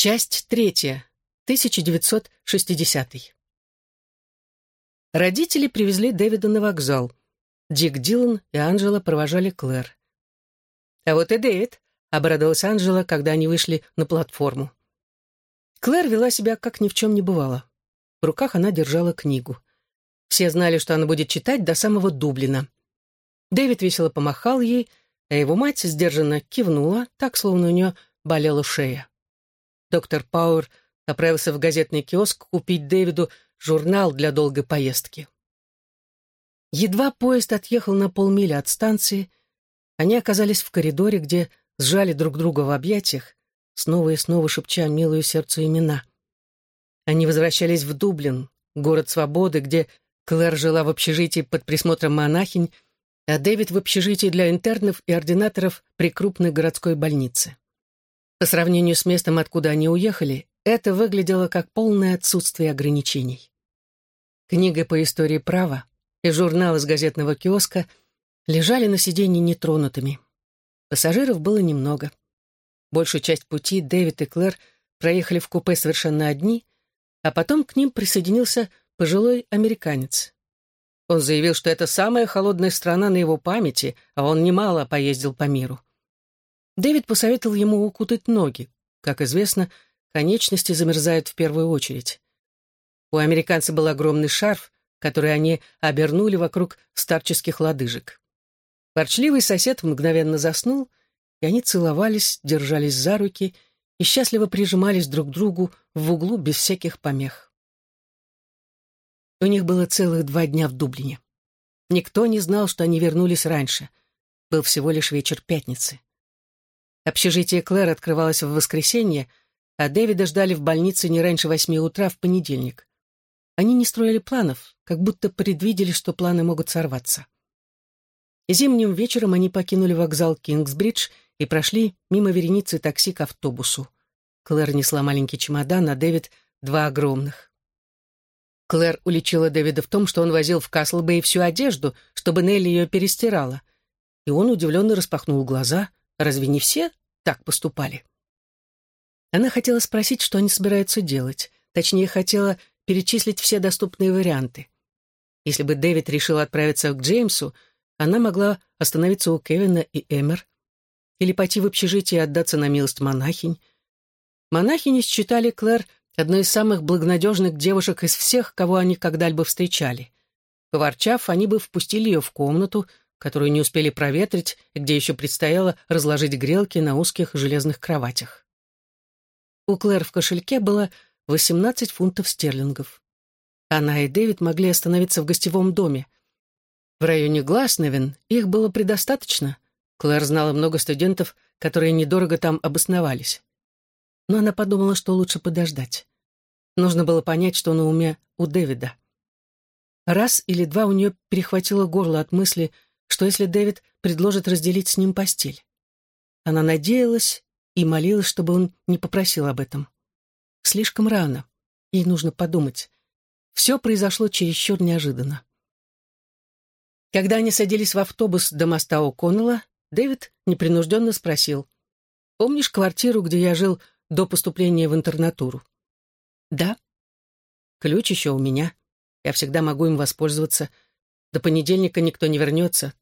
Часть третья. 1960. Родители привезли Дэвида на вокзал. Дик Дилан и Анжела провожали Клэр. «А вот и Дэвид», — обрадовалась Анжела, когда они вышли на платформу. Клэр вела себя, как ни в чем не бывало. В руках она держала книгу. Все знали, что она будет читать до самого Дублина. Дэвид весело помахал ей, а его мать сдержанно кивнула, так, словно у нее болела шея. Доктор Пауэр отправился в газетный киоск купить Дэвиду журнал для долгой поездки. Едва поезд отъехал на полмили от станции, они оказались в коридоре, где сжали друг друга в объятиях, снова и снова шепча милую сердцу имена. Они возвращались в Дублин, город свободы, где Клэр жила в общежитии под присмотром монахинь, а Дэвид в общежитии для интернов и ординаторов при крупной городской больнице. По сравнению с местом, откуда они уехали, это выглядело как полное отсутствие ограничений. Книга по истории права и журнал из газетного киоска лежали на сиденье нетронутыми. Пассажиров было немного. Большую часть пути Дэвид и Клэр проехали в купе совершенно одни, а потом к ним присоединился пожилой американец. Он заявил, что это самая холодная страна на его памяти, а он немало поездил по миру. Дэвид посоветовал ему укутать ноги. Как известно, конечности замерзают в первую очередь. У американца был огромный шарф, который они обернули вокруг старческих лодыжек. Ворчливый сосед мгновенно заснул, и они целовались, держались за руки и счастливо прижимались друг к другу в углу без всяких помех. У них было целых два дня в Дублине. Никто не знал, что они вернулись раньше. Был всего лишь вечер пятницы. Общежитие Клэр открывалось в воскресенье, а Дэвида ждали в больнице не раньше восьми утра в понедельник. Они не строили планов, как будто предвидели, что планы могут сорваться. Зимним вечером они покинули вокзал Кингсбридж и прошли мимо вереницы такси к автобусу. Клэр несла маленький чемодан, а Дэвид — два огромных. Клэр уличила Дэвида в том, что он возил в Каслбэй всю одежду, чтобы Нелли ее перестирала. И он удивленно распахнул глаза. Разве не все так поступали? Она хотела спросить, что они собираются делать. Точнее, хотела перечислить все доступные варианты. Если бы Дэвид решил отправиться к Джеймсу, она могла остановиться у Кевина и Эмер, или пойти в общежитие и отдаться на милость монахинь. Монахини считали Клэр одной из самых благонадежных девушек из всех, кого они когда-либо встречали. Поворчав, они бы впустили ее в комнату, которую не успели проветрить и где еще предстояло разложить грелки на узких железных кроватях. У Клэр в кошельке было 18 фунтов стерлингов. Она и Дэвид могли остановиться в гостевом доме. В районе Гласневен их было предостаточно. Клэр знала много студентов, которые недорого там обосновались. Но она подумала, что лучше подождать. Нужно было понять, что на уме у Дэвида. Раз или два у нее перехватило горло от мысли, что если Дэвид предложит разделить с ним постель? Она надеялась и молилась, чтобы он не попросил об этом. Слишком рано. Ей нужно подумать. Все произошло чересчур неожиданно. Когда они садились в автобус до моста О'Коннелла, Дэвид непринужденно спросил, «Помнишь квартиру, где я жил до поступления в интернатуру?» «Да». «Ключ еще у меня. Я всегда могу им воспользоваться. До понедельника никто не вернется.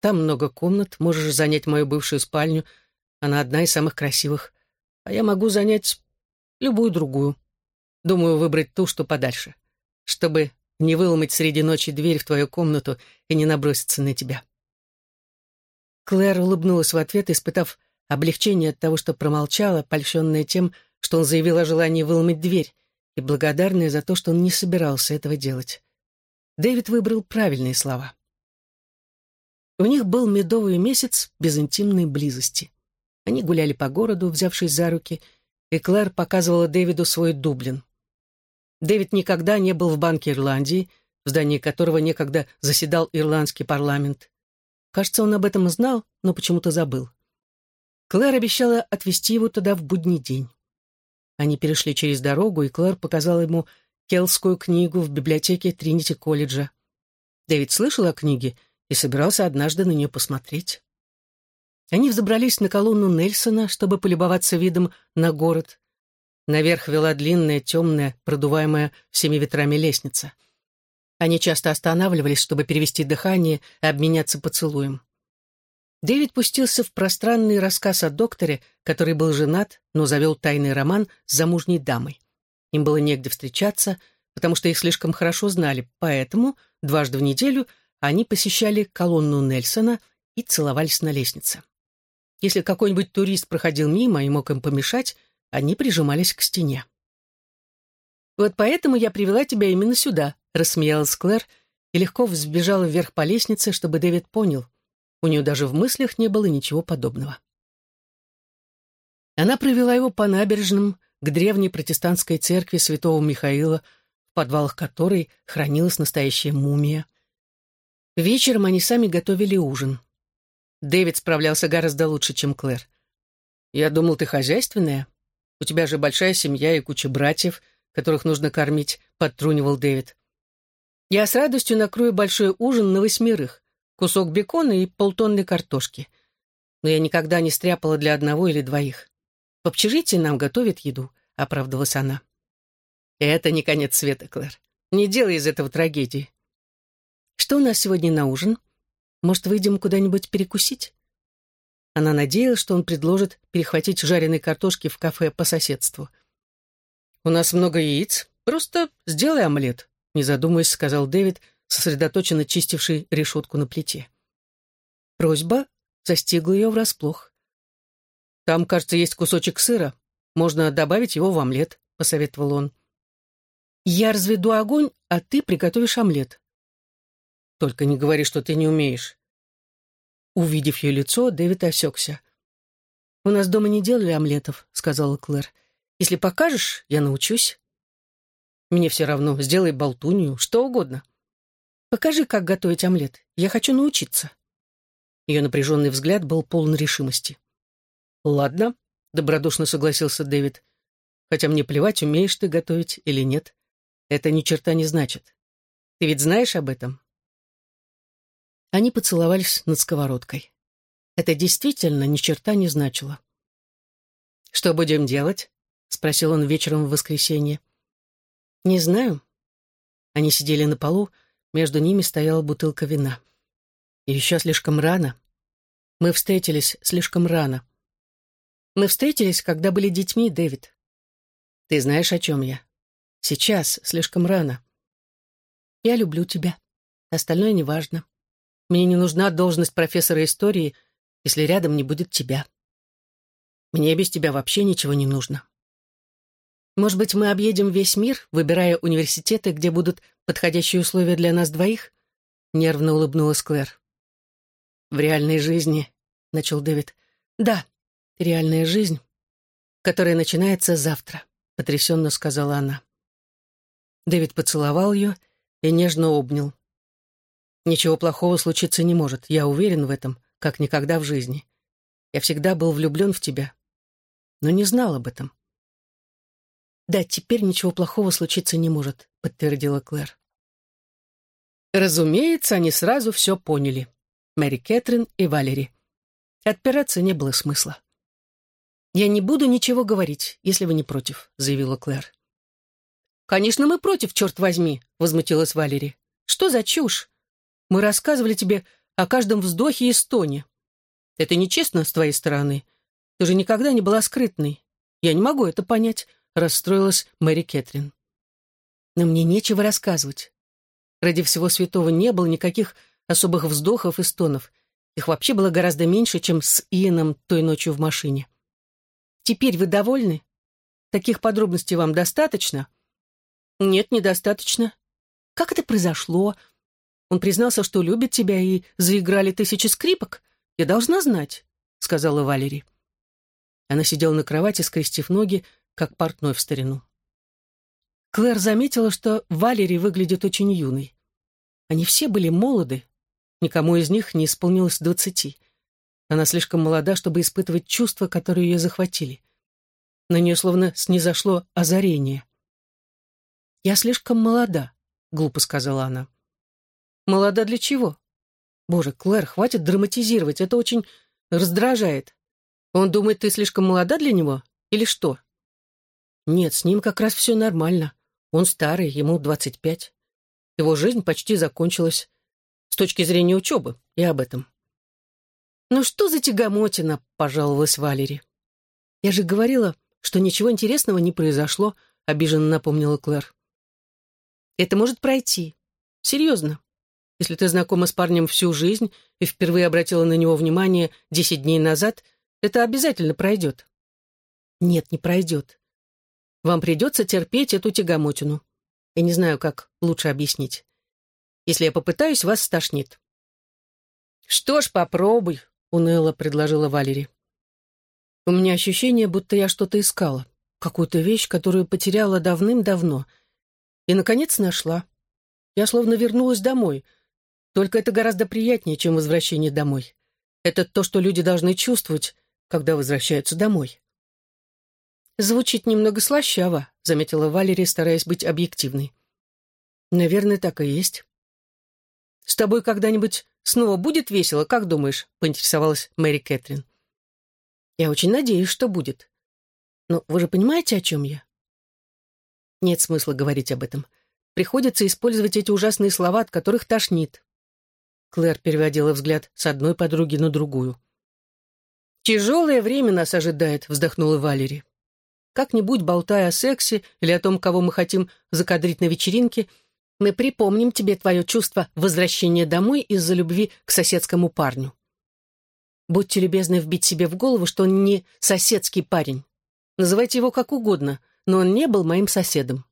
Там много комнат, можешь занять мою бывшую спальню. Она одна из самых красивых. А я могу занять любую другую. Думаю, выбрать ту, что подальше. Чтобы не выломать среди ночи дверь в твою комнату и не наброситься на тебя. Клэр улыбнулась в ответ, испытав облегчение от того, что промолчала, польщенная тем, что он заявил о желании выломать дверь, и благодарная за то, что он не собирался этого делать. Дэвид выбрал правильные слова. У них был медовый месяц без интимной близости. Они гуляли по городу, взявшись за руки, и Клэр показывала Дэвиду свой Дублин. Дэвид никогда не был в Банке Ирландии, в здании которого некогда заседал ирландский парламент. Кажется, он об этом знал, но почему-то забыл. Клэр обещала отвезти его туда в будний день. Они перешли через дорогу, и Клэр показала ему келтскую книгу в библиотеке Тринити-колледжа. Дэвид слышал о книге и собирался однажды на нее посмотреть. Они взобрались на колонну Нельсона, чтобы полюбоваться видом на город. Наверх вела длинная, темная, продуваемая всеми ветрами лестница. Они часто останавливались, чтобы перевести дыхание и обменяться поцелуем. Дэвид пустился в пространный рассказ о докторе, который был женат, но завел тайный роман с замужней дамой. Им было негде встречаться, потому что их слишком хорошо знали, поэтому дважды в неделю они посещали колонну Нельсона и целовались на лестнице. Если какой-нибудь турист проходил мимо и мог им помешать, они прижимались к стене. «Вот поэтому я привела тебя именно сюда», — рассмеялась Клэр и легко взбежала вверх по лестнице, чтобы Дэвид понял. У нее даже в мыслях не было ничего подобного. Она провела его по набережным к древней протестантской церкви святого Михаила, в подвалах которой хранилась настоящая мумия. Вечером они сами готовили ужин. Дэвид справлялся гораздо лучше, чем Клэр. «Я думал, ты хозяйственная. У тебя же большая семья и куча братьев, которых нужно кормить», — подтрунивал Дэвид. «Я с радостью накрою большой ужин на восьмерых кусок бекона и полтонны картошки. Но я никогда не стряпала для одного или двоих. В общежитии нам готовят еду, — оправдывалась она. Это не конец света, Клэр. Не делай из этого трагедии. Что у нас сегодня на ужин? Может, выйдем куда-нибудь перекусить? Она надеялась, что он предложит перехватить жареной картошки в кафе по соседству. «У нас много яиц. Просто сделай омлет», — не задумываясь, сказал Дэвид, — сосредоточенно чистивший решетку на плите. Просьба застигла ее врасплох. «Там, кажется, есть кусочек сыра. Можно добавить его в омлет», — посоветовал он. «Я разведу огонь, а ты приготовишь омлет». «Только не говори, что ты не умеешь». Увидев ее лицо, Дэвид осекся. «У нас дома не делали омлетов», — сказала Клэр. «Если покажешь, я научусь». «Мне все равно, сделай болтунью, что угодно». Покажи, как готовить омлет. Я хочу научиться». Ее напряженный взгляд был полон решимости. «Ладно», — добродушно согласился Дэвид. «Хотя мне плевать, умеешь ты готовить или нет. Это ни черта не значит. Ты ведь знаешь об этом?» Они поцеловались над сковородкой. Это действительно ни черта не значило. «Что будем делать?» — спросил он вечером в воскресенье. «Не знаю». Они сидели на полу, между ними стояла бутылка вина. Еще слишком рано. Мы встретились слишком рано. Мы встретились, когда были детьми, Дэвид. Ты знаешь, о чем я. Сейчас слишком рано. Я люблю тебя. Остальное неважно. Мне не нужна должность профессора истории, если рядом не будет тебя. Мне без тебя вообще ничего не нужно. Может быть, мы объедем весь мир, выбирая университеты, где будут подходящие условия для нас двоих?» Нервно улыбнулась Клэр. «В реальной жизни», — начал Дэвид. «Да, реальная жизнь, которая начинается завтра», — потрясенно сказала она. Дэвид поцеловал ее и нежно обнял. «Ничего плохого случиться не может, я уверен в этом, как никогда в жизни. Я всегда был влюблен в тебя, но не знал об этом. «Да, теперь ничего плохого случиться не может», — подтвердила Клэр. Разумеется, они сразу все поняли. Мэри Кэтрин и Валери. Отпираться не было смысла. «Я не буду ничего говорить, если вы не против», — заявила Клэр. «Конечно, мы против, черт возьми», — возмутилась Валери. «Что за чушь? Мы рассказывали тебе о каждом вздохе и стоне. Это нечестно с твоей стороны. Ты же никогда не была скрытной. Я не могу это понять расстроилась Мэри Кэтрин. Но мне нечего рассказывать. Ради всего святого не было никаких особых вздохов и стонов. Их вообще было гораздо меньше, чем с Иеном той ночью в машине. Теперь вы довольны? Таких подробностей вам достаточно? Нет, недостаточно. Как это произошло? Он признался, что любит тебя, и заиграли тысячи скрипок. Я должна знать, — сказала Валерий. Она сидела на кровати, скрестив ноги, как портной в старину. Клэр заметила, что Валери выглядит очень юной. Они все были молоды, никому из них не исполнилось двадцати. Она слишком молода, чтобы испытывать чувства, которые ее захватили. На нее словно снизошло озарение. «Я слишком молода», — глупо сказала она. «Молода для чего?» «Боже, Клэр, хватит драматизировать, это очень раздражает. Он думает, ты слишком молода для него? Или что?» Нет, с ним как раз все нормально. Он старый, ему двадцать пять. Его жизнь почти закончилась. С точки зрения учебы и об этом. «Ну что за тягомотина?» — пожаловалась Валери. «Я же говорила, что ничего интересного не произошло», — обиженно напомнила Клэр. «Это может пройти. Серьезно. Если ты знакома с парнем всю жизнь и впервые обратила на него внимание десять дней назад, это обязательно пройдет». «Нет, не пройдет. Вам придется терпеть эту тягомотину. Я не знаю, как лучше объяснить. Если я попытаюсь, вас стошнит». «Что ж, попробуй», — уныло предложила Валери. «У меня ощущение, будто я что-то искала, какую-то вещь, которую потеряла давным-давно, и, наконец, нашла. Я словно вернулась домой, только это гораздо приятнее, чем возвращение домой. Это то, что люди должны чувствовать, когда возвращаются домой». «Звучит немного слащаво», — заметила Валерия, стараясь быть объективной. «Наверное, так и есть». «С тобой когда-нибудь Снова будет весело, как думаешь?» — поинтересовалась Мэри Кэтрин. «Я очень надеюсь, что будет. Но вы же понимаете, о чем я?» Нет смысла говорить об этом. Приходится использовать эти ужасные слова, от которых тошнит. Клэр переводила взгляд с одной подруги на другую. «Тяжелое время нас ожидает», — вздохнула Валери. «Как-нибудь, болтая о сексе или о том, кого мы хотим закадрить на вечеринке, — мы припомним тебе твое чувство возвращения домой из-за любви к соседскому парню. Будьте любезны вбить себе в голову, что он не соседский парень. Называйте его как угодно, но он не был моим соседом.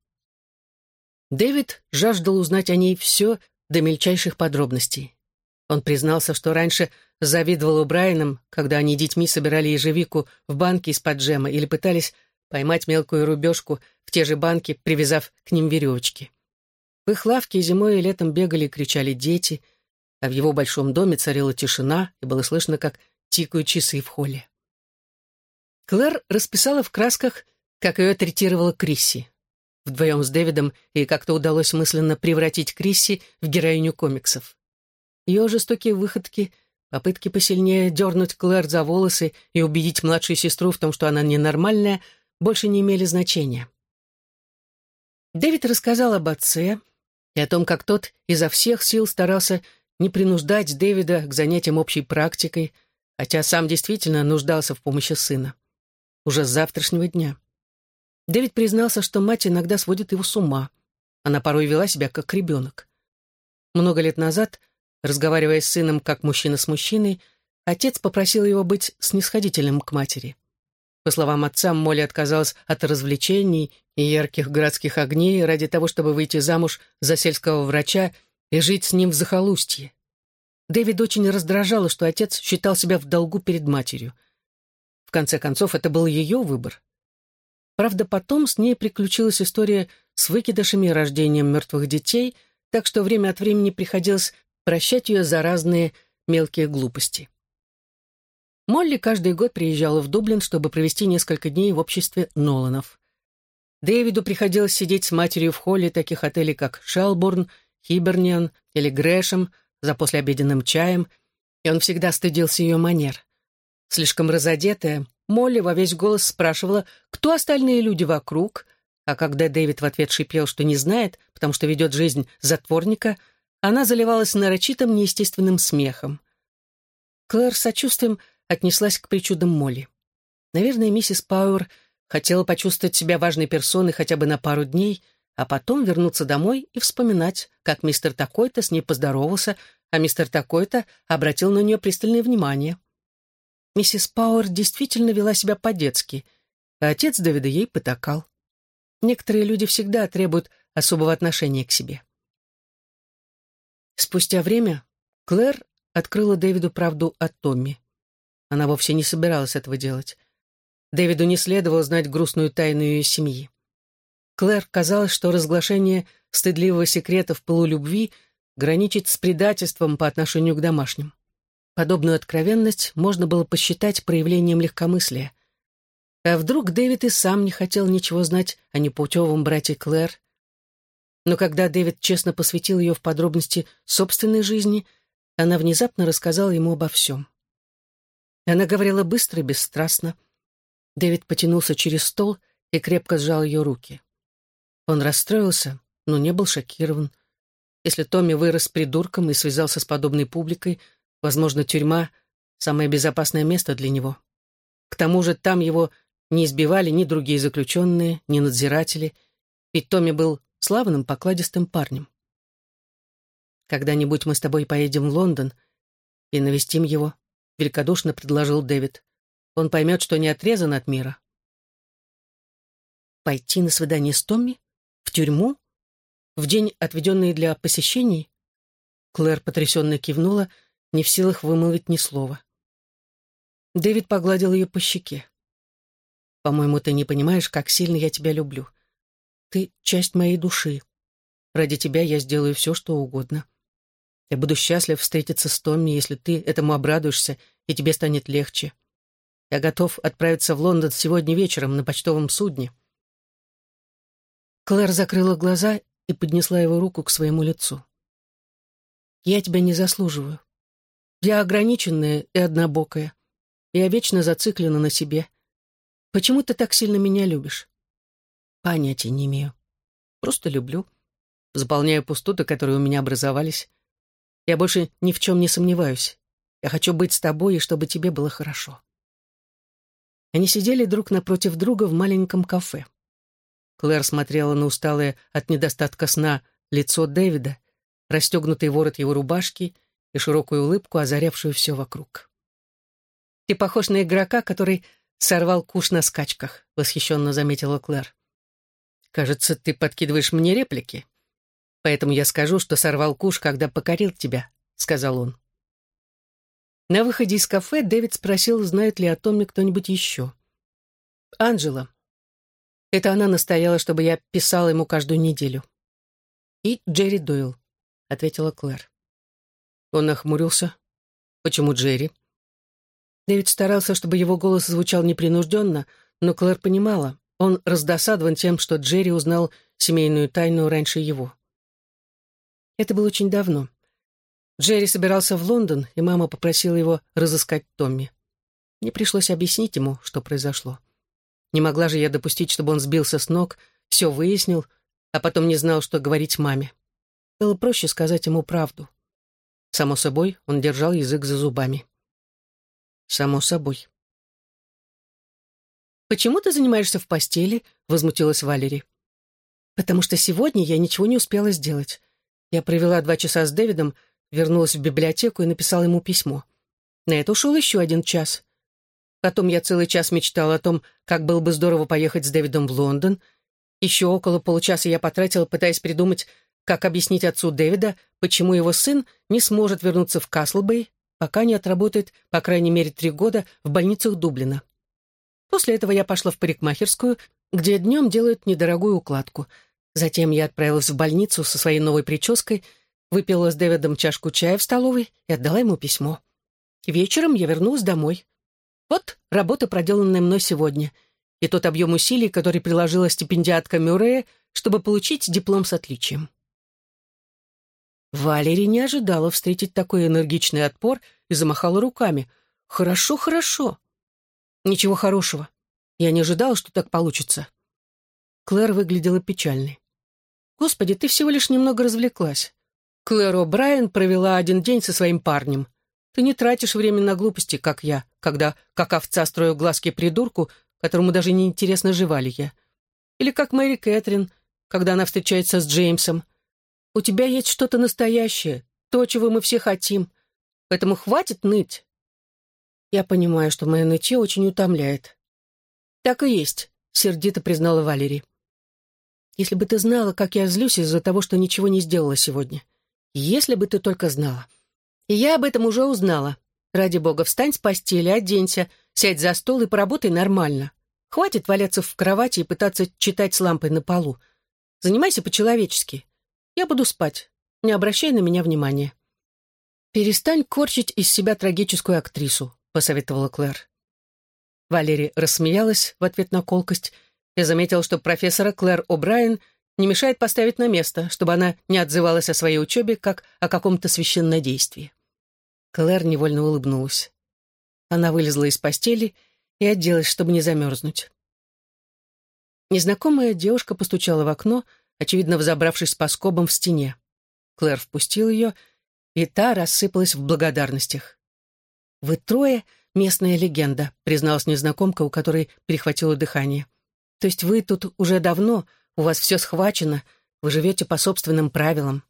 Дэвид жаждал узнать о ней все до мельчайших подробностей. Он признался, что раньше завидовал у Брайанам, когда они детьми собирали ежевику в банке из-под джема или пытались поймать мелкую рубежку в те же банки, привязав к ним веревочки. В их лавке зимой и летом бегали и кричали дети, а в его большом доме царила тишина, и было слышно, как тикают часы в холле. Клэр расписала в красках, как ее третировала Крисси. Вдвоем с Дэвидом ей как-то удалось мысленно превратить Крисси в героиню комиксов. Ее жестокие выходки, попытки посильнее дернуть Клэр за волосы и убедить младшую сестру в том, что она ненормальная, больше не имели значения. Дэвид рассказал об отце, и о том, как тот изо всех сил старался не принуждать Дэвида к занятиям общей практикой, хотя сам действительно нуждался в помощи сына. Уже с завтрашнего дня. Дэвид признался, что мать иногда сводит его с ума. Она порой вела себя как ребенок. Много лет назад, разговаривая с сыном как мужчина с мужчиной, отец попросил его быть снисходительным к матери. По словам отца, Молли отказалась от развлечений и ярких городских огней ради того, чтобы выйти замуж за сельского врача и жить с ним в захолустье. Дэвид очень раздражало, что отец считал себя в долгу перед матерью. В конце концов, это был ее выбор. Правда, потом с ней приключилась история с выкидышами и рождением мертвых детей, так что время от времени приходилось прощать ее за разные мелкие глупости. Молли каждый год приезжала в Дублин, чтобы провести несколько дней в обществе Ноланов. Дэвиду приходилось сидеть с матерью в холле таких отелей, как Шелбурн, Хиберниан или Грэшем за послеобеденным чаем, и он всегда стыдился ее манер. Слишком разодетая, Молли во весь голос спрашивала, кто остальные люди вокруг, а когда Дэвид в ответ шипел, что не знает, потому что ведет жизнь затворника, она заливалась нарочитым неестественным смехом. Клэр сочувствием отнеслась к причудам Молли. Наверное, миссис Пауэр хотела почувствовать себя важной персоной хотя бы на пару дней, а потом вернуться домой и вспоминать, как мистер такой-то с ней поздоровался, а мистер такой-то обратил на нее пристальное внимание. Миссис Пауэр действительно вела себя по-детски, а отец Давида ей потакал. Некоторые люди всегда требуют особого отношения к себе. Спустя время Клэр открыла Дэвиду правду о Томми. Она вовсе не собиралась этого делать. Дэвиду не следовало знать грустную тайну ее семьи. Клэр казалось, что разглашение стыдливого секрета в пылу любви граничит с предательством по отношению к домашним. Подобную откровенность можно было посчитать проявлением легкомыслия. А вдруг Дэвид и сам не хотел ничего знать о непутевом брате Клэр? Но когда Дэвид честно посвятил ее в подробности собственной жизни, она внезапно рассказала ему обо всем. Она говорила быстро и бесстрастно. Дэвид потянулся через стол и крепко сжал ее руки. Он расстроился, но не был шокирован. Если Томми вырос придурком и связался с подобной публикой, возможно, тюрьма — самое безопасное место для него. К тому же там его не избивали ни другие заключенные, ни надзиратели, ведь Томми был славным, покладистым парнем. «Когда-нибудь мы с тобой поедем в Лондон и навестим его», — великодушно предложил Дэвид. «Он поймет, что не отрезан от мира». «Пойти на свидание с Томми? В тюрьму? В день, отведенный для посещений?» Клэр потрясенно кивнула, не в силах вымолвить ни слова. Дэвид погладил ее по щеке. «По-моему, ты не понимаешь, как сильно я тебя люблю. Ты — часть моей души. Ради тебя я сделаю все, что угодно. Я буду счастлив встретиться с Томми, если ты этому обрадуешься, и тебе станет легче. Я готов отправиться в Лондон сегодня вечером на почтовом судне». Клэр закрыла глаза и поднесла его руку к своему лицу. «Я тебя не заслуживаю. Я ограниченная и однобокая. Я вечно зациклена на себе. Почему ты так сильно меня любишь?» «Понятия не имею. Просто люблю. Заполняю пустоты, которые у меня образовались. Я больше ни в чем не сомневаюсь. Я хочу быть с тобой, и чтобы тебе было хорошо». Они сидели друг напротив друга в маленьком кафе. Клэр смотрела на усталое от недостатка сна лицо Дэвида, расстегнутый ворот его рубашки и широкую улыбку, озарявшую все вокруг. «Ты похож на игрока, который сорвал куш на скачках», — восхищенно заметила Клэр. «Кажется, ты подкидываешь мне реплики», Поэтому я скажу, что сорвал куш, когда покорил тебя», — сказал он. На выходе из кафе Дэвид спросил, знает ли о Томе кто-нибудь еще. «Анджела». Это она настояла, чтобы я писала ему каждую неделю. «И Джерри Дойл», — ответила Клэр. Он нахмурился. «Почему Джерри?» Дэвид старался, чтобы его голос звучал непринужденно, но Клэр понимала, он раздосадован тем, что Джерри узнал семейную тайну раньше его. Это было очень давно. Джерри собирался в Лондон, и мама попросила его разыскать Томми. Мне пришлось объяснить ему, что произошло. Не могла же я допустить, чтобы он сбился с ног, все выяснил, а потом не знал, что говорить маме. Было проще сказать ему правду. Само собой, он держал язык за зубами. Само собой. «Почему ты занимаешься в постели?» — возмутилась Валери. «Потому что сегодня я ничего не успела сделать. Я провела два часа с Дэвидом, вернулась в библиотеку и написала ему письмо. На это ушел еще один час. Потом я целый час мечтала о том, как было бы здорово поехать с Дэвидом в Лондон. Еще около получаса я потратила, пытаясь придумать, как объяснить отцу Дэвида, почему его сын не сможет вернуться в Каслбей, пока не отработает, по крайней мере, три года в больницах Дублина. После этого я пошла в парикмахерскую, где днем делают недорогую укладку — Затем я отправилась в больницу со своей новой прической, выпила с Дэвидом чашку чая в столовой и отдала ему письмо. Вечером я вернулась домой. Вот работа, проделанная мной сегодня, и тот объем усилий, который приложила стипендиатка Мюррея, чтобы получить диплом с отличием. Валерия не ожидала встретить такой энергичный отпор и замахала руками. «Хорошо, хорошо». «Ничего хорошего. Я не ожидала, что так получится». Клэр выглядела печальной. Господи, ты всего лишь немного развлеклась. Клэр О'Брайен провела один день со своим парнем. Ты не тратишь время на глупости, как я, когда, как овца, строю глазки придурку, которому даже не интересно, жива ли я. Или как Мэри Кэтрин, когда она встречается с Джеймсом. У тебя есть что-то настоящее, то, чего мы все хотим. Поэтому хватит ныть. Я понимаю, что мое нытье очень утомляет. Так и есть, сердито признала Валерий. Если бы ты знала, как я злюсь из-за того, что ничего не сделала сегодня. Если бы ты только знала. И я об этом уже узнала. Ради бога, встань с постели, оденься, сядь за стол и поработай нормально. Хватит валяться в кровати и пытаться читать с лампой на полу. Занимайся по-человечески. Я буду спать. Не обращай на меня внимания. «Перестань корчить из себя трагическую актрису», — посоветовала Клэр. Валерия рассмеялась в ответ на колкость я заметил, что профессора Клэр О'Брайен не мешает поставить на место, чтобы она не отзывалась о своей учебе, как о каком-то священнодействии. Клэр невольно улыбнулась. Она вылезла из постели и оделась, чтобы не замерзнуть. Незнакомая девушка постучала в окно, очевидно, взобравшись по скобам в стене. Клэр впустил ее, и та рассыпалась в благодарностях. «Вы трое — местная легенда», — призналась незнакомка, у которой перехватило дыхание. «То есть вы тут уже давно, у вас все схвачено, вы живете по собственным правилам».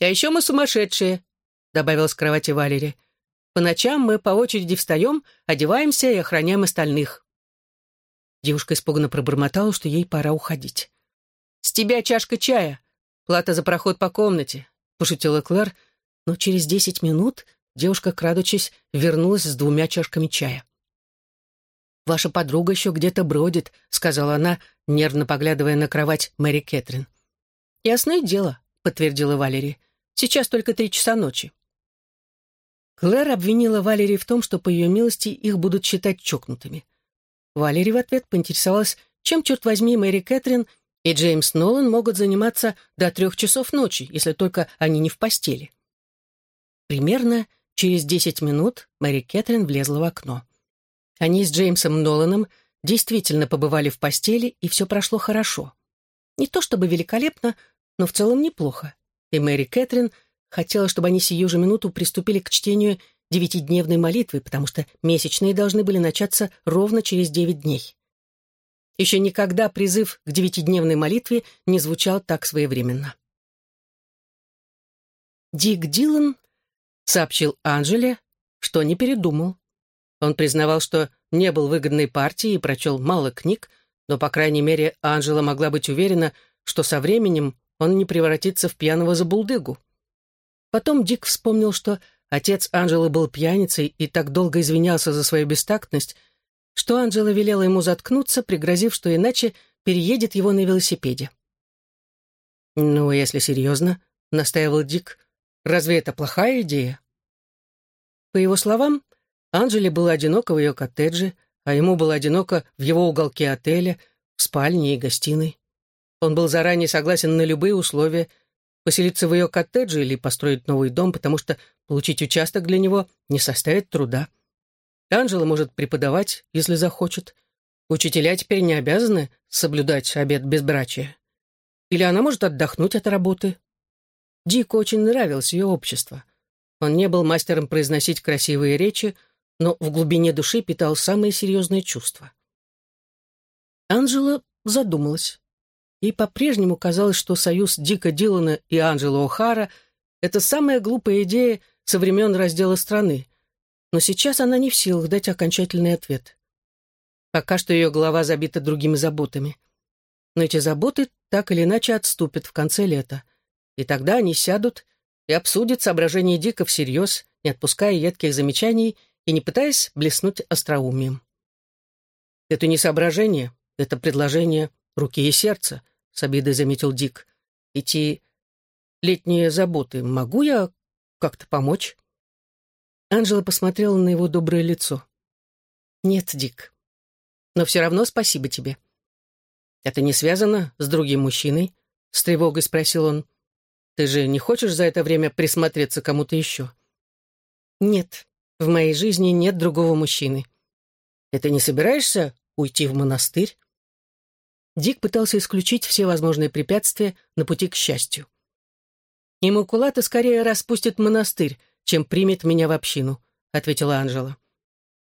«А еще мы сумасшедшие», — добавила с кровати Валери. «По ночам мы по очереди встаем, одеваемся и охраняем остальных». Девушка испуганно пробормотала, что ей пора уходить. «С тебя чашка чая. Плата за проход по комнате», — пошутила Клэр, но через десять минут девушка, крадучись, вернулась с двумя чашками чая. «Ваша подруга еще где-то бродит», — сказала она, нервно поглядывая на кровать Мэри Кэтрин. «Ясное дело», — подтвердила Валери. «Сейчас только три часа ночи». Клэр обвинила Валери в том, что, по ее милости, их будут считать чокнутыми. Валери в ответ поинтересовалась, чем, черт возьми, Мэри Кэтрин и Джеймс Нолан могут заниматься до трех часов ночи, если только они не в постели. Примерно через десять минут Мэри Кэтрин влезла в окно. Они с Джеймсом Ноланом действительно побывали в постели, и все прошло хорошо. Не то чтобы великолепно, но в целом неплохо. И Мэри Кэтрин хотела, чтобы они сию же минуту приступили к чтению девятидневной молитвы, потому что месячные должны были начаться ровно через девять дней. Еще никогда призыв к девятидневной молитве не звучал так своевременно. Дик Дилан сообщил Анжеле, что не передумал. Он признавал, что не был выгодной партией и прочел мало книг, но, по крайней мере, Анжела могла быть уверена, что со временем он не превратится в пьяного забулдыгу. Потом Дик вспомнил, что Отец Анжелы был пьяницей и так долго извинялся за свою бестактность, что Анжела велела ему заткнуться, пригрозив, что иначе переедет его на велосипеде. «Ну, если серьезно», — настаивал Дик, — «разве это плохая идея?» По его словам, Анжеле было одиноко в ее коттедже, а ему было одиноко в его уголке отеля, в спальне и гостиной. Он был заранее согласен на любые условия — поселиться в ее коттедже или построить новый дом, потому что получить участок для него не составит труда. Анжела может преподавать, если захочет. Учителя теперь не обязаны соблюдать обет безбрачия. Или она может отдохнуть от работы. Дику очень нравилось ее общество. Он не был мастером произносить красивые речи, но в глубине души питал самые серьезные чувства. Анжела задумалась. Ей по-прежнему казалось, что союз Дика Дилана и Анджела О'Хара — это самая глупая идея со времен раздела страны. Но сейчас она не в силах дать окончательный ответ. Пока что ее голова забита другими заботами. Но эти заботы так или иначе отступят в конце лета. И тогда они сядут и обсудят соображения Дика всерьез, не отпуская едких замечаний и не пытаясь блеснуть остроумием. Это не соображение, это предложение руки и сердца, — с обидой заметил Дик. «Эти летние заботы, могу я как-то помочь?» Анжела посмотрела на его доброе лицо. «Нет, Дик. Но все равно спасибо тебе». «Это не связано с другим мужчиной?» — с тревогой спросил он. «Ты же не хочешь за это время присмотреться кому-то еще?» «Нет, в моей жизни нет другого мужчины». «И ты не собираешься уйти в монастырь?» Дик пытался исключить все возможные препятствия на пути к счастью. «Иммакулата скорее распустит монастырь, чем примет меня в общину», — ответила Анжела.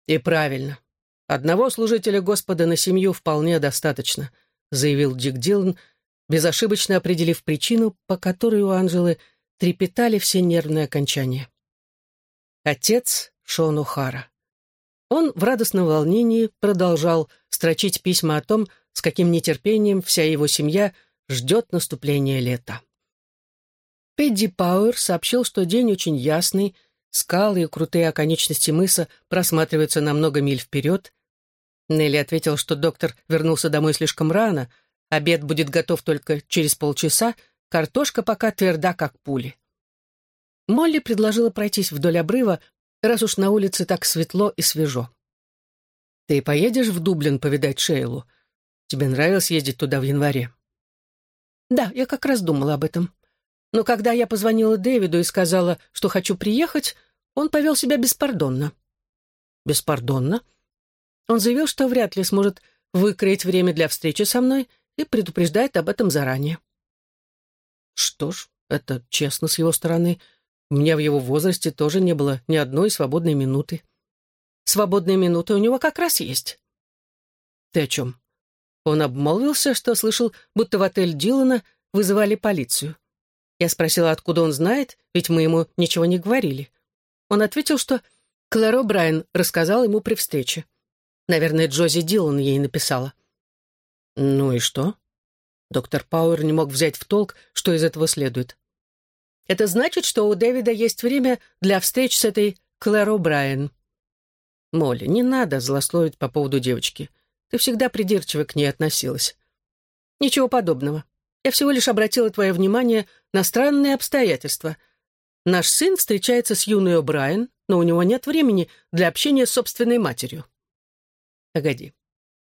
«И правильно. Одного служителя Господа на семью вполне достаточно», — заявил Дик Дилан, безошибочно определив причину, по которой у Анжелы трепетали все нервные окончания. Отец Шон Ухара. Он в радостном волнении продолжал строчить письма о том, с каким нетерпением вся его семья ждет наступления лета. Пэдди Пауэр сообщил, что день очень ясный, скалы и крутые оконечности мыса просматриваются на много миль вперед. Нелли ответил, что доктор вернулся домой слишком рано, обед будет готов только через полчаса, картошка пока тверда, как пули. Молли предложила пройтись вдоль обрыва, раз уж на улице так светло и свежо. «Ты поедешь в Дублин повидать Шейлу?» Тебе нравилось ездить туда в январе?» «Да, я как раз думала об этом. Но когда я позвонила Дэвиду и сказала, что хочу приехать, он повел себя беспардонно». «Беспардонно?» Он заявил, что вряд ли сможет выкроить время для встречи со мной и предупреждает об этом заранее. Что ж, это честно с его стороны. У меня в его возрасте тоже не было ни одной свободной минуты. Свободные минуты у него как раз есть. Ты о чем? Он обмолвился, что слышал, будто в отель Дилана вызывали полицию. Я спросила, откуда он знает, ведь мы ему ничего не говорили. Он ответил, что Клэро Брайан рассказал ему при встрече. Наверное, Джози Дилан ей написала. Ну и что? Доктор Пауэр не мог взять в толк, что из этого следует. Это значит, что у Дэвида есть время для встреч с этой Клэро Брайан. Молли, не надо злословить по поводу девочки. Ты всегда придирчиво к ней относилась. Ничего подобного. Я всего лишь обратила твое внимание на странные обстоятельства. Наш сын встречается с юной О'Брайен, но у него нет времени для общения с собственной матерью. Погоди.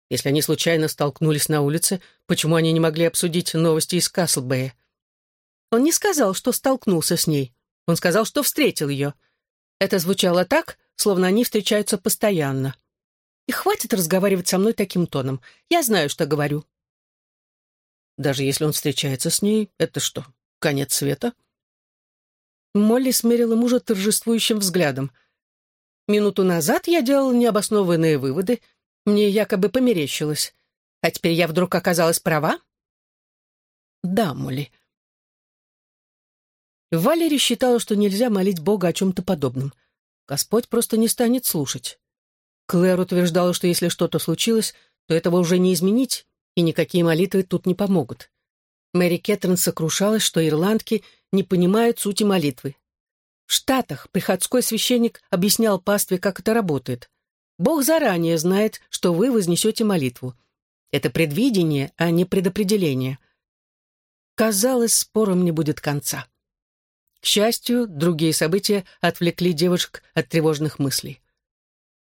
Если они случайно столкнулись на улице, почему они не могли обсудить новости из Каслбэя? Он не сказал, что столкнулся с ней. Он сказал, что встретил ее. Это звучало так, словно они встречаются постоянно. И хватит разговаривать со мной таким тоном. Я знаю, что говорю. Даже если он встречается с ней, это что, конец света? Молли смерила мужа торжествующим взглядом. Минуту назад я делал необоснованные выводы, мне якобы померещилось. А теперь я вдруг оказалась права? Да, Молли. Валери считала, что нельзя молить Бога о чем-то подобном. Господь просто не станет слушать. Клэр утверждала, что если что-то случилось, то этого уже не изменить, и никакие молитвы тут не помогут. Мэри Кеттерн сокрушалась, что ирландки не понимают сути молитвы. В Штатах приходской священник объяснял пастве, как это работает. Бог заранее знает, что вы вознесете молитву. Это предвидение, а не предопределение. Казалось, спором не будет конца. К счастью, другие события отвлекли девушек от тревожных мыслей.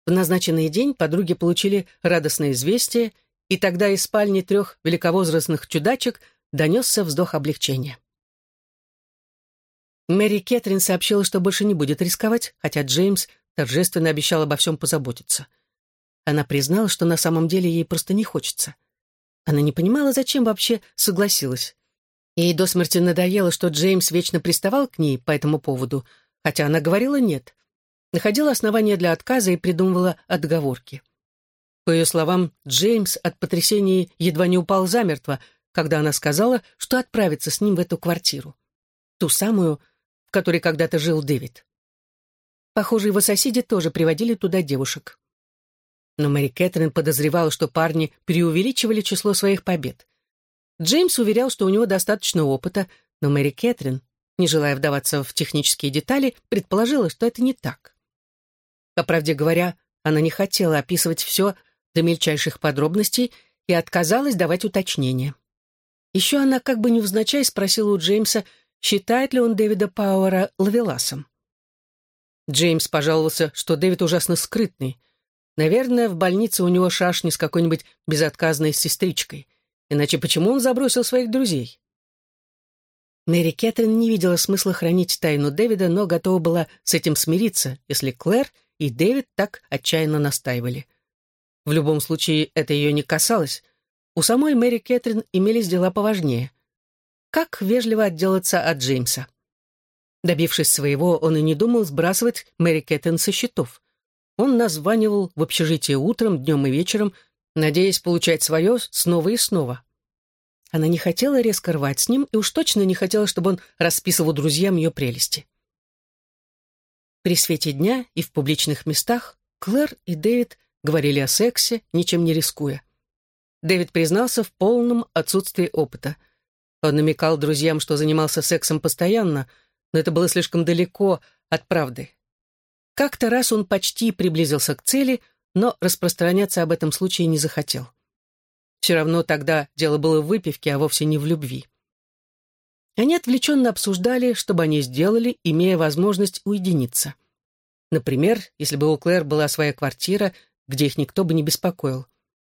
В назначенный день подруги получили радостное известие, и тогда из спальни трех великовозрастных чудачек донесся вздох облегчения. Мэри Кэтрин сообщила, что больше не будет рисковать, хотя Джеймс торжественно обещал обо всем позаботиться. Она признала, что на самом деле ей просто не хочется. Она не понимала, зачем вообще согласилась. Ей до смерти надоело, что Джеймс вечно приставал к ней по этому поводу, хотя она говорила «нет». Находила основания для отказа и придумывала отговорки. По ее словам, Джеймс от потрясения едва не упал замертво, когда она сказала, что отправится с ним в эту квартиру. Ту самую, в которой когда-то жил Дэвид. Похоже, его соседи тоже приводили туда девушек. Но Мэри Кэтрин подозревала, что парни преувеличивали число своих побед. Джеймс уверял, что у него достаточно опыта, но Мэри Кэтрин, не желая вдаваться в технические детали, предположила, что это не так. По правде говоря, она не хотела описывать все до мельчайших подробностей и отказалась давать уточнения. Еще она как бы невзначай спросила у Джеймса, считает ли он Дэвида Пауэра лавеласом. Джеймс пожаловался, что Дэвид ужасно скрытный. Наверное, в больнице у него шашни с какой-нибудь безотказной сестричкой. Иначе почему он забросил своих друзей? Мэри Кэтрин не видела смысла хранить тайну Дэвида, но готова была с этим смириться, если Клэр и Дэвид так отчаянно настаивали. В любом случае, это ее не касалось. У самой Мэри Кэтрин имелись дела поважнее. Как вежливо отделаться от Джеймса? Добившись своего, он и не думал сбрасывать Мэри Кэтрин со счетов. Он названивал в общежитие утром, днем и вечером, надеясь получать свое снова и снова. Она не хотела резко рвать с ним и уж точно не хотела, чтобы он расписывал друзьям ее прелести. При свете дня и в публичных местах Клэр и Дэвид говорили о сексе, ничем не рискуя. Дэвид признался в полном отсутствии опыта. Он намекал друзьям, что занимался сексом постоянно, но это было слишком далеко от правды. Как-то раз он почти приблизился к цели, но распространяться об этом случае не захотел. Все равно тогда дело было в выпивке, а вовсе не в любви. Они отвлеченно обсуждали, что бы они сделали, имея возможность уединиться. Например, если бы у Клэр была своя квартира, где их никто бы не беспокоил,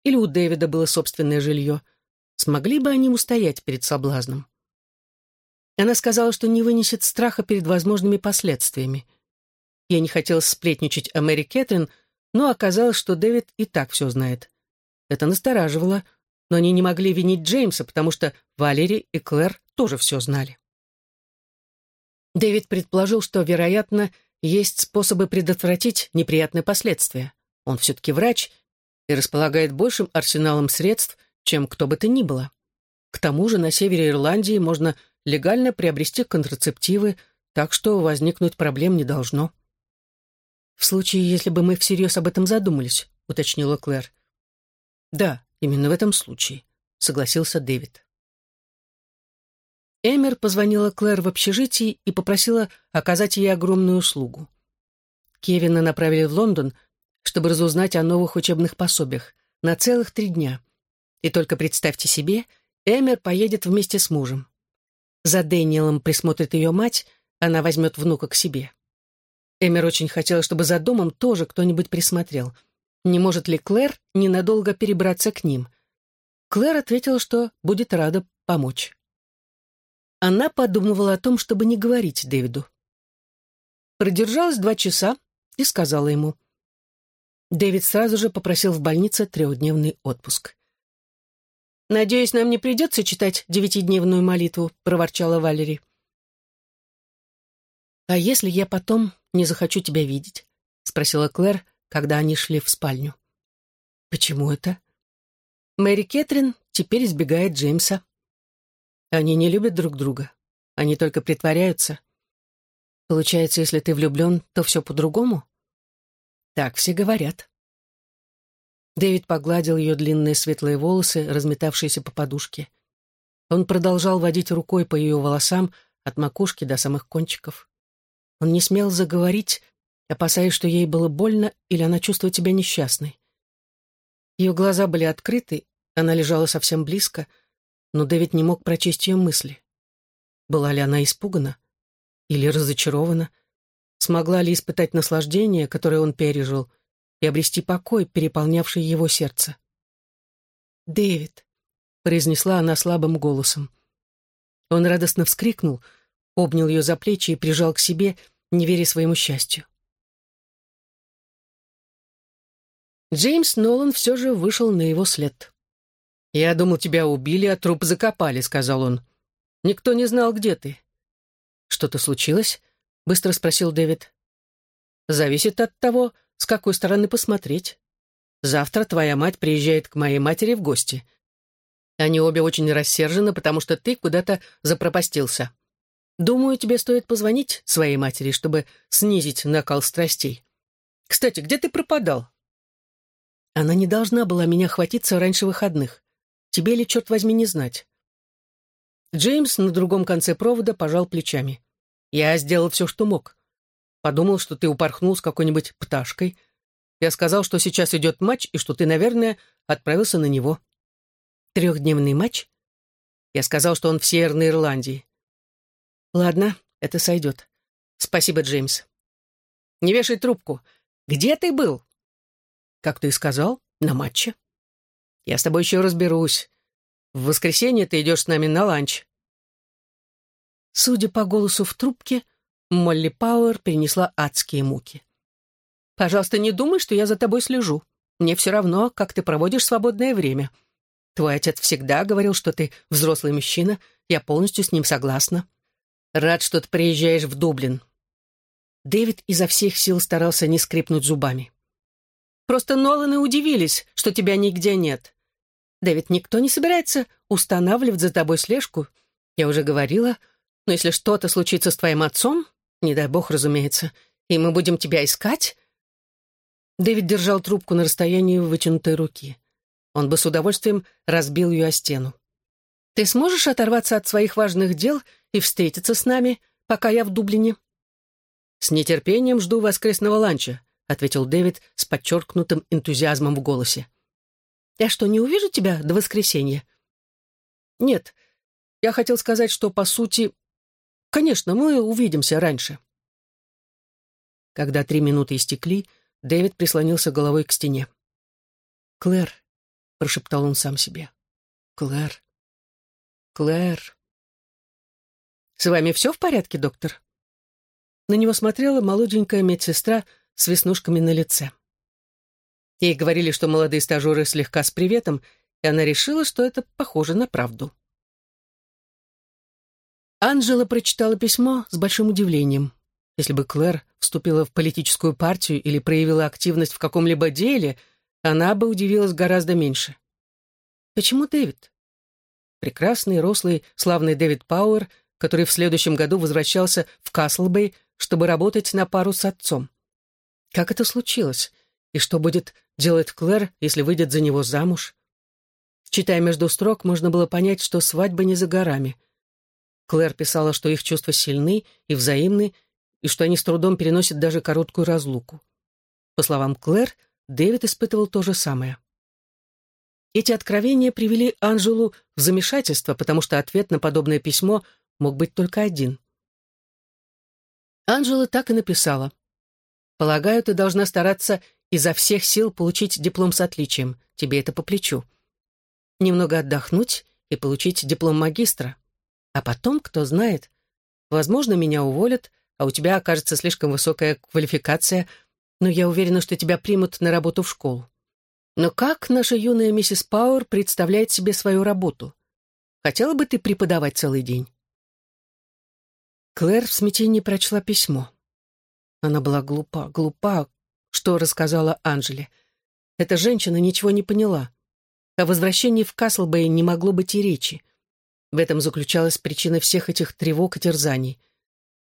или у Дэвида было собственное жилье, смогли бы они устоять перед соблазном? Она сказала, что не вынесет страха перед возможными последствиями. Я не хотела сплетничать о Мэри Кэтрин, но оказалось, что Дэвид и так все знает. Это настораживало, но они не могли винить Джеймса, потому что Валери и Клэр тоже все знали. Дэвид предположил, что, вероятно, есть способы предотвратить неприятные последствия. Он все-таки врач и располагает большим арсеналом средств, чем кто бы то ни было. К тому же на севере Ирландии можно легально приобрести контрацептивы, так что возникнуть проблем не должно. «В случае, если бы мы всерьез об этом задумались», — уточнила Клэр. «Да, именно в этом случае», — согласился Дэвид. Эмер позвонила Клэр в общежитие и попросила оказать ей огромную услугу. Кевина направили в Лондон, чтобы разузнать о новых учебных пособиях, на целых три дня. И только представьте себе, Эмер поедет вместе с мужем. За Дэниелом присмотрит ее мать, она возьмет внука к себе. Эмер очень хотела, чтобы за домом тоже кто-нибудь присмотрел. Не может ли Клэр ненадолго перебраться к ним? Клэр ответила, что будет рада помочь. Она подумывала о том, чтобы не говорить Дэвиду. Продержалась два часа и сказала ему. Дэвид сразу же попросил в больнице трехдневный отпуск. «Надеюсь, нам не придется читать девятидневную молитву», — проворчала Валери. «А если я потом не захочу тебя видеть?» — спросила Клэр, когда они шли в спальню. «Почему это?» Мэри Кэтрин теперь избегает Джеймса. Они не любят друг друга. Они только притворяются. Получается, если ты влюблен, то все по-другому? Так все говорят. Дэвид погладил ее длинные светлые волосы, разметавшиеся по подушке. Он продолжал водить рукой по ее волосам от макушки до самых кончиков. Он не смел заговорить, опасаясь, что ей было больно или она чувствует себя несчастной. Ее глаза были открыты, она лежала совсем близко, но Дэвид не мог прочесть ее мысли. Была ли она испугана? Или разочарована? Смогла ли испытать наслаждение, которое он пережил — и обрести покой, переполнявший его сердце. «Дэвид», — произнесла она слабым голосом. Он радостно вскрикнул, обнял ее за плечи и прижал к себе, не веря своему счастью. Джеймс Нолан все же вышел на его след. «Я думал, тебя убили, а труп закопали», — сказал он. «Никто не знал, где ты». «Что-то случилось?» — быстро спросил Дэвид. «Зависит от того, с какой стороны посмотреть. Завтра твоя мать приезжает к моей матери в гости. Они обе очень рассержены, потому что ты куда-то запропастился. Думаю, тебе стоит позвонить своей матери, чтобы снизить накал страстей. Кстати, где ты пропадал? Она не должна была меня хватиться раньше выходных. Тебе ли, черт возьми, не знать? Джеймс на другом конце провода пожал плечами. Я сделал все, что мог. Подумал, что ты упорхнул с какой-нибудь пташкой. Я сказал, что сейчас идет матч, и что ты, наверное, отправился на него. Трехдневный матч? Я сказал, что он в Северной Ирландии. Ладно, это сойдет. Спасибо, Джеймс. Не вешай трубку. Где ты был? Как ты и сказал, на матче. Я с тобой еще разберусь. В воскресенье ты идешь с нами на ланч. Судя по голосу в трубке, Молли Пауэр перенесла адские муки. «Пожалуйста, не думай, что я за тобой слежу. Мне все равно, как ты проводишь свободное время. Твой отец всегда говорил, что ты взрослый мужчина. Я полностью с ним согласна. Рад, что ты приезжаешь в Дублин». Дэвид изо всех сил старался не скрипнуть зубами. «Просто Ноланы удивились, что тебя нигде нет. Дэвид, никто не собирается устанавливать за тобой слежку. Я уже говорила, но если что-то случится с твоим отцом, не дай бог, разумеется. И мы будем тебя искать?» Дэвид держал трубку на расстоянии вытянутой руки. Он бы с удовольствием разбил ее о стену. «Ты сможешь оторваться от своих важных дел и встретиться с нами, пока я в Дублине?» «С нетерпением жду воскресного ланча», — ответил Дэвид с подчеркнутым энтузиазмом в голосе. «Я что, не увижу тебя до воскресенья?» «Нет, я хотел сказать, что, по сути, Конечно, мы увидимся раньше. Когда три минуты истекли, Дэвид прислонился головой к стене. «Клэр», — прошептал он сам себе, — «Клэр, Клэр». «С вами все в порядке, доктор?» На него смотрела молоденькая медсестра с веснушками на лице. Ей говорили, что молодые стажеры слегка с приветом, и она решила, что это похоже на правду. Анжела прочитала письмо с большим удивлением. Если бы Клэр вступила в политическую партию или проявила активность в каком-либо деле, она бы удивилась гораздо меньше. Почему Дэвид? Прекрасный, рослый, славный Дэвид Пауэр, который в следующем году возвращался в Каслбей, чтобы работать на пару с отцом. Как это случилось? И что будет делать Клэр, если выйдет за него замуж? Читая между строк, можно было понять, что свадьба не за горами. Клэр писала, что их чувства сильны и взаимны, и что они с трудом переносят даже короткую разлуку. По словам Клэр, Дэвид испытывал то же самое. Эти откровения привели Анжелу в замешательство, потому что ответ на подобное письмо мог быть только один. Анжела так и написала. «Полагаю, ты должна стараться изо всех сил получить диплом с отличием. Тебе это по плечу. Немного отдохнуть и получить диплом магистра. А потом, кто знает, возможно, меня уволят, а у тебя окажется слишком высокая квалификация, но я уверена, что тебя примут на работу в школу. Но как наша юная миссис Пауэр представляет себе свою работу? Хотела бы ты преподавать целый день?» Клэр в смятении прочла письмо. Она была глупа, глупа, что рассказала Анжеле. Эта женщина ничего не поняла. О возвращении в Каслбэй не могло быть и речи. В этом заключалась причина всех этих тревог и терзаний —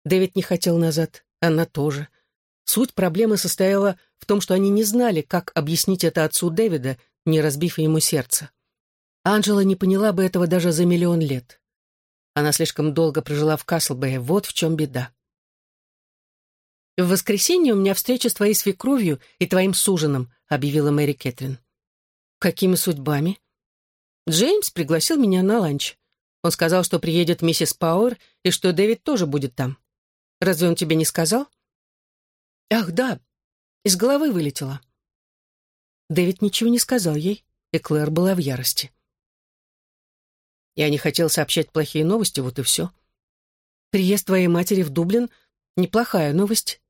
Дэвид не хотел назад, она тоже. Суть проблемы состояла в том, что они не знали, как объяснить это отцу Дэвида, не разбив ему сердце. Анжела не поняла бы этого даже за миллион лет. Она слишком долго прожила в Каслбэе, вот в чем беда. «В воскресенье у меня встреча с твоей свекровью и твоим суженом», — объявила Мэри Кэтрин. «Какими судьбами?» «Джеймс пригласил меня на ланч. Он сказал, что приедет миссис Пауэр и что Дэвид тоже будет там. Разве он тебе не сказал?» «Ах, да, из головы вылетело». Дэвид ничего не сказал ей, и Клэр была в ярости. «Я не хотел сообщать плохие новости, вот и все. Приезд твоей матери в Дублин — неплохая новость».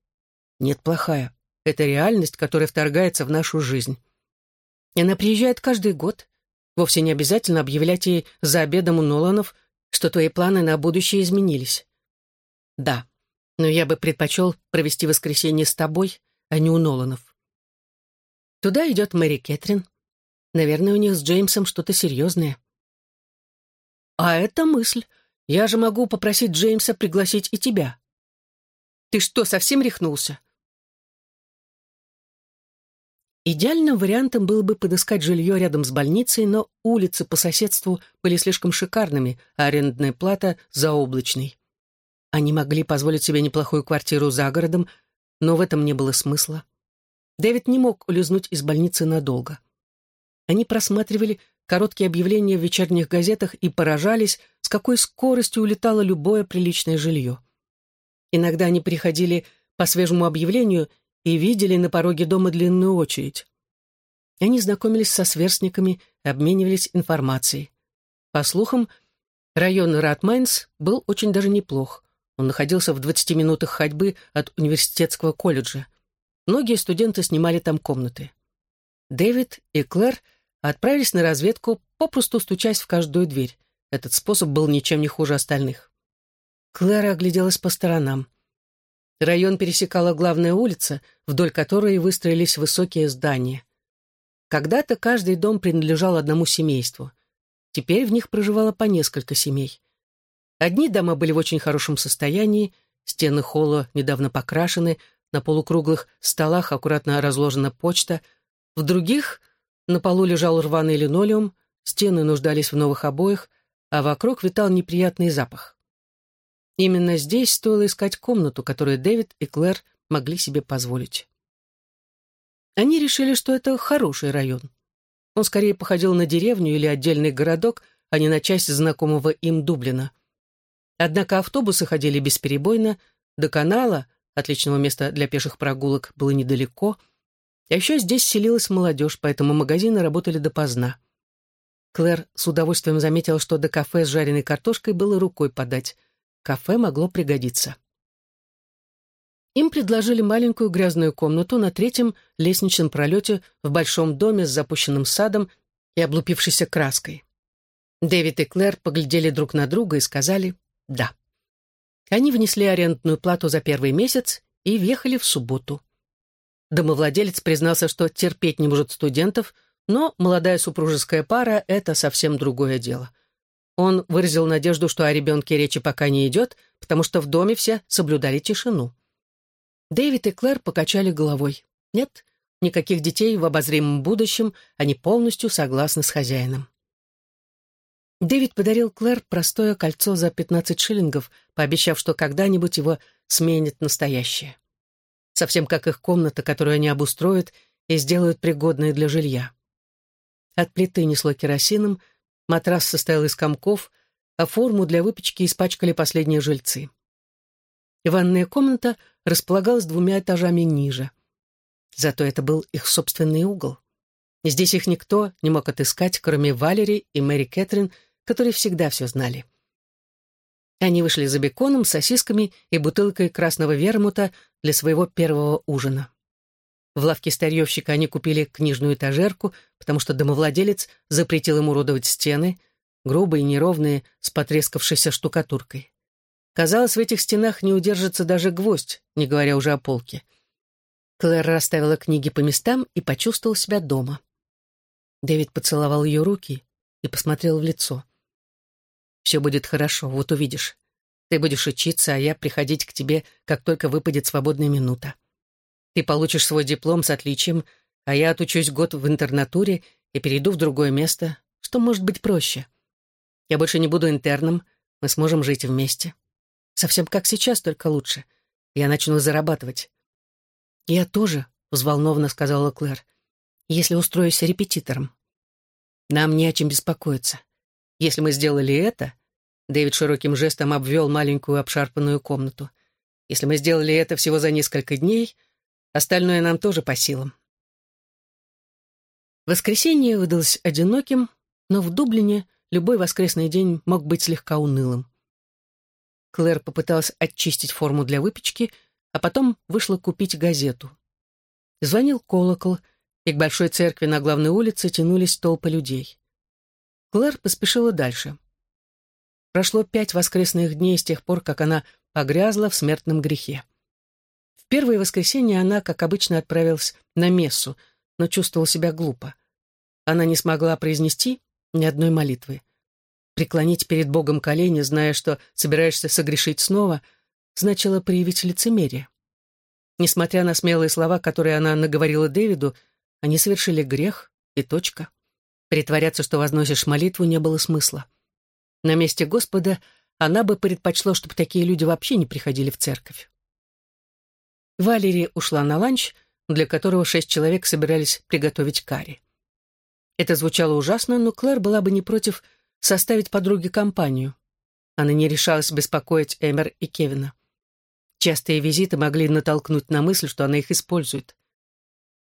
«Нет, плохая. Это реальность, которая вторгается в нашу жизнь. Она приезжает каждый год. Вовсе не обязательно объявлять ей за обедом у Ноланов, что твои планы на будущее изменились. Да, но я бы предпочел провести воскресенье с тобой, а не у Ноланов. Туда идет Мэри Кэтрин. Наверное, у них с Джеймсом что-то серьезное. А это мысль. Я же могу попросить Джеймса пригласить и тебя. Ты что, совсем рехнулся? Идеальным вариантом было бы подыскать жилье рядом с больницей, но улицы по соседству были слишком шикарными, а арендная плата заоблачной. Они могли позволить себе неплохую квартиру за городом, но в этом не было смысла. Дэвид не мог улизнуть из больницы надолго. Они просматривали короткие объявления в вечерних газетах и поражались, с какой скоростью улетало любое приличное жилье. Иногда они приходили по свежему объявлению и видели на пороге дома длинную очередь. Они знакомились со сверстниками, обменивались информацией. По слухам, район Ратмайнс был очень даже неплох. Он находился в 20 минутах ходьбы от университетского колледжа. Многие студенты снимали там комнаты. Дэвид и Клэр отправились на разведку, попросту стучась в каждую дверь. Этот способ был ничем не хуже остальных. Клэр огляделась по сторонам. Район пересекала главная улица, вдоль которой выстроились высокие здания. Когда-то каждый дом принадлежал одному семейству. Теперь в них проживало по несколько семей. Одни дома были в очень хорошем состоянии, стены холла недавно покрашены, на полукруглых столах аккуратно разложена почта, в других на полу лежал рваный линолеум, стены нуждались в новых обоях, а вокруг витал неприятный запах. Именно здесь стоило искать комнату, которую Дэвид и Клэр могли себе позволить. Они решили, что это хороший район. Он скорее походил на деревню или отдельный городок, а не на часть знакомого им Дублина — Однако автобусы ходили бесперебойно, до канала, отличного места для пеших прогулок, было недалеко, а еще здесь селилась молодежь, поэтому магазины работали допоздна. Клэр с удовольствием заметил, что до кафе с жареной картошкой было рукой подать. Кафе могло пригодиться. Им предложили маленькую грязную комнату на третьем лестничном пролете в большом доме с запущенным садом и облупившейся краской. Дэвид и Клэр поглядели друг на друга и сказали «да». Они внесли арендную плату за первый месяц и въехали в субботу. Домовладелец признался, что терпеть не может студентов, но молодая супружеская пара — это совсем другое дело. Он выразил надежду, что о ребенке речи пока не идет, потому что в доме все соблюдали тишину. Дэвид и Клэр покачали головой. Нет, никаких детей в обозримом будущем, они полностью согласны с хозяином. Дэвид подарил Клэр простое кольцо за 15 шиллингов, пообещав, что когда-нибудь его сменит настоящее. Совсем как их комната, которую они обустроят и сделают пригодной для жилья. От плиты несло керосином, матрас состоял из комков, а форму для выпечки испачкали последние жильцы. Ванная комната располагалась двумя этажами ниже. Зато это был их собственный угол. Здесь их никто не мог отыскать, кроме Валери и Мэри Кэтрин, которые всегда все знали. Они вышли за беконом, сосисками и бутылкой красного вермута для своего первого ужина. В лавке старьевщика они купили книжную этажерку, потому что домовладелец запретил им уродовать стены, грубые, неровные, с потрескавшейся штукатуркой. Казалось, в этих стенах не удержится даже гвоздь, не говоря уже о полке. Клэр расставила книги по местам и почувствовал себя дома. Дэвид поцеловал ее руки и посмотрел в лицо. «Все будет хорошо, вот увидишь. Ты будешь учиться, а я приходить к тебе, как только выпадет свободная минута. Ты получишь свой диплом с отличием, а я отучусь год в интернатуре и перейду в другое место, что может быть проще. Я больше не буду интерном, мы сможем жить вместе. Совсем как сейчас, только лучше. Я начну зарабатывать. «Я тоже», — взволнованно сказала Клэр, «если устроюсь репетитором. Нам не о чем беспокоиться. Если мы сделали это...» Дэвид широким жестом обвел маленькую обшарпанную комнату. «Если мы сделали это всего за несколько дней, остальное нам тоже по силам». Воскресенье выдалось одиноким, но в Дублине любой воскресный день мог быть слегка унылым. Клэр попыталась очистить форму для выпечки, а потом вышла купить газету. Звонил колокол, и к большой церкви на главной улице тянулись толпы людей. Клэр поспешила дальше. Прошло пять воскресных дней с тех пор, как она погрязла в смертном грехе. В первое воскресенье она, как обычно, отправилась на мессу, но чувствовала себя глупо. Она не смогла произнести ни одной молитвы. Преклонить перед Богом колени, зная, что собираешься согрешить снова, значило проявить лицемерие. Несмотря на смелые слова, которые она наговорила Дэвиду, они совершили грех и точка. Притворяться, что возносишь молитву, не было смысла. На месте Господа она бы предпочла, чтобы такие люди вообще не приходили в церковь. Валерия ушла на ланч, для которого шесть человек собирались приготовить карри. Это звучало ужасно, но Клэр была бы не против составить подруге компанию. Она не решалась беспокоить Эмер и Кевина. Частые визиты могли натолкнуть на мысль, что она их использует.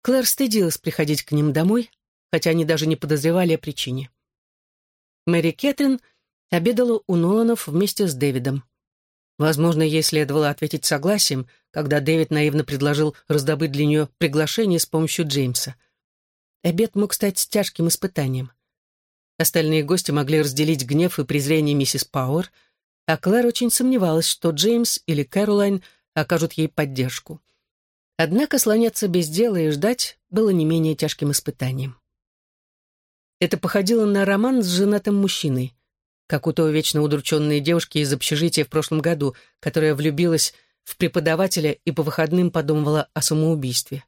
Клэр стыдилась приходить к ним домой, хотя они даже не подозревали о причине. Мэри Кэтрин обедала у Ноланов вместе с Дэвидом. Возможно, ей следовало ответить согласием, когда Дэвид наивно предложил раздобыть для нее приглашение с помощью Джеймса. Обед мог стать тяжким испытанием. Остальные гости могли разделить гнев и презрение миссис Пауэр, а Клэр очень сомневалась, что Джеймс или Кэролайн окажут ей поддержку. Однако слоняться без дела и ждать было не менее тяжким испытанием. Это походило на роман с женатым мужчиной, как у той вечно удрученной девушки из общежития в прошлом году, которая влюбилась в преподавателя и по выходным подумывала о самоубийстве.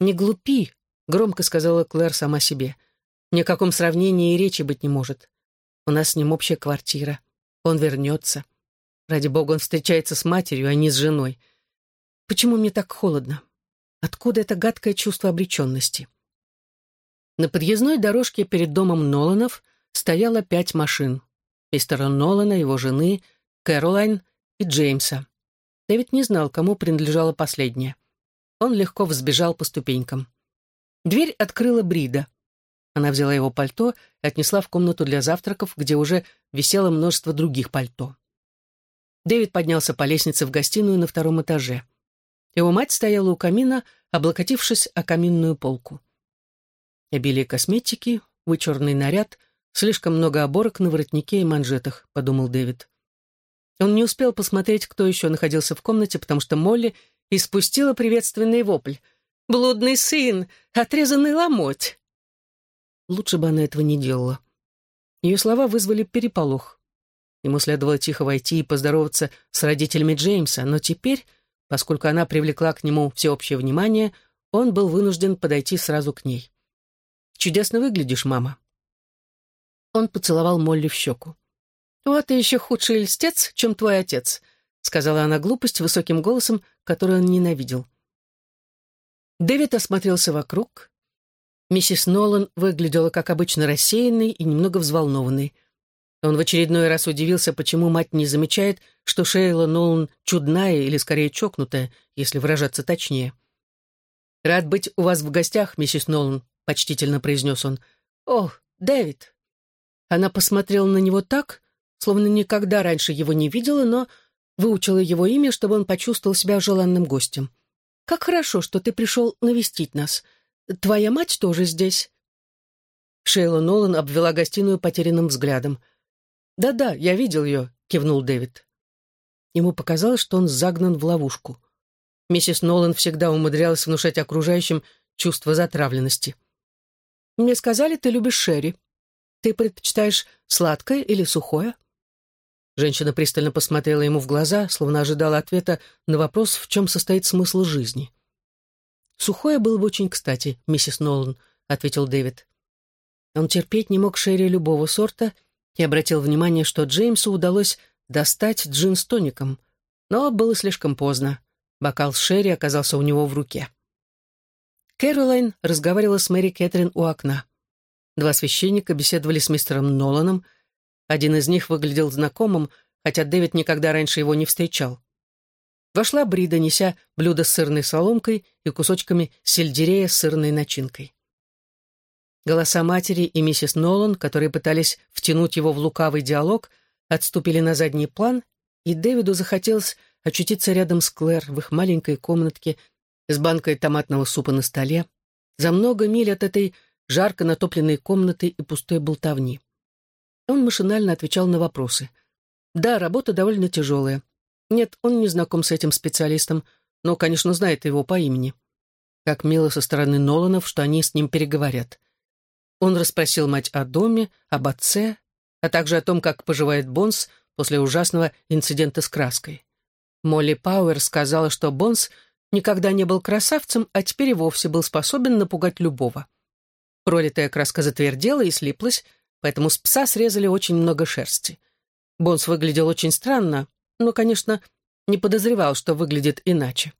«Не глупи», — громко сказала Клэр сама себе, — ни о каком сравнении и речи быть не может. У нас с ним общая квартира. Он вернется. Ради бога, он встречается с матерью, а не с женой. Почему мне так холодно? Откуда это гадкое чувство обреченности? На подъездной дорожке перед домом Ноланов стояло пять машин. Мистера Нолана, его жены, Кэролайн и Джеймса. Дэвид не знал, кому принадлежала последняя. Он легко взбежал по ступенькам. Дверь открыла Брида — она взяла его пальто и отнесла в комнату для завтраков, где уже висело множество других пальто. Дэвид поднялся по лестнице в гостиную на втором этаже. Его мать стояла у камина, облокотившись о каминную полку. Обилие косметики, вычурный наряд, слишком много оборок на воротнике и манжетах, подумал Дэвид. Он не успел посмотреть, кто еще находился в комнате, потому что Молли испустила приветственный вопль. «Блудный сын! Отрезанный ломоть!» Лучше бы она этого не делала. Ее слова вызвали переполох. Ему следовало тихо войти и поздороваться с родителями Джеймса, но теперь, поскольку она привлекла к нему всеобщее внимание, он был вынужден подойти сразу к ней. «Чудесно выглядишь, мама». Он поцеловал Молли в щеку. «Вот ты еще худший льстец, чем твой отец», — сказала она глупость высоким голосом, который он ненавидел. Дэвид осмотрелся вокруг. Миссис Нолан выглядела, как обычно, рассеянной и немного взволнованной. Он в очередной раз удивился, почему мать не замечает, что Шейла Нолан чудная или, скорее, чокнутая, если выражаться точнее. «Рад быть у вас в гостях, миссис Нолан», — почтительно произнес он. «Ох, Дэвид!» Она посмотрела на него так, словно никогда раньше его не видела, но выучила его имя, чтобы он почувствовал себя желанным гостем. «Как хорошо, что ты пришел навестить нас. Твоя мать тоже здесь». Шейла Нолан обвела гостиную потерянным взглядом. «Да-да, я видел ее», — кивнул Дэвид. Ему показалось, что он загнан в ловушку. Миссис Нолан всегда умудрялась внушать окружающим чувство затравленности. «Мне сказали, ты любишь Шерри. Ты предпочитаешь сладкое или сухое?» Женщина пристально посмотрела ему в глаза, словно ожидала ответа на вопрос, в чем состоит смысл жизни. «Сухое было бы очень кстати, миссис Нолан», — ответил Дэвид. Он терпеть не мог Шерри любого сорта и обратил внимание, что Джеймсу удалось достать джин с тоником, но было слишком поздно. Бокал с Шерри оказался у него в руке. Кэролайн разговаривала с Мэри Кэтрин у окна. Два священника беседовали с мистером Ноланом, один из них выглядел знакомым, хотя Дэвид никогда раньше его не встречал. Вошла Брида, неся блюдо с сырной соломкой и кусочками сельдерея с сырной начинкой. Голоса матери и миссис Нолан, которые пытались втянуть его в лукавый диалог, отступили на задний план, и Дэвиду захотелось очутиться рядом с Клэр в их маленькой комнатке с банкой томатного супа на столе, за много миль от этой жарко натопленной комнаты и пустой болтовни. Он машинально отвечал на вопросы. Да, работа довольно тяжелая. Нет, он не знаком с этим специалистом, но, конечно, знает его по имени. Как мило со стороны Ноланов, что они с ним переговорят. Он расспросил мать о доме, об отце, а также о том, как поживает Бонс после ужасного инцидента с краской. Молли Пауэр сказала, что Бонс никогда не был красавцем, а теперь и вовсе был способен напугать любого. Пролитая краска затвердела и слиплась, поэтому с пса срезали очень много шерсти. Бонс выглядел очень странно, но, конечно, не подозревал, что выглядит иначе.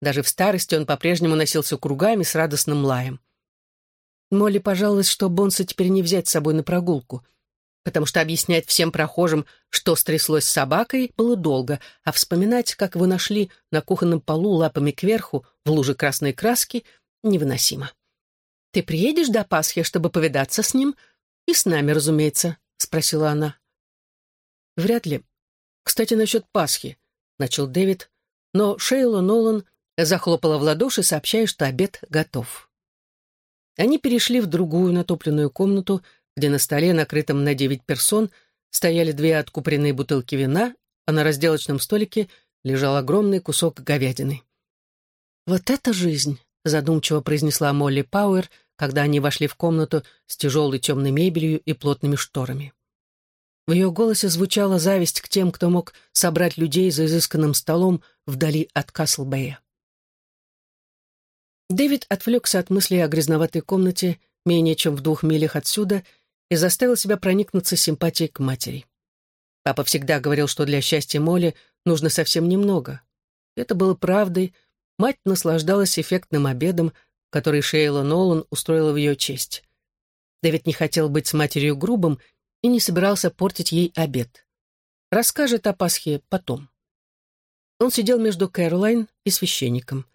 Даже в старости он по-прежнему носился кругами с радостным лаем. Молли пожаловалась, что Бонса теперь не взять с собой на прогулку, потому что объяснять всем прохожим, что стряслось с собакой, было долго, а вспоминать, как вы нашли на кухонном полу лапами кверху в луже красной краски, невыносимо. «Ты приедешь до Пасхи, чтобы повидаться с ним?» «И с нами, разумеется», — спросила она. «Вряд ли. Кстати, насчет Пасхи», — начал Дэвид, но Шейла Нолан захлопала в ладоши, сообщая, что обед готов. Они перешли в другую натопленную комнату, где на столе, накрытом на девять персон, стояли две откупоренные бутылки вина, а на разделочном столике лежал огромный кусок говядины. «Вот это жизнь!» — задумчиво произнесла Молли Пауэр — когда они вошли в комнату с тяжелой темной мебелью и плотными шторами. В ее голосе звучала зависть к тем, кто мог собрать людей за изысканным столом вдали от Каслбэя. Дэвид отвлекся от мыслей о грязноватой комнате менее чем в двух милях отсюда и заставил себя проникнуться симпатией к матери. Папа всегда говорил, что для счастья Молли нужно совсем немного. Это было правдой, мать наслаждалась эффектным обедом, который Шейла Нолан устроила в ее честь. Дэвид не хотел быть с матерью грубым и не собирался портить ей обед. Расскажет о Пасхе потом. Он сидел между Кэролайн и священником.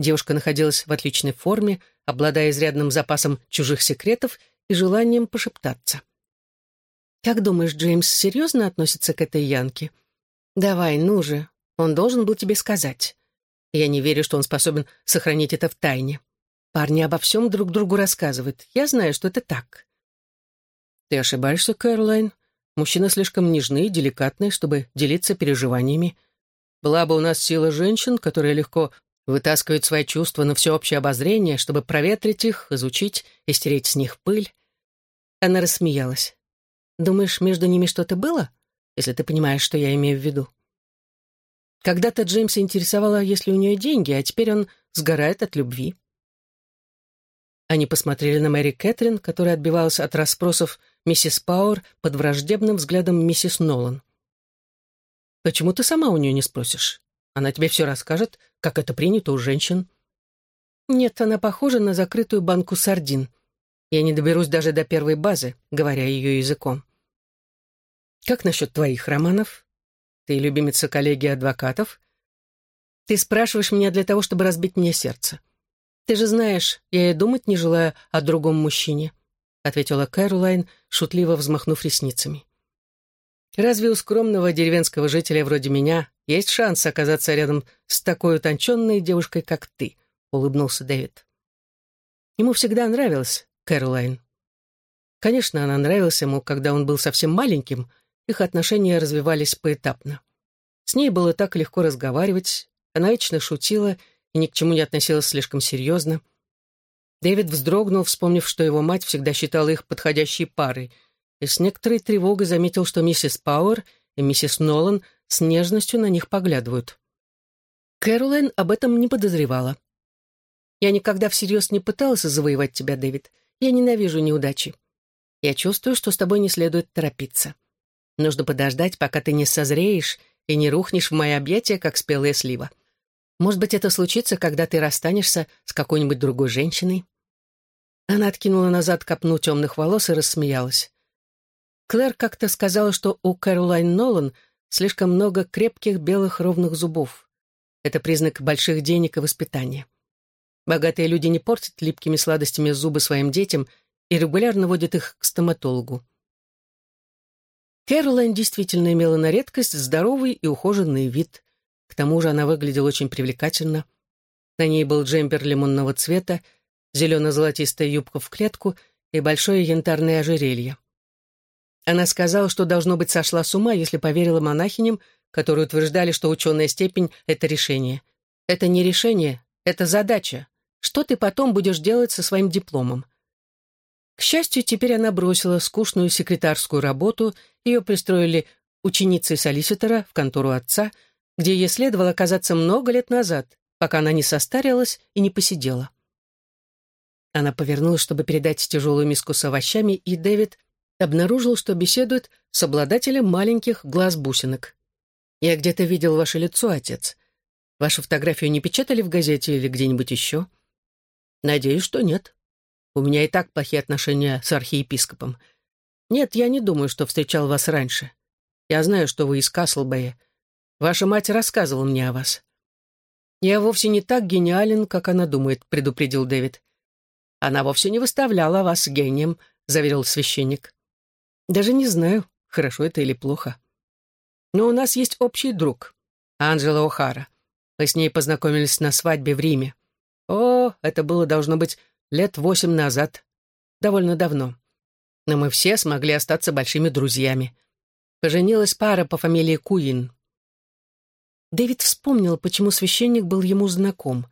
Девушка находилась в отличной форме, обладая изрядным запасом чужих секретов и желанием пошептаться. «Как думаешь, Джеймс серьезно относится к этой Янке? «Давай, ну же, он должен был тебе сказать. Я не верю, что он способен сохранить это в тайне. Парни обо всем друг другу рассказывают. Я знаю, что это так». «Ты ошибаешься, Кэролайн. Мужчины слишком нежны и деликатны, чтобы делиться переживаниями. Была бы у нас сила женщин, которые легко вытаскивают свои чувства на всеобщее обозрение, чтобы проветрить их, изучить и стереть с них пыль». Она рассмеялась. «Думаешь, между ними что-то было, если ты понимаешь, что я имею в виду?» Когда-то Джеймса интересовало, есть ли у нее деньги, а теперь он сгорает от любви. Они посмотрели на Мэри Кэтрин, которая отбивалась от расспросов миссис Пауэр под враждебным взглядом миссис Нолан. «Почему ты сама у нее не спросишь? Она тебе все расскажет, как это принято у женщин». «Нет, она похожа на закрытую банку сардин. Я не доберусь даже до первой базы, говоря ее языком». «Как насчет твоих романов? Ты любимица коллегии адвокатов?» «Ты спрашиваешь меня для того, чтобы разбить мне сердце. Ты же знаешь, я и думать не желаю о другом мужчине», ответила Кэролайн, шутливо взмахнув ресницами. «Разве у скромного деревенского жителя вроде меня есть шанс оказаться рядом с такой утонченной девушкой, как ты?» — улыбнулся Дэвид. Ему всегда нравилась Кэролайн. Конечно, она нравилась ему, когда он был совсем маленьким, их отношения развивались поэтапно. С ней было так легко разговаривать, она вечно шутила и ни к чему не относилась слишком серьезно. Дэвид вздрогнул, вспомнив, что его мать всегда считала их подходящей парой, и с некоторой тревогой заметил, что миссис Пауэр и миссис Нолан с нежностью на них поглядывают. Кэролайн об этом не подозревала. «Я никогда всерьез не пыталась завоевать тебя, Дэвид. Я ненавижу неудачи. Я чувствую, что с тобой не следует торопиться. Нужно подождать, пока ты не созреешь и не рухнешь в мои объятия, как спелая слива. Может быть, это случится, когда ты расстанешься с какой-нибудь другой женщиной?» Она откинула назад копну темных волос и рассмеялась. Клэр как-то сказала, что у Кэролайн Нолан слишком много крепких белых ровных зубов. Это признак больших денег и воспитания. Богатые люди не портят липкими сладостями зубы своим детям и регулярно водят их к стоматологу. Кэролайн действительно имела на редкость здоровый и ухоженный вид. К тому же она выглядела очень привлекательно. На ней был джемпер лимонного цвета, зелено-золотистая юбка в клетку и большое янтарное ожерелье. Она сказала, что, должно быть, сошла с ума, если поверила монахиням, которые утверждали, что ученая степень — это решение. Это не решение, это задача. Что ты потом будешь делать со своим дипломом? К счастью, теперь она бросила скучную секретарскую работу, ее пристроили ученицей солиситора в контору отца — где ей следовало оказаться много лет назад, пока она не состарилась и не посидела. Она повернулась, чтобы передать тяжелую миску с овощами, и Дэвид обнаружил, что беседует с обладателем маленьких глаз-бусинок. «Я где-то видел ваше лицо, отец. Вашу фотографию не печатали в газете или где-нибудь еще?» «Надеюсь, что нет. У меня и так плохие отношения с архиепископом. Нет, я не думаю, что встречал вас раньше. Я знаю, что вы из Каслбэя, Ваша мать рассказывала мне о вас». «Я вовсе не так гениален, как она думает», — предупредил Дэвид. «Она вовсе не выставляла вас гением», — заверил священник. «Даже не знаю, хорошо это или плохо. Но у нас есть общий друг, Анджела О'Хара. Мы с ней познакомились на свадьбе в Риме. О, это было, должно быть, лет восемь назад. Довольно давно. Но мы все смогли остаться большими друзьями. Поженилась пара по фамилии Куин. Дэвид вспомнил, почему священник был ему знаком.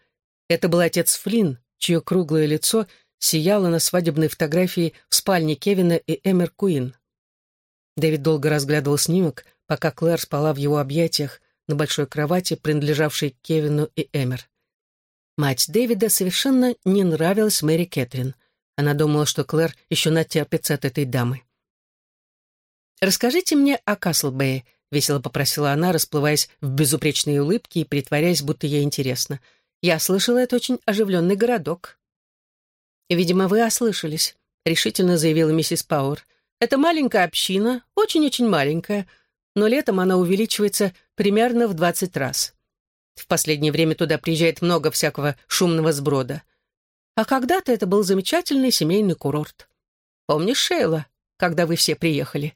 Это был отец Флинн, чье круглое лицо сияло на свадебной фотографии в спальне Кевина и Эмер Куин. Дэвид долго разглядывал снимок, пока Клэр спала в его объятиях на большой кровати, принадлежавшей Кевину и Эмер. Мать Дэвида совершенно не нравилась Мэри Кэтрин. Она думала, что Клэр еще натерпится от этой дамы. «Расскажите мне о Каслбэе», весело попросила она, расплываясь в безупречные улыбки и притворяясь, будто ей интересно. «Я слышала, это очень оживленный городок». «Видимо, вы ослышались», — решительно заявила миссис Пауэр. «Это маленькая община, очень-очень маленькая, но летом она увеличивается примерно в двадцать раз. В последнее время туда приезжает много всякого шумного сброда. А когда-то это был замечательный семейный курорт. Помнишь, Шейла, когда вы все приехали?»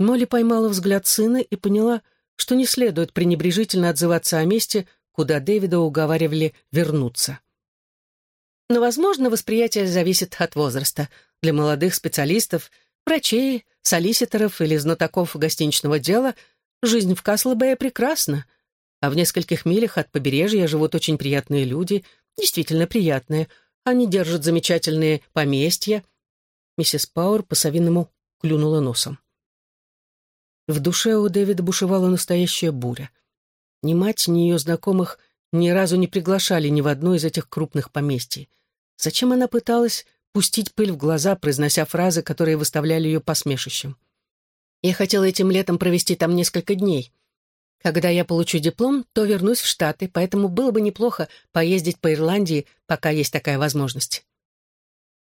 Молли поймала взгляд сына и поняла, что не следует пренебрежительно отзываться о месте, куда Дэвида уговаривали вернуться. Но, возможно, восприятие зависит от возраста. Для молодых специалистов, врачей, солиситоров или знатоков гостиничного дела жизнь в Каслбэе прекрасна, а в нескольких милях от побережья живут очень приятные люди, действительно приятные. Они держат замечательные поместья. Миссис Пауэр по-совиному клюнула носом. В душе у Дэвида бушевала настоящая буря. Ни мать, ни ее знакомых ни разу не приглашали ни в одно из этих крупных поместий. Зачем она пыталась пустить пыль в глаза, произнося фразы, которые выставляли ее посмешищем? Я хотела этим летом провести там несколько дней. Когда я получу диплом, то вернусь в Штаты, поэтому было бы неплохо поездить по Ирландии, пока есть такая возможность.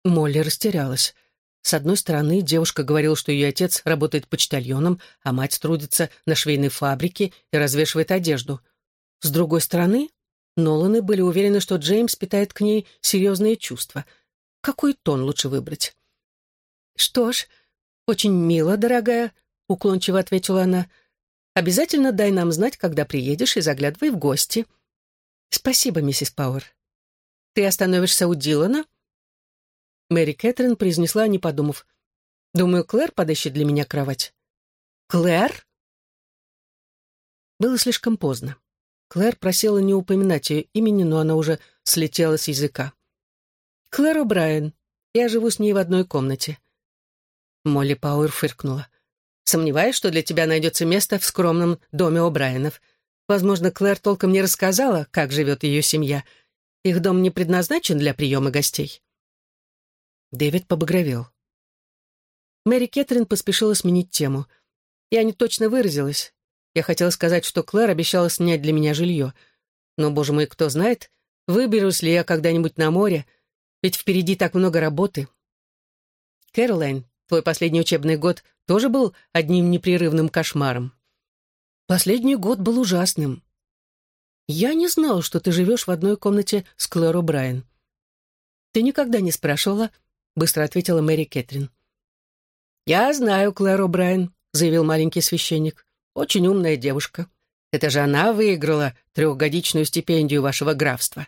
Молли растерялась. С одной стороны, девушка говорила, что ее отец работает почтальоном, а мать трудится на швейной фабрике и развешивает одежду. С другой стороны, Ноланы были уверены, что Джеймс питает к ней серьезные чувства. Какой тон лучше выбрать? «Что ж, очень мило, дорогая», — уклончиво ответила она, — Обязательно дай нам знать, когда приедешь, и заглядывай в гости. Спасибо, миссис Пауэр. Ты остановишься у Дилана? Мэри Кэтрин произнесла, не подумав. Думаю, Клэр подыщет для меня кровать. Клэр? Было слишком поздно. Клэр просила не упоминать ее имени, но она уже слетела с языка. «Клэр О'Брайен. Я живу с ней в одной комнате». Молли Пауэр фыркнула. Сомневаюсь, что для тебя найдется место в скромном доме О'Брайенов. Возможно, Клэр толком не рассказала, как живет ее семья. Их дом не предназначен для приема гостей. Дэвид побагровел. Мэри Кэтрин поспешила сменить тему. Я не точно выразилась. Я хотела сказать, что Клэр обещала снять для меня жилье. Но, боже мой, кто знает, выберусь ли я когда-нибудь на море, ведь впереди так много работы. Кэролайн, твой последний учебный год тоже был одним непрерывным кошмаром. Последний год был ужасным. Я не знала, что ты живешь в одной комнате с Клэро Брайан. Ты никогда не спрашивала, быстро ответила Мэри Кэтрин. Я знаю Клэро Брайан, заявил маленький священник. Очень умная девушка. Это же она выиграла трехгодичную стипендию вашего графства.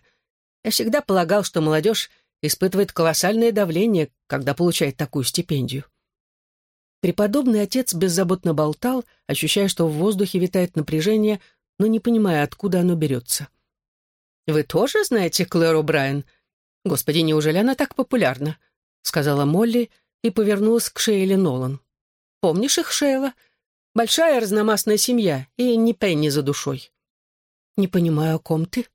Я всегда полагал, что молодежь испытывает колоссальное давление, когда получает такую стипендию. Преподобный отец беззаботно болтал, ощущая, что в воздухе витает напряжение, но не понимая, откуда оно берется. «Вы тоже знаете Клэру Брайан? Господи, неужели она так популярна?» — сказала Молли и повернулась к Шейле Нолан. «Помнишь их, Шейла? Большая разномастная семья и ни пенни за душой». «Не понимаю, о ком ты?»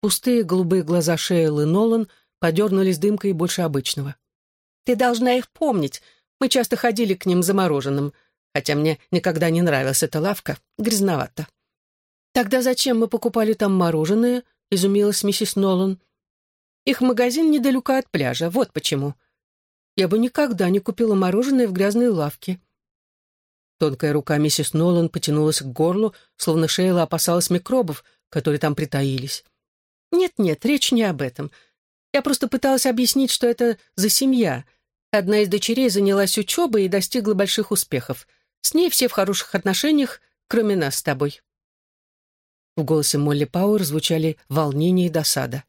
Пустые голубые глаза Шейлы Нолан подернулись дымкой больше обычного. «Ты должна их помнить. Мы часто ходили к ним за мороженым, хотя мне никогда не нравилась эта лавка, грязновато. «Тогда зачем мы покупали там мороженое?» — изумилась миссис Нолан. «Их магазин недалеко от пляжа, вот почему. Я бы никогда не купила мороженое в грязной лавке». Тонкая рука миссис Нолан потянулась к горлу, словно Шейла опасалась микробов, которые там притаились. «Нет-нет, речь не об этом. Я просто пыталась объяснить, что это за семья — Одна из дочерей занялась учебой и достигла больших успехов. С ней все в хороших отношениях, кроме нас с тобой». В голосе Молли Пауэр звучали волнение и досада.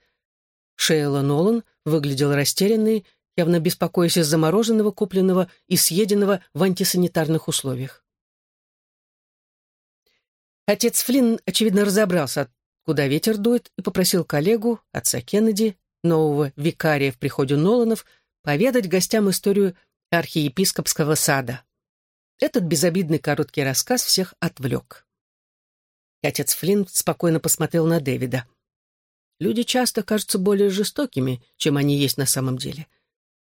Шейла Нолан выглядел растерянной, явно беспокоясь из-за мороженого, купленного и съеденного в антисанитарных условиях. Отец Флинн, очевидно, разобрался, куда ветер дует, и попросил коллегу, отца Кеннеди, нового викария в приходе Ноланов, поведать гостям историю архиепископского сада. Этот безобидный короткий рассказ всех отвлек. И отец Флинн спокойно посмотрел на Дэвида. Люди часто кажутся более жестокими, чем они есть на самом деле.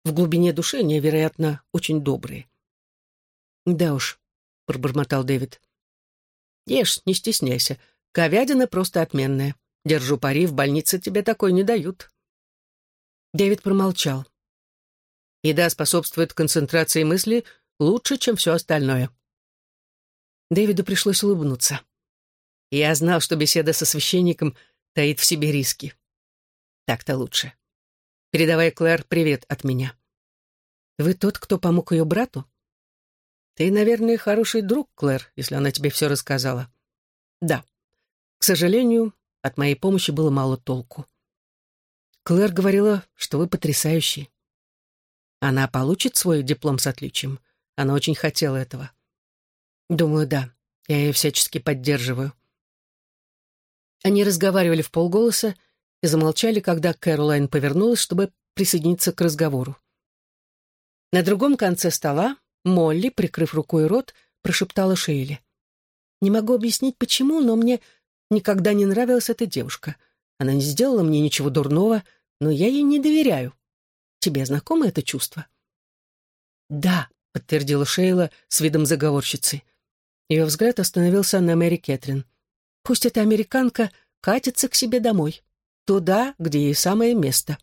В глубине души они, вероятно, очень добрые. «Да уж», — пробормотал Дэвид. «Ешь, не стесняйся. Говядина просто отменная. Держу пари, в больнице тебе такой не дают». Дэвид промолчал. Еда способствует концентрации мысли лучше, чем все остальное. Дэвиду пришлось улыбнуться. Я знал, что беседа со священником таит в себе риски. Так-то лучше. Передавай Клэр привет от меня. Вы тот, кто помог ее брату? Ты, наверное, хороший друг, Клэр, если она тебе все рассказала. Да. К сожалению, от моей помощи было мало толку. Клэр говорила, что вы потрясающий. Она получит свой диплом с отличием. Она очень хотела этого. Думаю, да. Я ее всячески поддерживаю. Они разговаривали в полголоса и замолчали, когда Кэролайн повернулась, чтобы присоединиться к разговору. На другом конце стола Молли, прикрыв рукой рот, прошептала Шейли. «Не могу объяснить, почему, но мне никогда не нравилась эта девушка. Она не сделала мне ничего дурного, но я ей не доверяю. Тебе знакомо это чувство?» «Да», — подтвердила Шейла с видом заговорщицы. Ее взгляд остановился на Мэри Кэтрин. «Пусть эта американка катится к себе домой, туда, где ей самое место.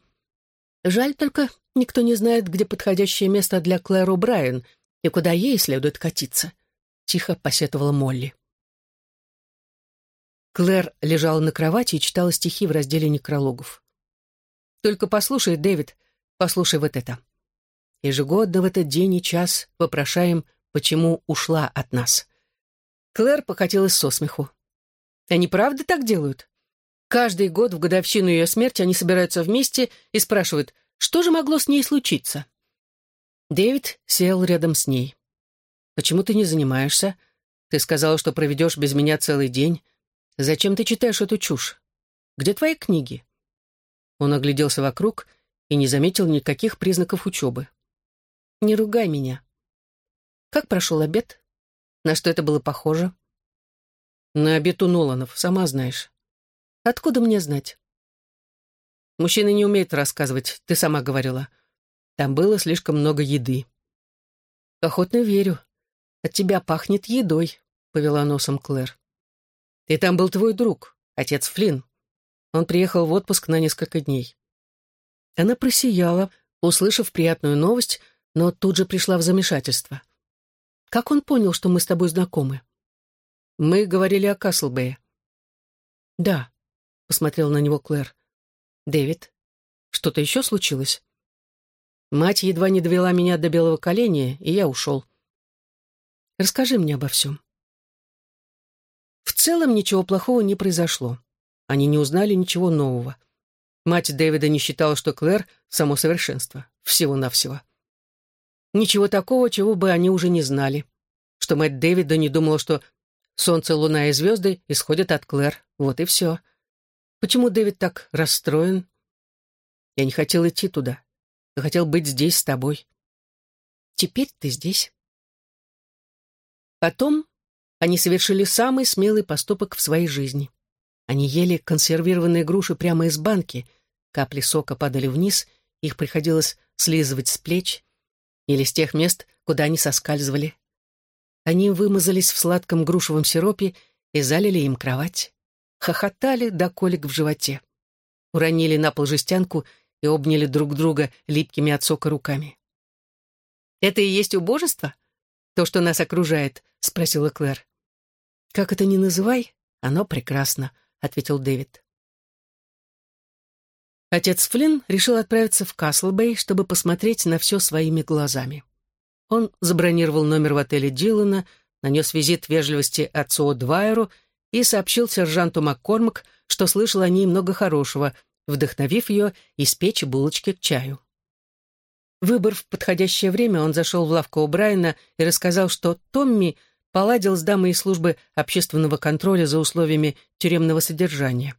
Жаль только, никто не знает, где подходящее место для Клэр Брайан и куда ей следует катиться», — тихо посетовала Молли. Клэр лежала на кровати и читала стихи в разделе некрологов. «Только послушай, Дэвид, послушай вот это. Ежегодно в этот день и час вопрошаем, почему ушла от нас». Клэр покатилась со смеху. «Они правда так делают?» Каждый год в годовщину ее смерти они собираются вместе и спрашивают, что же могло с ней случиться. Дэвид сел рядом с ней. «Почему ты не занимаешься? Ты сказала, что проведешь без меня целый день. Зачем ты читаешь эту чушь? Где твои книги?» Он огляделся вокруг и не заметил никаких признаков учебы. «Не ругай меня. Как прошел обед? На что это было похоже?» «На обед у Ноланов, сама знаешь. Откуда мне знать?» «Мужчины не умеют рассказывать, ты сама говорила. Там было слишком много еды. Охотно верю. От тебя пахнет едой, повела носом Клэр. И там был твой друг, отец Флинн. Он приехал в отпуск на несколько дней. Она просияла, услышав приятную новость, но тут же пришла в замешательство. Как он понял, что мы с тобой знакомы? Мы говорили о Каслбее. Да, посмотрел на него Клэр. Дэвид, что-то еще случилось? Мать едва не довела меня до белого коленя, и я ушел. Расскажи мне обо всем. В целом ничего плохого не произошло. Они не узнали ничего нового. Мать Дэвида не считала, что Клэр — само совершенство. Всего-навсего. Ничего такого, чего бы они уже не знали. Что мать Дэвида не думала, что солнце, луна и звезды исходят от Клэр. Вот и все. Почему Дэвид так расстроен? Я не хотел идти туда. Я хотел быть здесь с тобой. Теперь ты здесь. Потом они совершили самый смелый поступок в своей жизни. Они ели консервированные груши прямо из банки, капли сока падали вниз, их приходилось слизывать с плеч или с тех мест, куда они соскальзывали. Они вымазались в сладком грушевом сиропе и залили им кровать. Хохотали до колик в животе. Уронили на пол жестянку и обняли друг друга липкими от сока руками. «Это и есть убожество? То, что нас окружает?» — спросила Клэр. «Как это ни называй, оно прекрасно», — ответил Дэвид. Отец Флинн решил отправиться в Каслбей, чтобы посмотреть на все своими глазами. Он забронировал номер в отеле Дилана, нанес визит вежливости отцу Двайеру и сообщил сержанту Маккормак, что слышал о ней много хорошего, вдохновив ее испечь булочки к чаю. Выбор в подходящее время, он зашел в лавку у Брайана и рассказал, что Томми поладил с дамой из службы общественного контроля за условиями тюремного содержания.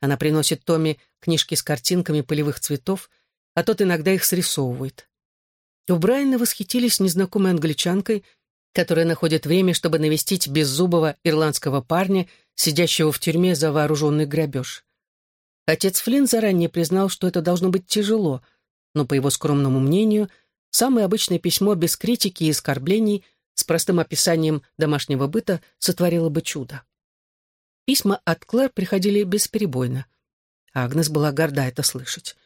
Она приносит Томми книжки с картинками полевых цветов, а тот иногда их срисовывает. У Брайана восхитились незнакомой англичанкой, которая находит время, чтобы навестить беззубого ирландского парня, сидящего в тюрьме за вооруженный грабеж. Отец Флинн заранее признал, что это должно быть тяжело, но, по его скромному мнению, самое обычное письмо без критики и оскорблений с простым описанием домашнего быта сотворило бы чудо. Письма от Клэр приходили бесперебойно. Агнес была горда это слышать.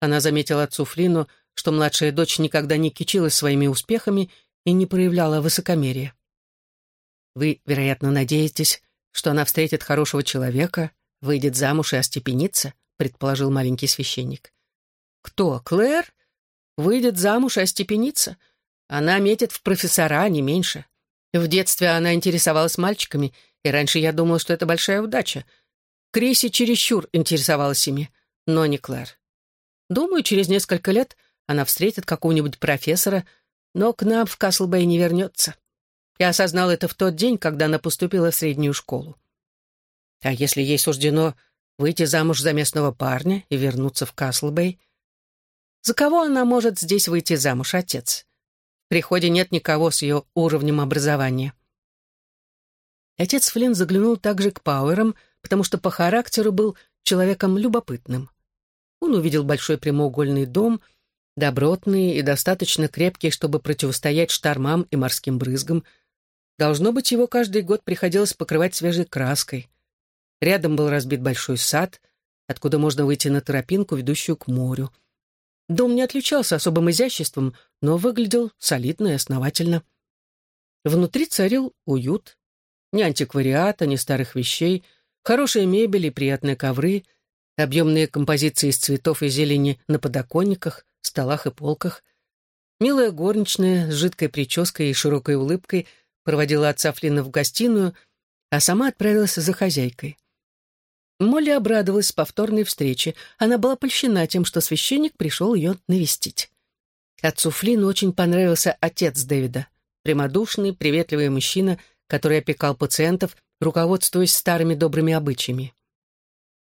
Она заметила отцу Флину, что младшая дочь никогда не кичилась своими успехами и не проявляла высокомерия. «Вы, вероятно, надеетесь, что она встретит хорошего человека, выйдет замуж и остепенится», — предположил маленький священник. «Кто, Клэр? Выйдет замуж и остепенится? Она метит в профессора, не меньше. В детстве она интересовалась мальчиками, и раньше я думал, что это большая удача. Криси чересчур интересовалась ими, но не Клэр. Думаю, через несколько лет она встретит какого-нибудь профессора, но к нам в Каслбэй не вернется. Я осознал это в тот день, когда она поступила в среднюю школу. А если ей суждено выйти замуж за местного парня и вернуться в Каслбэй, за кого она может здесь выйти замуж, отец? Приходе нет никого с ее уровнем образования. Отец Флинн заглянул также к Пауэрам, потому что по характеру был человеком любопытным. Он увидел большой прямоугольный дом, добротный и достаточно крепкий, чтобы противостоять штормам и морским брызгам. Должно быть, его каждый год приходилось покрывать свежей краской. Рядом был разбит большой сад, откуда можно выйти на тропинку, ведущую к морю. Дом не отличался особым изяществом, но выглядел солидно и основательно. Внутри царил уют. Ни антиквариата, ни старых вещей, хорошая мебель и приятные ковры, объемные композиции из цветов и зелени на подоконниках, столах и полках. Милая горничная с жидкой прической и широкой улыбкой проводила отца Флина в гостиную, а сама отправилась за хозяйкой. Молли обрадовалась повторной встрече. Она была польщена тем, что священник пришел ее навестить. Отцу Флину очень понравился отец Дэвида. Прямодушный, приветливый мужчина, который опекал пациентов, руководствуясь старыми добрыми обычаями.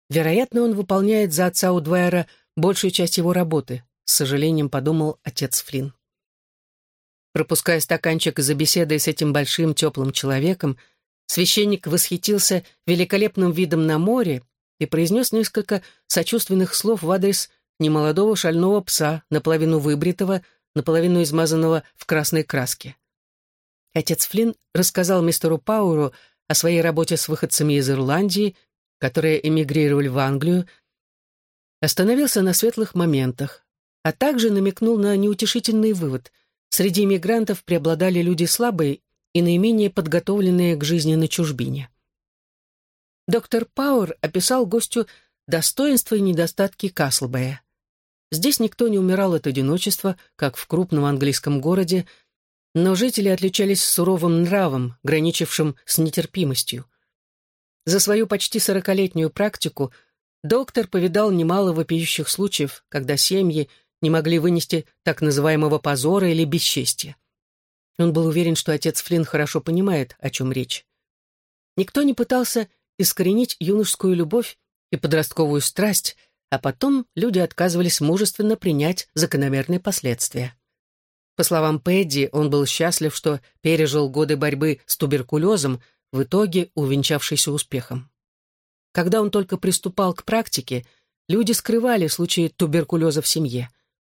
Вероятно, он выполняет за отца Удвайера большую часть его работы, с сожалением подумал отец Флинн. Пропуская стаканчик за беседой с этим большим теплым человеком, Священник восхитился великолепным видом на море и произнес несколько сочувственных слов в адрес немолодого шального пса, наполовину выбритого, наполовину измазанного в красной краске. Отец Флинн рассказал мистеру Пауру о своей работе с выходцами из Ирландии, которые эмигрировали в Англию, остановился на светлых моментах, а также намекнул на неутешительный вывод. Среди иммигрантов преобладали люди слабые и наименее подготовленные к жизни на чужбине. Доктор Пауэр описал гостю достоинства и недостатки Каслбэя. Здесь никто не умирал от одиночества, как в крупном английском городе, но жители отличались суровым нравом, граничившим с нетерпимостью. За свою почти сорокалетнюю практику доктор повидал немало вопиющих случаев, когда семьи не могли вынести так называемого позора или бесчестия. Он был уверен, что отец Флинн хорошо понимает, о чем речь. Никто не пытался искоренить юношескую любовь и подростковую страсть, а потом люди отказывались мужественно принять закономерные последствия. По словам Пэдди, он был счастлив, что пережил годы борьбы с туберкулезом, в итоге увенчавшийся успехом. Когда он только приступал к практике, люди скрывали случаи туберкулеза в семье.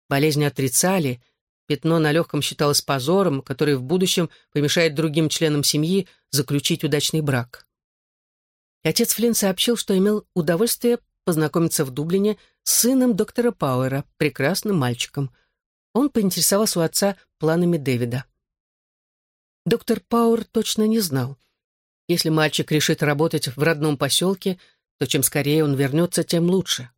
Болезнь отрицали – Пятно на легком считалось позором, который в будущем помешает другим членам семьи заключить удачный брак. И отец Флинн сообщил, что имел удовольствие познакомиться в Дублине с сыном доктора Пауэра, прекрасным мальчиком. Он поинтересовался у отца планами Дэвида. Доктор Пауэр точно не знал. Если мальчик решит работать в родном поселке, то чем скорее он вернется, тем лучше.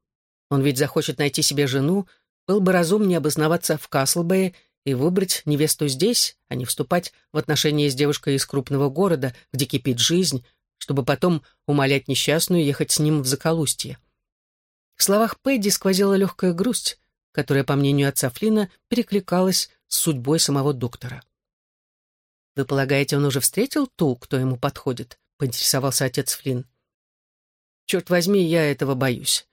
Он ведь захочет найти себе жену, был бы разумнее обосноваться в Каслбэе и выбрать невесту здесь, а не вступать в отношения с девушкой из крупного города, где кипит жизнь, чтобы потом умолять несчастную ехать с ним в заколустье. В словах Пэдди сквозила легкая грусть, которая, по мнению отца Флина, перекликалась с судьбой самого доктора. «Вы полагаете, он уже встретил ту, кто ему подходит?» — поинтересовался отец Флинн. «Черт возьми, я этого боюсь.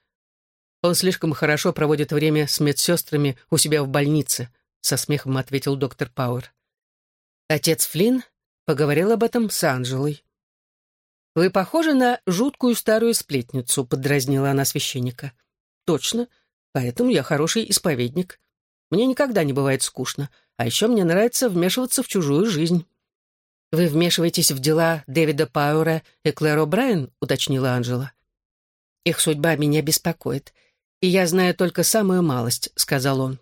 Он слишком хорошо проводит время с медсестрами у себя в больнице», — со смехом ответил доктор Пауэр. Отец Флинн поговорил об этом с Анжелой. «Вы похожи на жуткую старую сплетницу», — подразнила она священника. «Точно, поэтому я хороший исповедник. Мне никогда не бывает скучно, а еще мне нравится вмешиваться в чужую жизнь». «Вы вмешиваетесь в дела Дэвида Пауэра и Клэр О'Брайен?» — уточнила Анжела. «Их судьба меня беспокоит и я знаю только самую малость», — сказал он.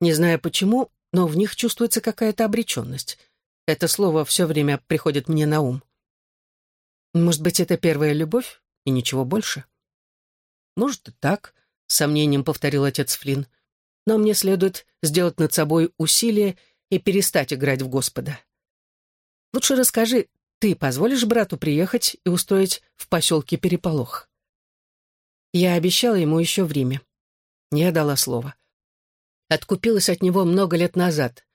Не знаю почему, но в них чувствуется какая-то обреченность. Это слово все время приходит мне на ум. Может быть, это первая любовь и ничего больше? Может, и так, — с сомнением повторил отец Флинн. Но мне следует сделать над собой усилие и перестать играть в Господа. Лучше расскажи, ты позволишь брату приехать и устроить в поселке переполох? Я обещала ему еще время. Не дала слова. Откупилась от него много лет назад.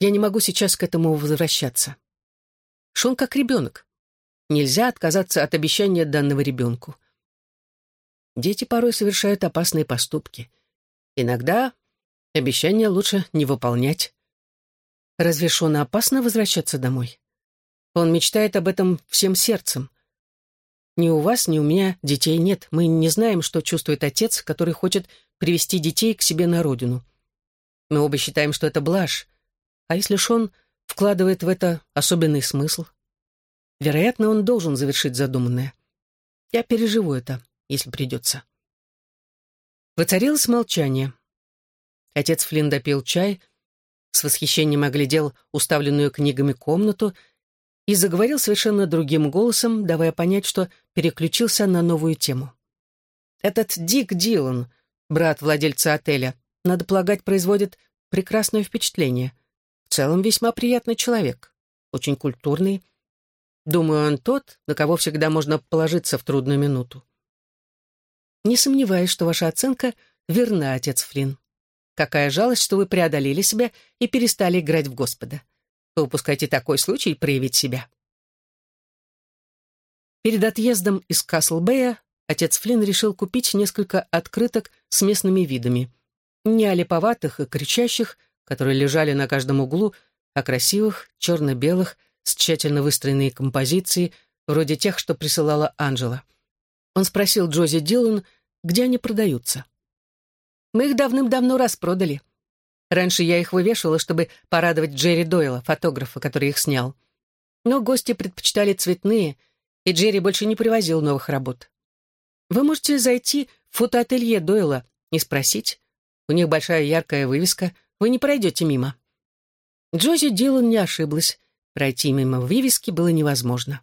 Я не могу сейчас к этому возвращаться. Шон как ребенок. Нельзя отказаться от обещания данного ребенку. Дети порой совершают опасные поступки. Иногда обещания лучше не выполнять. Разве Шону опасно возвращаться домой? Он мечтает об этом всем сердцем. Ни у вас, ни у меня детей нет. Мы не знаем, что чувствует отец, который хочет привести детей к себе на родину. Мы оба считаем, что это блажь. А если Шон вкладывает в это особенный смысл? Вероятно, он должен завершить задуманное. Я переживу это, если придется. Воцарилось молчание. Отец Флинн допил чай, с восхищением оглядел уставленную книгами комнату и заговорил совершенно другим голосом, давая понять, что переключился на новую тему. «Этот Дик Дилан, брат владельца отеля, надо полагать, производит прекрасное впечатление. В целом весьма приятный человек, очень культурный. Думаю, он тот, на кого всегда можно положиться в трудную минуту. Не сомневаюсь, что ваша оценка верна, отец Флинн. Какая жалость, что вы преодолели себя и перестали играть в Господа. Вы упускаете такой случай проявить себя. Перед отъездом из Каслбэя отец Флинн решил купить несколько открыток с местными видами. Не олиповатых и кричащих, которые лежали на каждом углу, а красивых, черно-белых, с тщательно выстроенной композицией, вроде тех, что присылала Анжела. Он спросил Джози Дилан, где они продаются. «Мы их давным-давно распродали. Раньше я их вывешивала, чтобы порадовать Джерри Дойла, фотографа, который их снял. Но гости предпочитали цветные, и Джерри больше не привозил новых работ. Вы можете зайти в фотоателье Дойла и спросить. У них большая яркая вывеска, вы не пройдете мимо. Джози Дилан не ошиблась. Пройти мимо вывески было невозможно.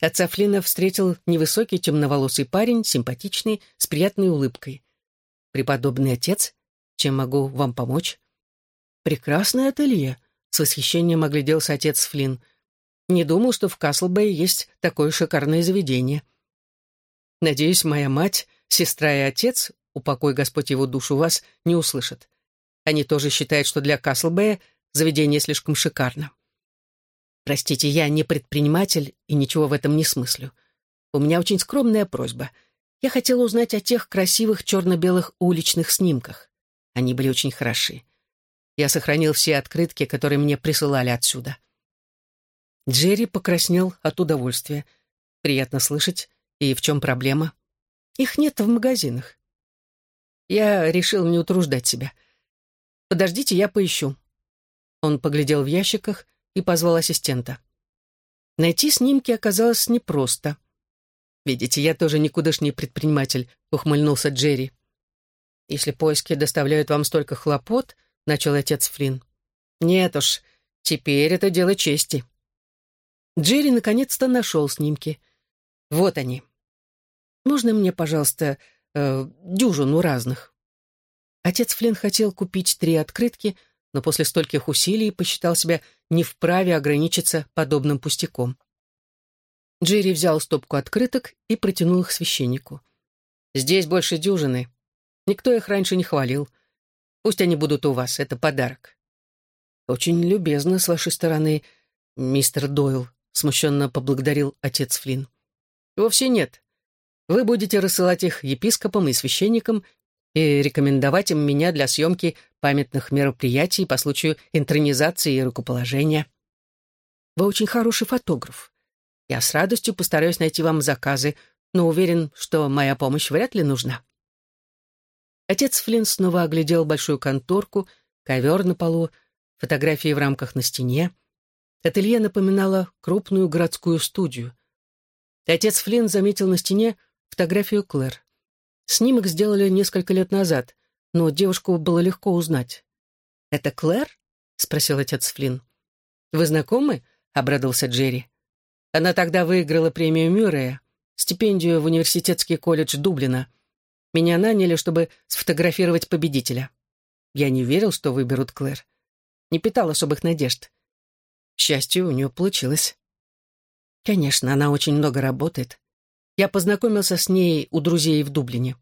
Отца Флина встретил невысокий темноволосый парень, симпатичный, с приятной улыбкой. «Преподобный отец, чем могу вам помочь?» «Прекрасное ателье», — с восхищением огляделся отец Флинн. «Не думал, что в Каслбэй есть такое шикарное заведение». «Надеюсь, моя мать, сестра и отец, упокой Господь его душу, вас не услышат. Они тоже считают, что для Каслбэя заведение слишком шикарно». Простите, я не предприниматель и ничего в этом не смыслю. У меня очень скромная просьба. Я хотела узнать о тех красивых черно-белых уличных снимках. Они были очень хороши. Я сохранил все открытки, которые мне присылали отсюда. Джерри покраснел от удовольствия. Приятно слышать. И в чем проблема? Их нет в магазинах. Я решил не утруждать себя. Подождите, я поищу. Он поглядел в ящиках, и позвал ассистента. Найти снимки оказалось непросто. «Видите, я тоже никудышний предприниматель», — ухмыльнулся Джерри. «Если поиски доставляют вам столько хлопот», — начал отец Флинн. «Нет уж, теперь это дело чести». Джерри наконец-то нашел снимки. Вот они. «Можно мне, пожалуйста, э, дюжину разных?» Отец Флинн хотел купить три открытки, но после стольких усилий посчитал себя не вправе ограничиться подобным пустяком. Джерри взял стопку открыток и протянул их священнику. «Здесь больше дюжины. Никто их раньше не хвалил. Пусть они будут у вас, это подарок». «Очень любезно с вашей стороны, мистер Дойл», — смущенно поблагодарил отец Флинн. «Вовсе нет. Вы будете рассылать их епископам и священникам и рекомендовать им меня для съемки памятных мероприятий по случаю интронизации и рукоположения. Вы очень хороший фотограф. Я с радостью постараюсь найти вам заказы, но уверен, что моя помощь вряд ли нужна. Отец Флинн снова оглядел большую конторку, ковер на полу, фотографии в рамках на стене. Ателье напоминало крупную городскую студию. отец Флинн заметил на стене фотографию Клэр. Снимок сделали несколько лет назад, но девушку было легко узнать. «Это Клэр?» — спросил отец Флинн. «Вы знакомы?» — обрадовался Джерри. «Она тогда выиграла премию Мюррея, стипендию в университетский колледж Дублина. Меня наняли, чтобы сфотографировать победителя. Я не верил, что выберут Клэр. не питал особых надежд. К счастью, у нее получилось. Конечно, она очень много работает. Я познакомился с ней у друзей в Дублине.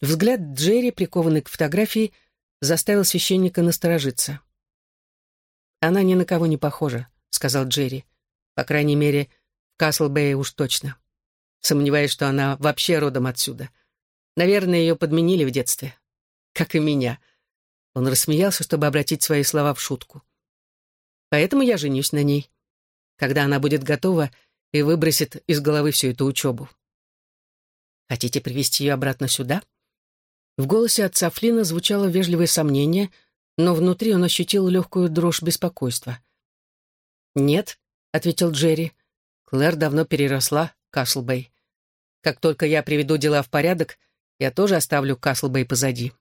Взгляд Джерри, прикованный к фотографии, заставил священника насторожиться. «Она ни на кого не похожа», — сказал Джерри. «По крайней мере, в Каслбэе уж точно. Сомневаюсь, что она вообще родом отсюда. Наверное, ее подменили в детстве. Как и меня». Он рассмеялся, чтобы обратить свои слова в шутку. «Поэтому я женюсь на ней. Когда она будет готова и выбросит из головы всю эту учебу». «Хотите привести ее обратно сюда?» В голосе отца Флина звучало вежливое сомнение, но внутри он ощутил легкую дрожь беспокойства. «Нет», — ответил Джерри, — «Клэр давно переросла Каслбей. Как только я приведу дела в порядок, я тоже оставлю Каслбей позади».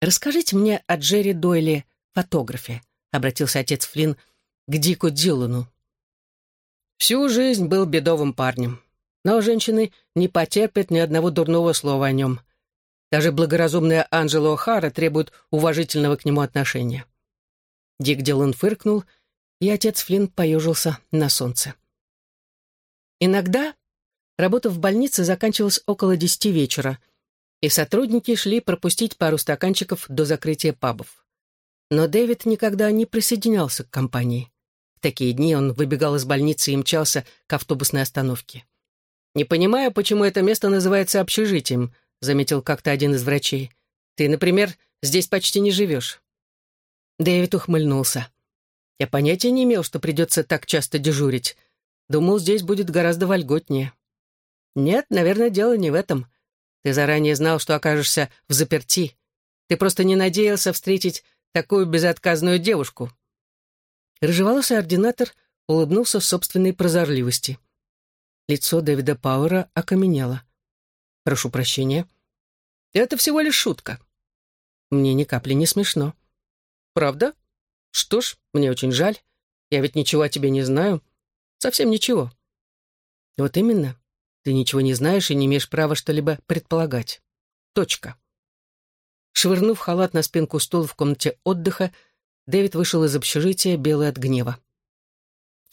«Расскажите мне о Джерри Дойле, фотографе», — обратился отец Флинн к Дику Дилану. «Всю жизнь был бедовым парнем, но женщины не потерпят ни одного дурного слова о нем. Даже благоразумная Анжела О'Хара требует уважительного к нему отношения. Дик Дилан фыркнул, и отец Флинн поежился на солнце. Иногда работа в больнице заканчивалась около десяти вечера, и сотрудники шли пропустить пару стаканчиков до закрытия пабов. Но Дэвид никогда не присоединялся к компании. В такие дни он выбегал из больницы и мчался к автобусной остановке. «Не понимаю, почему это место называется общежитием», заметил как-то один из врачей. «Ты, например, здесь почти не живешь». Дэвид ухмыльнулся. «Я понятия не имел, что придется так часто дежурить. Думал, здесь будет гораздо вольготнее». «Нет, наверное, дело не в этом. Ты заранее знал, что окажешься в заперти. Ты просто не надеялся встретить такую безотказную девушку». Рыжеволосый ординатор улыбнулся в собственной прозорливости. Лицо Дэвида Пауэра окаменело. Прошу прощения. Это всего лишь шутка. Мне ни капли не смешно. Правда? Что ж, мне очень жаль. Я ведь ничего о тебе не знаю. Совсем ничего. Вот именно. Ты ничего не знаешь и не имеешь права что-либо предполагать. Точка. Швырнув халат на спинку стула в комнате отдыха, Дэвид вышел из общежития, белый от гнева.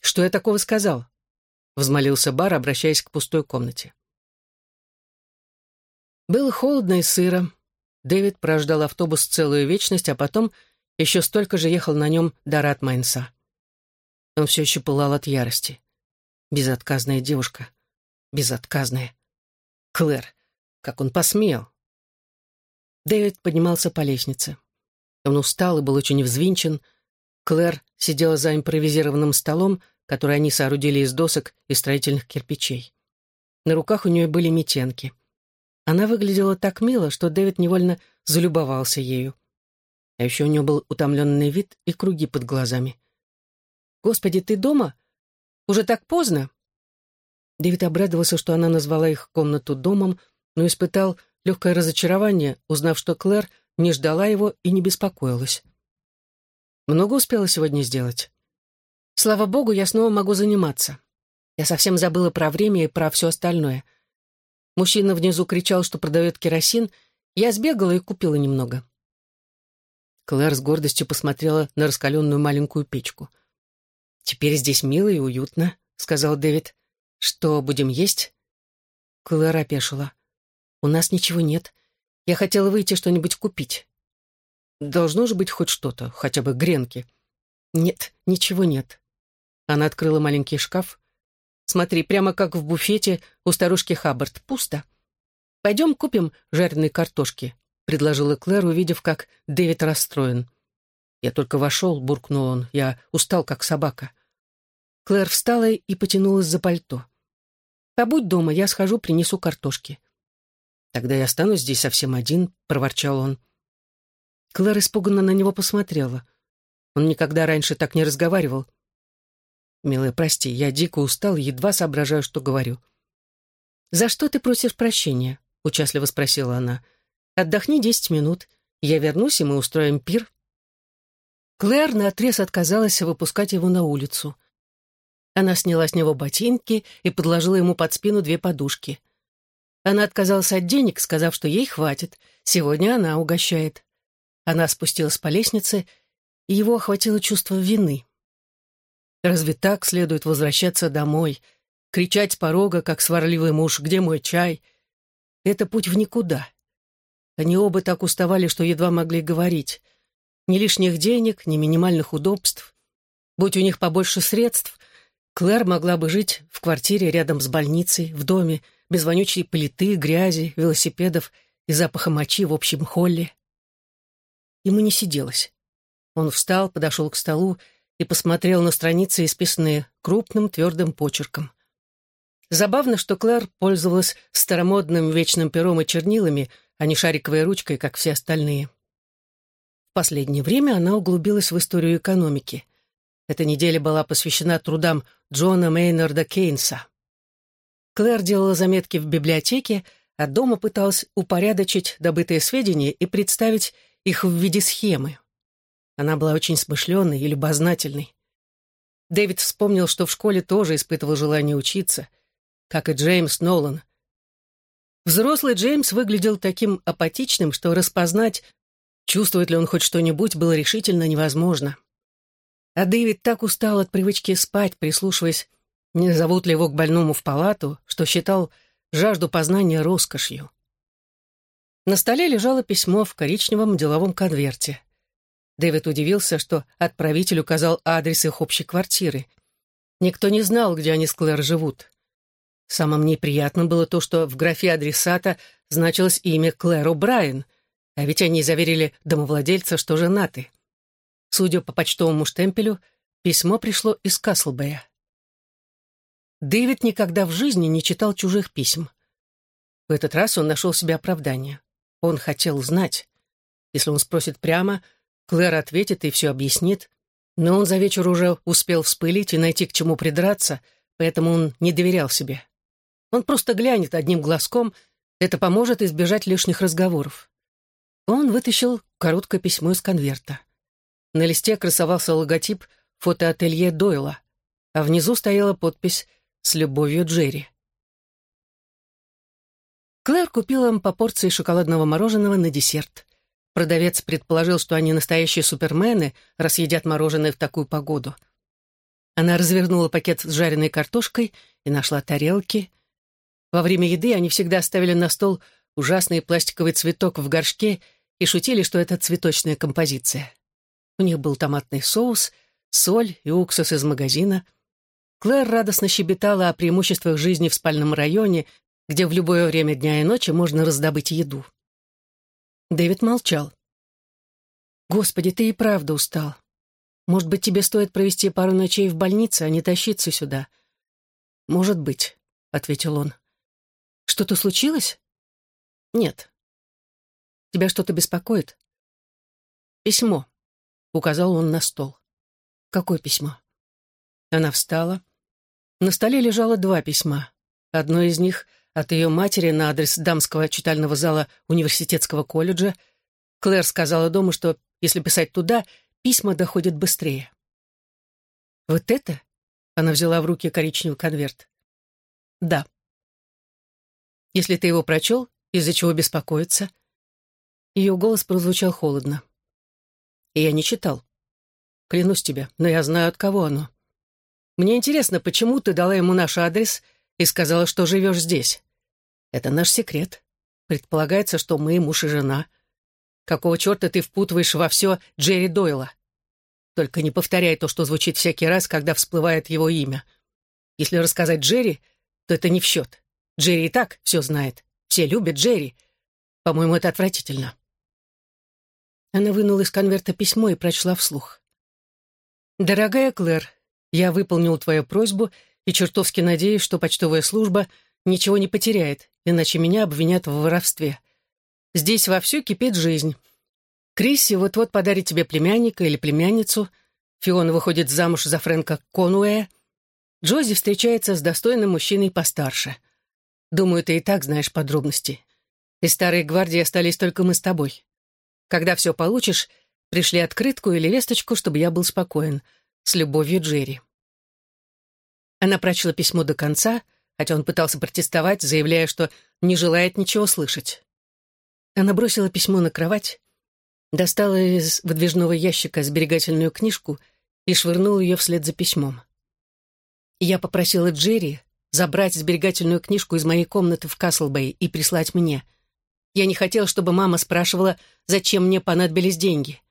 «Что я такого сказал?» — взмолился Бар, обращаясь к пустой комнате. Было холодно и сыро. Дэвид прождал автобус целую вечность, а потом еще столько же ехал на нем до Ратмайнса. Он все еще пылал от ярости. Безотказная девушка. Безотказная. Клэр. Как он посмел? Дэвид поднимался по лестнице. Он устал и был очень взвинчен. Клэр сидела за импровизированным столом, который они соорудили из досок и строительных кирпичей. На руках у нее были метенки. Она выглядела так мило, что Дэвид невольно залюбовался ею. А еще у нее был утомленный вид и круги под глазами. «Господи, ты дома? Уже так поздно?» Дэвид обрадовался, что она назвала их комнату домом, но испытал легкое разочарование, узнав, что Клэр не ждала его и не беспокоилась. «Много успела сегодня сделать?» «Слава богу, я снова могу заниматься. Я совсем забыла про время и про все остальное. Мужчина внизу кричал, что продает керосин. Я сбегала и купила немного. Клэр с гордостью посмотрела на раскаленную маленькую печку. «Теперь здесь мило и уютно», — сказал Дэвид. «Что, будем есть?» Клэр опешила. «У нас ничего нет. Я хотела выйти что-нибудь купить». «Должно же быть хоть что-то, хотя бы гренки». «Нет, ничего нет». Она открыла маленький шкаф, Смотри, прямо как в буфете у старушки Хаббард. Пусто. Пойдем купим жареной картошки», — предложила Клэр, увидев, как Дэвид расстроен. «Я только вошел», — буркнул он. «Я устал, как собака». Клэр встала и потянулась за пальто. «Побудь дома, я схожу, принесу картошки». «Тогда я останусь здесь совсем один», — проворчал он. Клэр испуганно на него посмотрела. Он никогда раньше так не разговаривал. «Милая, прости, я дико устал, едва соображаю, что говорю». «За что ты просишь прощения?» — участливо спросила она. «Отдохни десять минут. Я вернусь, и мы устроим пир». Клэр наотрез отказалась выпускать его на улицу. Она сняла с него ботинки и подложила ему под спину две подушки. Она отказалась от денег, сказав, что ей хватит. Сегодня она угощает. Она спустилась по лестнице, и его охватило чувство вины. Разве так следует возвращаться домой, кричать с порога, как сварливый муж, «Где мой чай?» Это путь в никуда. Они оба так уставали, что едва могли говорить. Ни лишних денег, ни минимальных удобств. Будь у них побольше средств, Клэр могла бы жить в квартире рядом с больницей, в доме, без вонючей плиты, грязи, велосипедов и запаха мочи в общем холле. Ему не сиделось. Он встал, подошел к столу и посмотрел на страницы, исписанные крупным твердым почерком. Забавно, что Клэр пользовалась старомодным вечным пером и чернилами, а не шариковой ручкой, как все остальные. В последнее время она углубилась в историю экономики. Эта неделя была посвящена трудам Джона Мейнарда Кейнса. Клэр делала заметки в библиотеке, а дома пыталась упорядочить добытые сведения и представить их в виде схемы. Она была очень смышленной и любознательной. Дэвид вспомнил, что в школе тоже испытывал желание учиться, как и Джеймс Нолан. Взрослый Джеймс выглядел таким апатичным, что распознать, чувствует ли он хоть что-нибудь, было решительно невозможно. А Дэвид так устал от привычки спать, прислушиваясь, не зовут ли его к больному в палату, что считал жажду познания роскошью. На столе лежало письмо в коричневом деловом конверте. Дэвид удивился, что отправитель указал адрес их общей квартиры. Никто не знал, где они с Клэр живут. Самым неприятным было то, что в графе адресата значилось имя Клэр О'Брайен, а ведь они заверили домовладельца, что женаты. Судя по почтовому штемпелю, письмо пришло из Каслбэя. Дэвид никогда в жизни не читал чужих писем. В этот раз он нашел себе оправдание. Он хотел знать. Если он спросит прямо, Клэр ответит и все объяснит, но он за вечер уже успел вспылить и найти к чему придраться, поэтому он не доверял себе. Он просто глянет одним глазком, это поможет избежать лишних разговоров. Он вытащил короткое письмо из конверта. На листе красовался логотип фотоателье Дойла, а внизу стояла подпись «С любовью, Джерри». Клэр купила им по порции шоколадного мороженого на десерт. Продавец предположил, что они настоящие супермены, раз едят мороженое в такую погоду. Она развернула пакет с жареной картошкой и нашла тарелки. Во время еды они всегда ставили на стол ужасный пластиковый цветок в горшке и шутили, что это цветочная композиция. У них был томатный соус, соль и уксус из магазина. Клэр радостно щебетала о преимуществах жизни в спальном районе, где в любое время дня и ночи можно раздобыть еду. Дэвид молчал. «Господи, ты и правда устал. Может быть, тебе стоит провести пару ночей в больнице, а не тащиться сюда?» «Может быть», — ответил он. «Что-то случилось?» «Нет». «Тебя что-то беспокоит?» «Письмо», — указал он на стол. «Какое письмо?» Она встала. На столе лежало два письма. Одно из них от ее матери на адрес дамского читального зала университетского колледжа. Клэр сказала дома, что если писать туда, письма доходят быстрее. «Вот это?» — она взяла в руки коричневый конверт. «Да». «Если ты его прочел, из-за чего беспокоиться?» Ее голос прозвучал холодно. Я не читал. Клянусь тебе, но я знаю, от кого оно. Мне интересно, почему ты дала ему наш адрес и сказала, что живешь здесь. Это наш секрет. Предполагается, что мы муж и жена. Какого черта ты впутываешь во все Джерри Дойла? Только не повторяй то, что звучит всякий раз, когда всплывает его имя. Если рассказать Джерри, то это не в счет. Джерри и так все знает. Все любят Джерри. По-моему, это отвратительно. Она вынула из конверта письмо и прочла вслух. «Дорогая Клэр, я выполнил твою просьбу и чертовски надеюсь, что почтовая служба ничего не потеряет, иначе меня обвинят в воровстве. Здесь вовсю кипит жизнь. Крисси вот-вот подарит тебе племянника или племянницу. Фиона выходит замуж за Фрэнка Конуэя. Джози встречается с достойным мужчиной постарше. Думаю, ты и так знаешь подробности. Из старой гвардии остались только мы с тобой. Когда все получишь, пришли открытку или весточку, чтобы я был спокоен. С любовью, Джерри». Она прочла письмо до конца, хотя он пытался протестовать, заявляя, что не желает ничего слышать. Она бросила письмо на кровать достала из выдвижного ящика сберегательную книжку и швырнула ее вслед за письмом. Я попросила Джерри забрать сберегательную книжку из моей комнаты в Каслбэй и прислать мне. Я не хотела, чтобы мама спрашивала, зачем мне понадобились деньги.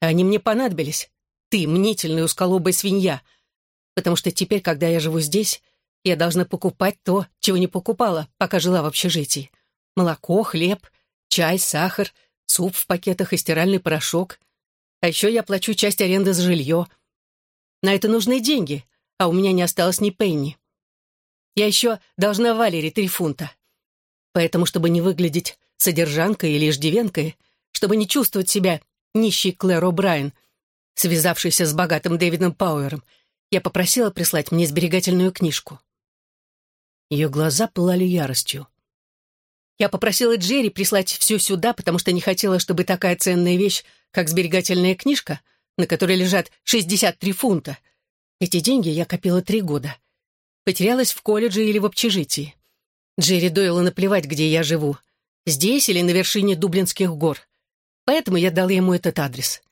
Они мне понадобились. Ты, мнительная усколобая свинья. Потому что теперь, когда я живу здесь, я должна покупать то, чего не покупала, пока жила в общежитии. Молоко, хлеб, чай, сахар, суп в пакетах и стиральный порошок. А еще я плачу часть аренды за жилье. На это нужны деньги, а у меня не осталось ни пенни. Я еще должна Валере три фунта. Поэтому, чтобы не выглядеть содержанкой или иждивенкой, чтобы не чувствовать себя нищей Клэр О'Брайен, связавшейся с богатым Дэвидом Пауэром, я попросила прислать мне сберегательную книжку. Ее глаза пылали яростью. Я попросила Джерри прислать все сюда, потому что не хотела, чтобы такая ценная вещь, как сберегательная книжка, на которой лежат 63 фунта. Эти деньги я копила три года. Потерялась в колледже или в общежитии. Джерри Дойлу наплевать, где я живу. Здесь или на вершине Дублинских гор. Поэтому я дала ему этот адрес.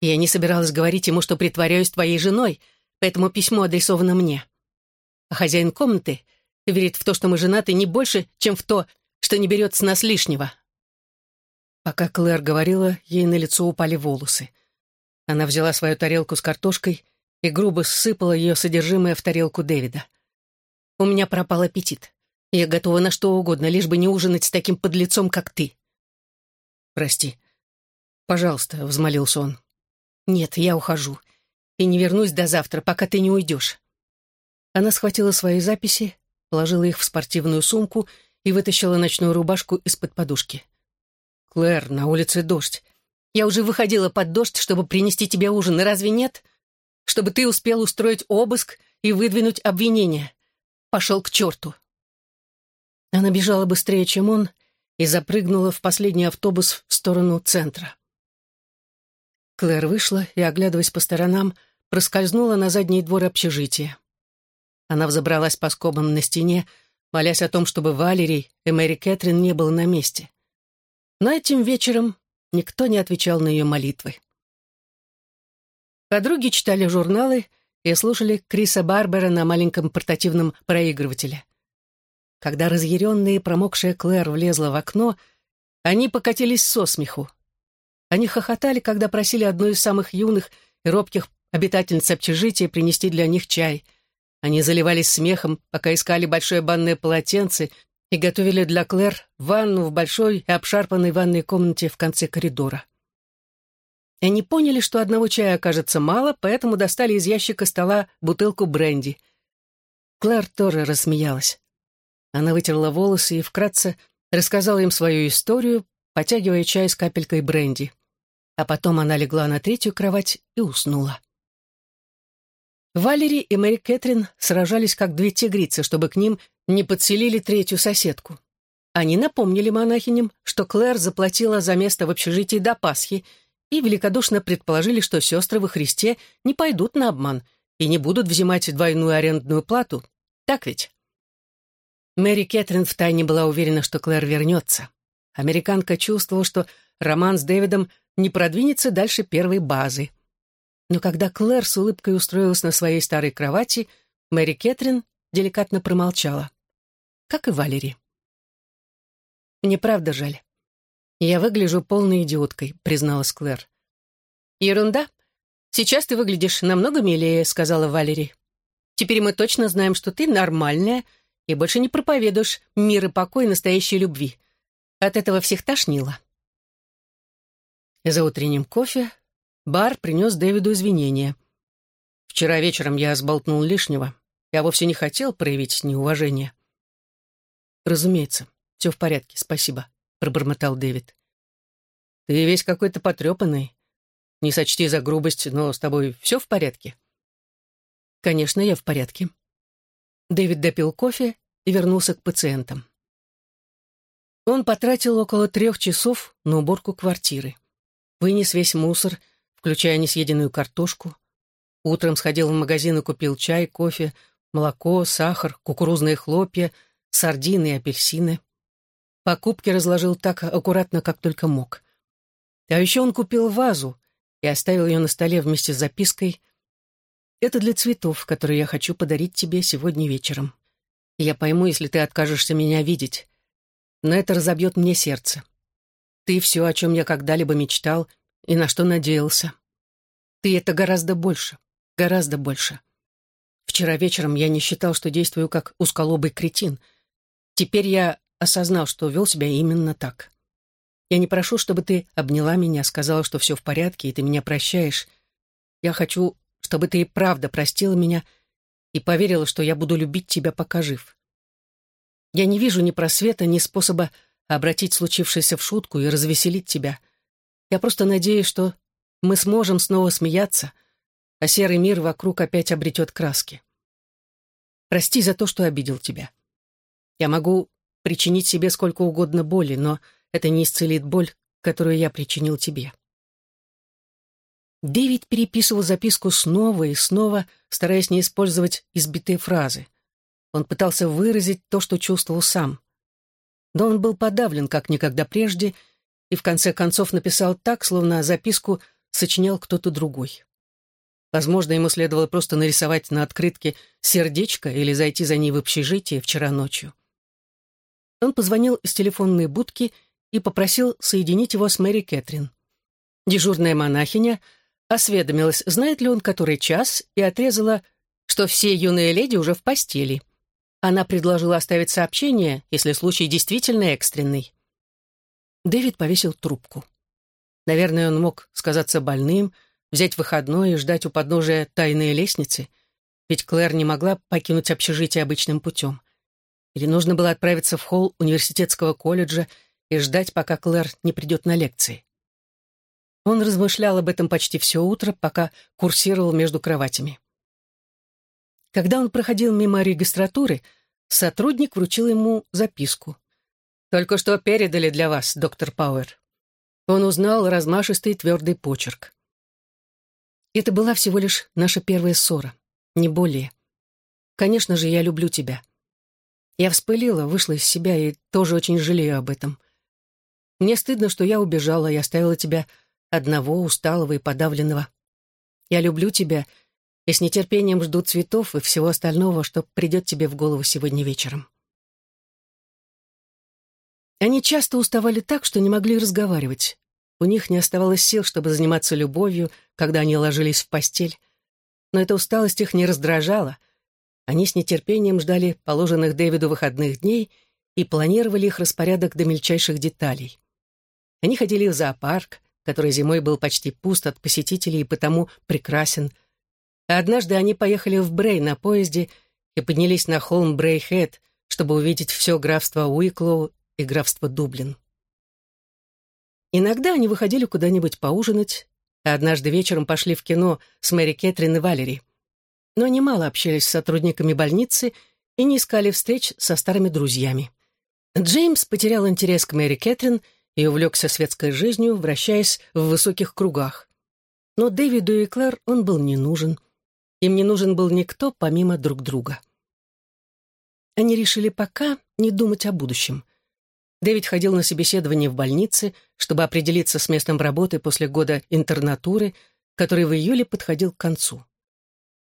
Я не собиралась говорить ему, что притворяюсь твоей женой, поэтому письмо адресовано мне. А хозяин комнаты верит в то, что мы женаты не больше, чем в то, что не берет с нас лишнего. Пока Клэр говорила, ей на лицо упали волосы. Она взяла свою тарелку с картошкой и грубо ссыпала ее содержимое в тарелку Дэвида. У меня пропал аппетит. Я готова на что угодно, лишь бы не ужинать с таким подлецом, как ты. Прости. Пожалуйста, взмолился он. Нет, я ухожу. И не вернусь до завтра, пока ты не уйдешь. Она схватила свои записи, положила их в спортивную сумку и вытащила ночную рубашку из-под подушки. «Клэр, на улице дождь. Я уже выходила под дождь, чтобы принести тебе ужин, разве нет? Чтобы ты успел устроить обыск и выдвинуть обвинения пошел к черту. Она бежала быстрее, чем он, и запрыгнула в последний автобус в сторону центра. Клэр вышла и, оглядываясь по сторонам, проскользнула на задний двор общежития. Она взобралась по скобам на стене, молясь о том, чтобы Валерий и Мэри Кэтрин не было на месте. Но этим вечером никто не отвечал на ее молитвы. Подруги читали журналы и слушали Криса Барбера на маленьком портативном проигрывателе. Когда разъяренная и промокшая Клэр влезла в окно, они покатились со смеху. Они хохотали, когда просили одну из самых юных и робких обитательниц общежития принести для них чай. Они заливались смехом, пока искали большое банное полотенце и готовили для Клэр ванну в большой и обшарпанной ванной комнате в конце коридора. И они поняли, что одного чая окажется мало, поэтому достали из ящика стола бутылку бренди. Клэр тоже рассмеялась. Она вытерла волосы и вкратце рассказала им свою историю, потягивая чай с капелькой бренди. А потом она легла на третью кровать и уснула. Валери и Мэри Кэтрин сражались как две тигрицы, чтобы к ним не подселили третью соседку. Они напомнили монахиням, что Клэр заплатила за место в общежитии до Пасхи и великодушно предположили, что сестры во Христе не пойдут на обман и не будут взимать двойную арендную плату. Так ведь? Мэри Кэтрин втайне была уверена, что Клэр вернется. Американка чувствовала, что роман с Дэвидом не продвинется дальше первой базы. Но когда Клэр с улыбкой устроилась на своей старой кровати, Мэри Кэтрин деликатно промолчала. Как и Валери. Мне правда жаль. «Я выгляжу полной идиоткой», — призналась Клэр. «Ерунда. Сейчас ты выглядишь намного милее», — сказала Валери. «Теперь мы точно знаем, что ты нормальная и больше не проповедуешь мир и покой настоящей любви. От этого всех тошнило». За утренним кофе бар принес Дэвиду извинения. «Вчера вечером я сболтнул лишнего. Я вовсе не хотел проявить неуважение». «Разумеется, все в порядке, спасибо», — пробормотал Дэвид. «Ты весь какой-то потрепанный. Не сочти за грубость, но с тобой все в порядке?» «Конечно, я в порядке». Дэвид допил кофе и вернулся к пациентам. Он потратил около трех часов на уборку квартиры. Вынес весь мусор, включая несъеденную картошку. Утром сходил в магазин и купил чай, кофе, молоко, сахар, кукурузные хлопья, сардины и апельсины. Покупки разложил так аккуратно, как только мог. А еще он купил вазу и оставил ее на столе вместе с запиской «Это для цветов, которые я хочу подарить тебе сегодня вечером. я пойму, если ты откажешься меня видеть. Но это разобьет мне сердце. Ты все, о чем я когда-либо мечтал и на что надеялся. Ты это гораздо больше, гораздо больше. Вчера вечером я не считал, что действую как узколобый кретин. Теперь я осознал, что вел себя именно так. Я не прошу, чтобы ты обняла меня, сказала, что все в порядке, и ты меня прощаешь. Я хочу, чтобы ты и правда простила меня и поверила, что я буду любить тебя, пока жив. Я не вижу ни просвета, ни способа обратить случившееся в шутку и развеселить тебя. Я просто надеюсь, что мы сможем снова смеяться, а серый мир вокруг опять обретет краски. Прости за то, что обидел тебя. Я могу причинить себе сколько угодно боли, но это не исцелит боль, которую я причинил тебе. Дэвид переписывал записку снова и снова, стараясь не использовать избитые фразы. Он пытался выразить то, что чувствовал сам. Но он был подавлен, как никогда прежде, и в конце концов написал так, словно записку сочинял кто-то другой. Возможно, ему следовало просто нарисовать на открытке сердечко или зайти за ней в общежитие вчера ночью. Он позвонил из телефонной будки и попросил соединить его с Мэри Кэтрин. Дежурная монахиня осведомилась, знает ли он который час, и отрезала, что все юные леди уже в постели. Она предложила оставить сообщение, если случай действительно экстренный. Дэвид повесил трубку. Наверное, он мог сказаться больным, взять выходной и ждать у подножия тайной лестницы, ведь Клэр не могла покинуть общежитие обычным путем. Или нужно было отправиться в холл университетского колледжа и ждать, пока Клэр не придет на лекции. Он размышлял об этом почти все утро, пока курсировал между кроватями. Когда он проходил мимо регистратуры, сотрудник вручил ему записку. «Только что передали для вас, доктор Пауэр». Он узнал размашистый твердый почерк. Это была всего лишь наша первая ссора, не более. Конечно же, я люблю тебя. Я вспылила, вышла из себя и тоже очень жалею об этом. Мне стыдно, что я убежала и оставила тебя одного, усталого и подавленного. Я люблю тебя и с нетерпением жду цветов и всего остального, что придет тебе в голову сегодня вечером. Они часто уставали так, что не могли разговаривать. У них не оставалось сил, чтобы заниматься любовью, когда они ложились в постель. Но эта усталость их не раздражала. Они с нетерпением ждали положенных Дэвиду выходных дней и планировали их распорядок до мельчайших деталей. Они ходили в зоопарк, который зимой был почти пуст от посетителей и потому прекрасен — однажды они поехали в Брей на поезде и поднялись на холм Брейхед, чтобы увидеть все графство Уиклоу и графство Дублин. Иногда они выходили куда-нибудь поужинать, а однажды вечером пошли в кино с Мэри Кэтрин и Валери. Но они мало общались с сотрудниками больницы и не искали встреч со старыми друзьями. Джеймс потерял интерес к Мэри Кэтрин и увлекся светской жизнью, вращаясь в высоких кругах. Но Дэвиду и Клэр он был не нужен — им не нужен был никто, помимо друг друга. Они решили пока не думать о будущем. Дэвид ходил на собеседование в больнице, чтобы определиться с местом работы после года интернатуры, который в июле подходил к концу.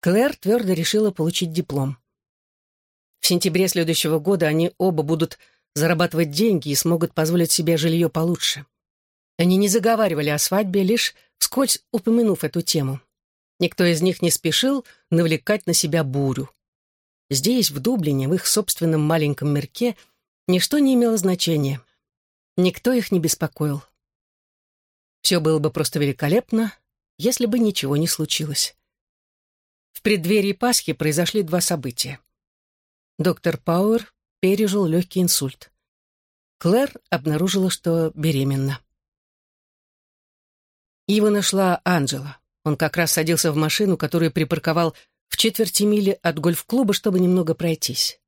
Клэр твердо решила получить диплом. В сентябре следующего года они оба будут зарабатывать деньги и смогут позволить себе жилье получше. Они не заговаривали о свадьбе, лишь вскользь упомянув эту тему. Никто из них не спешил навлекать на себя бурю. Здесь, в Дублине, в их собственном маленьком мирке, ничто не имело значения. Никто их не беспокоил. Все было бы просто великолепно, если бы ничего не случилось. В преддверии Пасхи произошли два события. Доктор Пауэр пережил легкий инсульт. Клэр обнаружила, что беременна. Его нашла Анджела. Он как раз садился в машину, которую припарковал в четверти мили от гольф-клуба, чтобы немного пройтись.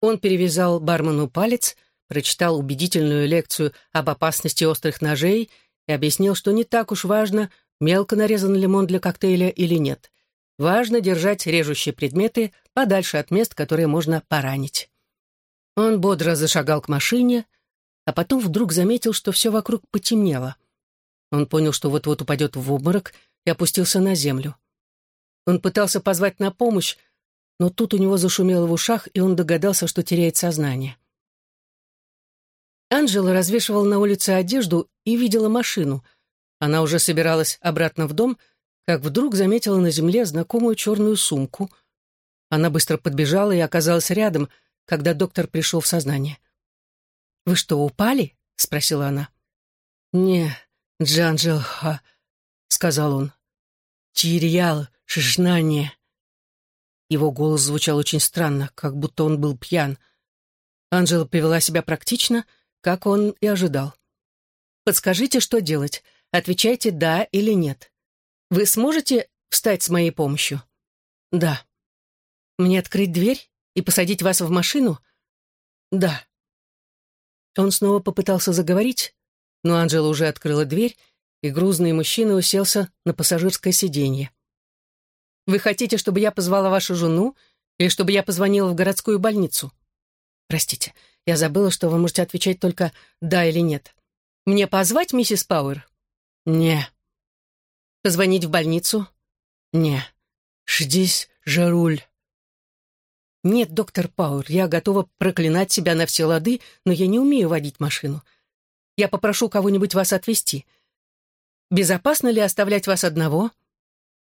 Он перевязал бармену палец, прочитал убедительную лекцию об опасности острых ножей и объяснил, что не так уж важно, мелко нарезан лимон для коктейля или нет. Важно держать режущие предметы подальше от мест, которые можно поранить. Он бодро зашагал к машине, а потом вдруг заметил, что все вокруг потемнело — Он понял, что вот-вот упадет в обморок, и опустился на землю. Он пытался позвать на помощь, но тут у него зашумело в ушах, и он догадался, что теряет сознание. Анжела развешивала на улице одежду и видела машину. Она уже собиралась обратно в дом, как вдруг заметила на земле знакомую черную сумку. Она быстро подбежала и оказалась рядом, когда доктор пришел в сознание. «Вы что, упали?» — спросила она. «Не, Джанжелха», — сказал он. «Чирьял, шишнание». Его голос звучал очень странно, как будто он был пьян. Анжела повела себя практично, как он и ожидал. «Подскажите, что делать. Отвечайте «да» или «нет». Вы сможете встать с моей помощью?» «Да». «Мне открыть дверь и посадить вас в машину?» «Да». Он снова попытался заговорить, но Анжела уже открыла дверь, и грузный мужчина уселся на пассажирское сиденье. «Вы хотите, чтобы я позвала вашу жену или чтобы я позвонила в городскую больницу?» «Простите, я забыла, что вы можете отвечать только «да» или «нет». Мне позвать миссис Пауэр?» «Не». Позвонить в больницу? Не. Ждись, Жаруль. Нет, доктор Пауэр, я готова проклинать себя на все лады, но я не умею водить машину. Я попрошу кого-нибудь вас отвезти. Безопасно ли оставлять вас одного?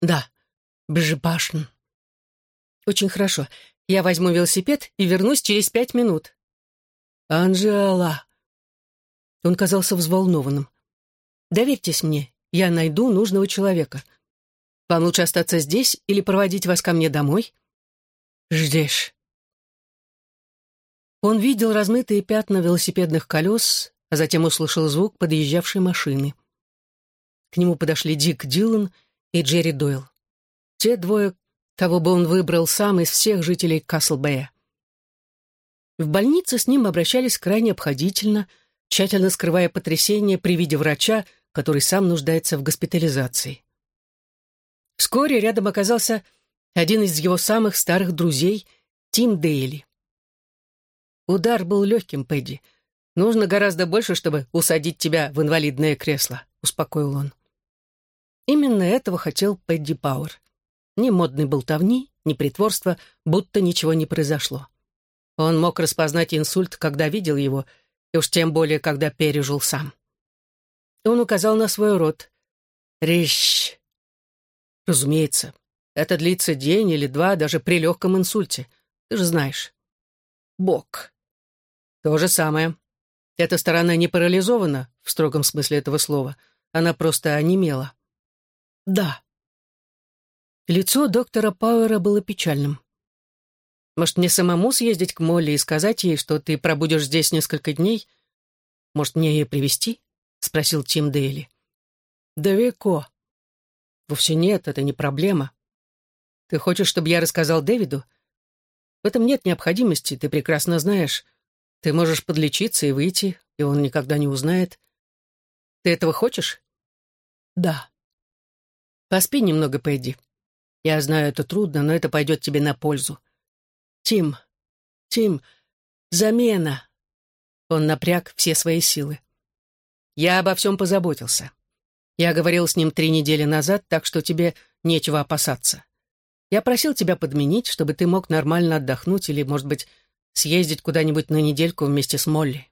Да. Бжбашн. Очень хорошо. Я возьму велосипед и вернусь через пять минут. Анжела. Он казался взволнованным. Доверьтесь мне, я найду нужного человека. Вам лучше остаться здесь или проводить вас ко мне домой? Ждешь. Он видел размытые пятна велосипедных колес, а затем услышал звук подъезжавшей машины. К нему подошли Дик Дилан и Джерри Дойл. Те двое, кого бы он выбрал сам из всех жителей Каслбэя. В больнице с ним обращались крайне обходительно, тщательно скрывая потрясение при виде врача, который сам нуждается в госпитализации. Вскоре рядом оказался один из его самых старых друзей, Тим Дейли. «Удар был легким, Пэдди. Нужно гораздо больше, чтобы усадить тебя в инвалидное кресло», — успокоил он. Именно этого хотел Пэдди Пауэр. Ни модной болтовни, ни притворства, будто ничего не произошло. Он мог распознать инсульт, когда видел его, и уж тем более, когда пережил сам. Он указал на свой рот. «Рещ!» «Разумеется, это длится день или два, даже при легком инсульте. Ты же знаешь». «Бок». «То же самое. Эта сторона не парализована, в строгом смысле этого слова. Она просто онемела». «Да». Лицо доктора Пауэра было печальным. «Может, мне самому съездить к Молли и сказать ей, что ты пробудешь здесь несколько дней? Может, мне ее привести? — спросил Тим Дейли. «Далеко». «Вовсе нет, это не проблема. Ты хочешь, чтобы я рассказал Дэвиду? В этом нет необходимости, ты прекрасно знаешь. Ты можешь подлечиться и выйти, и он никогда не узнает. Ты этого хочешь?» «Да». «Поспи немного, Пэдди. Я знаю, это трудно, но это пойдет тебе на пользу. Тим, Тим, замена!» Он напряг все свои силы. Я обо всем позаботился. Я говорил с ним три недели назад, так что тебе нечего опасаться. Я просил тебя подменить, чтобы ты мог нормально отдохнуть или, может быть, съездить куда-нибудь на недельку вместе с Молли.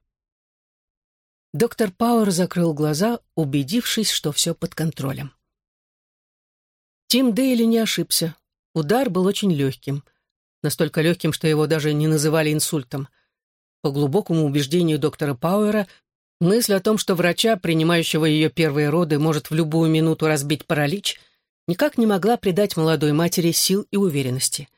Доктор Пауэр закрыл глаза, убедившись, что все под контролем. Тим Дейли не ошибся. Удар был очень легким. Настолько легким, что его даже не называли инсультом. По глубокому убеждению доктора Пауэра, Мысль о том, что врача, принимающего ее первые роды, может в любую минуту разбить паралич, никак не могла придать молодой матери сил и уверенности.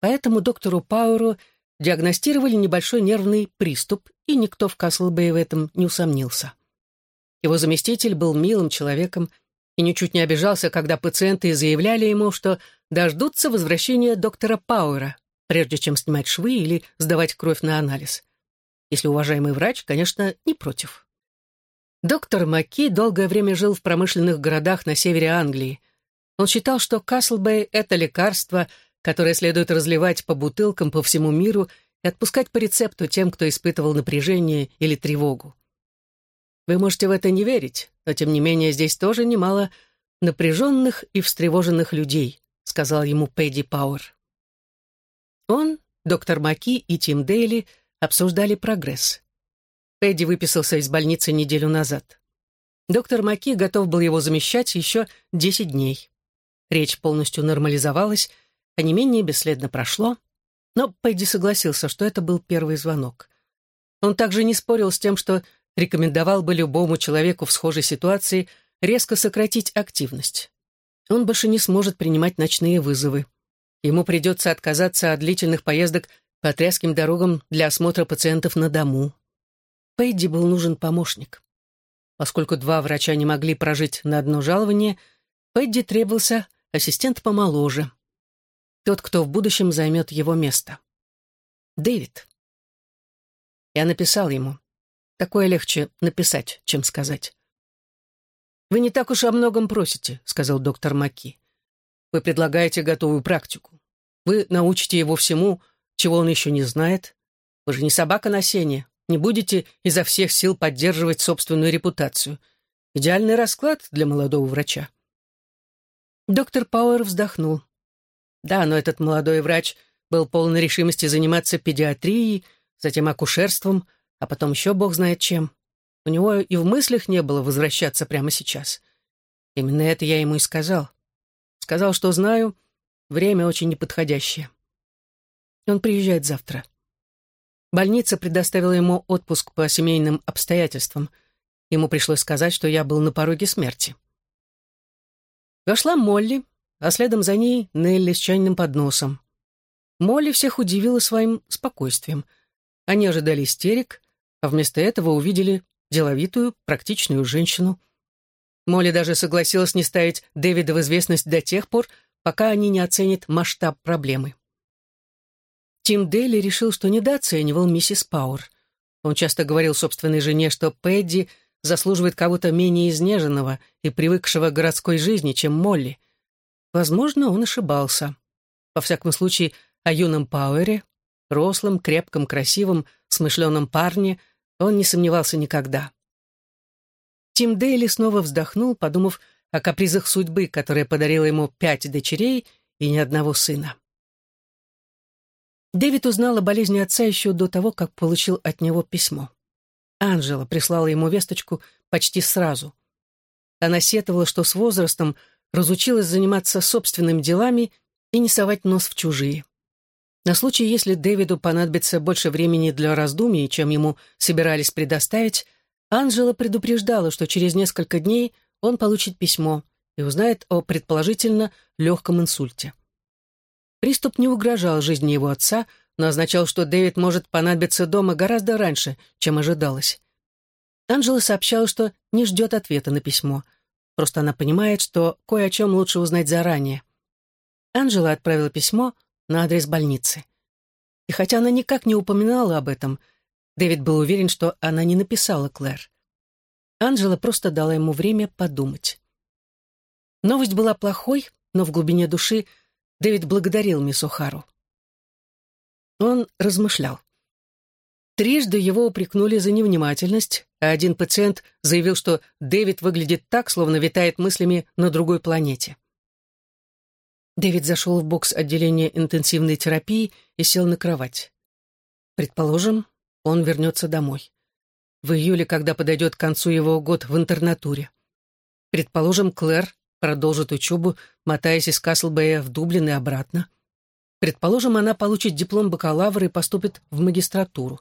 Поэтому доктору Пауэру диагностировали небольшой нервный приступ, и никто в Каслбее в этом не усомнился. Его заместитель был милым человеком и ничуть не обижался, когда пациенты заявляли ему, что дождутся возвращения доктора Пауэра, прежде чем снимать швы или сдавать кровь на анализ если уважаемый врач, конечно, не против. Доктор Маки долгое время жил в промышленных городах на севере Англии. Он считал, что Каслбэй — это лекарство, которое следует разливать по бутылкам по всему миру и отпускать по рецепту тем, кто испытывал напряжение или тревогу. Вы можете в это не верить, но тем не менее здесь тоже немало напряженных и встревоженных людей», сказал ему Пэдди Пауэр. Он, доктор Маки и Тим Дейли обсуждали прогресс. Пэдди выписался из больницы неделю назад. Доктор Маки готов был его замещать еще 10 дней. Речь полностью нормализовалась, а не менее бесследно прошло, но Пэдди согласился, что это был первый звонок. Он также не спорил с тем, что рекомендовал бы любому человеку в схожей ситуации резко сократить активность. Он больше не сможет принимать ночные вызовы. Ему придется отказаться от длительных поездок по тряским дорогам для осмотра пациентов на дому. Пэдди был нужен помощник. Поскольку два врача не могли прожить на одно жалование, Пэдди требовался ассистент помоложе. Тот, кто в будущем займет его место. Дэвид. Я написал ему. Такое легче написать, чем сказать. «Вы не так уж о многом просите», — сказал доктор Маки. «Вы предлагаете готовую практику. Вы научите его всему, чего он еще не знает. Вы же не собака на сене, не будете изо всех сил поддерживать собственную репутацию. Идеальный расклад для молодого врача. Доктор Пауэр вздохнул. Да, но этот молодой врач был полон решимости заниматься педиатрией, затем акушерством, а потом еще бог знает чем. У него и в мыслях не было возвращаться прямо сейчас. Именно это я ему и сказал. Сказал, что знаю, время очень неподходящее. Он приезжает завтра. Больница предоставила ему отпуск по семейным обстоятельствам. Ему пришлось сказать, что я был на пороге смерти. Вошла Молли, а следом за ней Нелли с чайным подносом. Молли всех удивила своим спокойствием. Они ожидали истерик, а вместо этого увидели деловитую, практичную женщину. Молли даже согласилась не ставить Дэвида в известность до тех пор, пока они не оценят масштаб проблемы. Тим Дейли решил, что недооценивал миссис Пауэр. Он часто говорил собственной жене, что Пэдди заслуживает кого-то менее изнеженного и привыкшего к городской жизни, чем Молли. Возможно, он ошибался. Во всяком случае, о юном Пауэре, рослом, крепком, красивом, смышленом парне, он не сомневался никогда. Тим Дейли снова вздохнул, подумав о капризах судьбы, которая подарила ему пять дочерей и ни одного сына. Дэвид узнал о болезни отца еще до того, как получил от него письмо. Анжела прислала ему весточку почти сразу. Она сетовала, что с возрастом разучилась заниматься собственными делами и не совать нос в чужие. На случай, если Дэвиду понадобится больше времени для раздумий, чем ему собирались предоставить, Анжела предупреждала, что через несколько дней он получит письмо и узнает о предположительно легком инсульте. Приступ не угрожал жизни его отца, но означал, что Дэвид может понадобиться дома гораздо раньше, чем ожидалось. Анжела сообщала, что не ждет ответа на письмо. Просто она понимает, что кое о чем лучше узнать заранее. Анжела отправила письмо на адрес больницы. И хотя она никак не упоминала об этом, Дэвид был уверен, что она не написала Клэр. Анжела просто дала ему время подумать. Новость была плохой, но в глубине души Дэвид благодарил мисс О'Хару. Он размышлял. Трижды его упрекнули за невнимательность, а один пациент заявил, что Дэвид выглядит так, словно витает мыслями на другой планете. Дэвид зашел в бокс отделения интенсивной терапии и сел на кровать. Предположим, он вернется домой. В июле, когда подойдет к концу его год в интернатуре. Предположим, Клэр продолжит учебу, мотаясь из Каслбэя в Дублин и обратно. Предположим, она получит диплом бакалавра и поступит в магистратуру.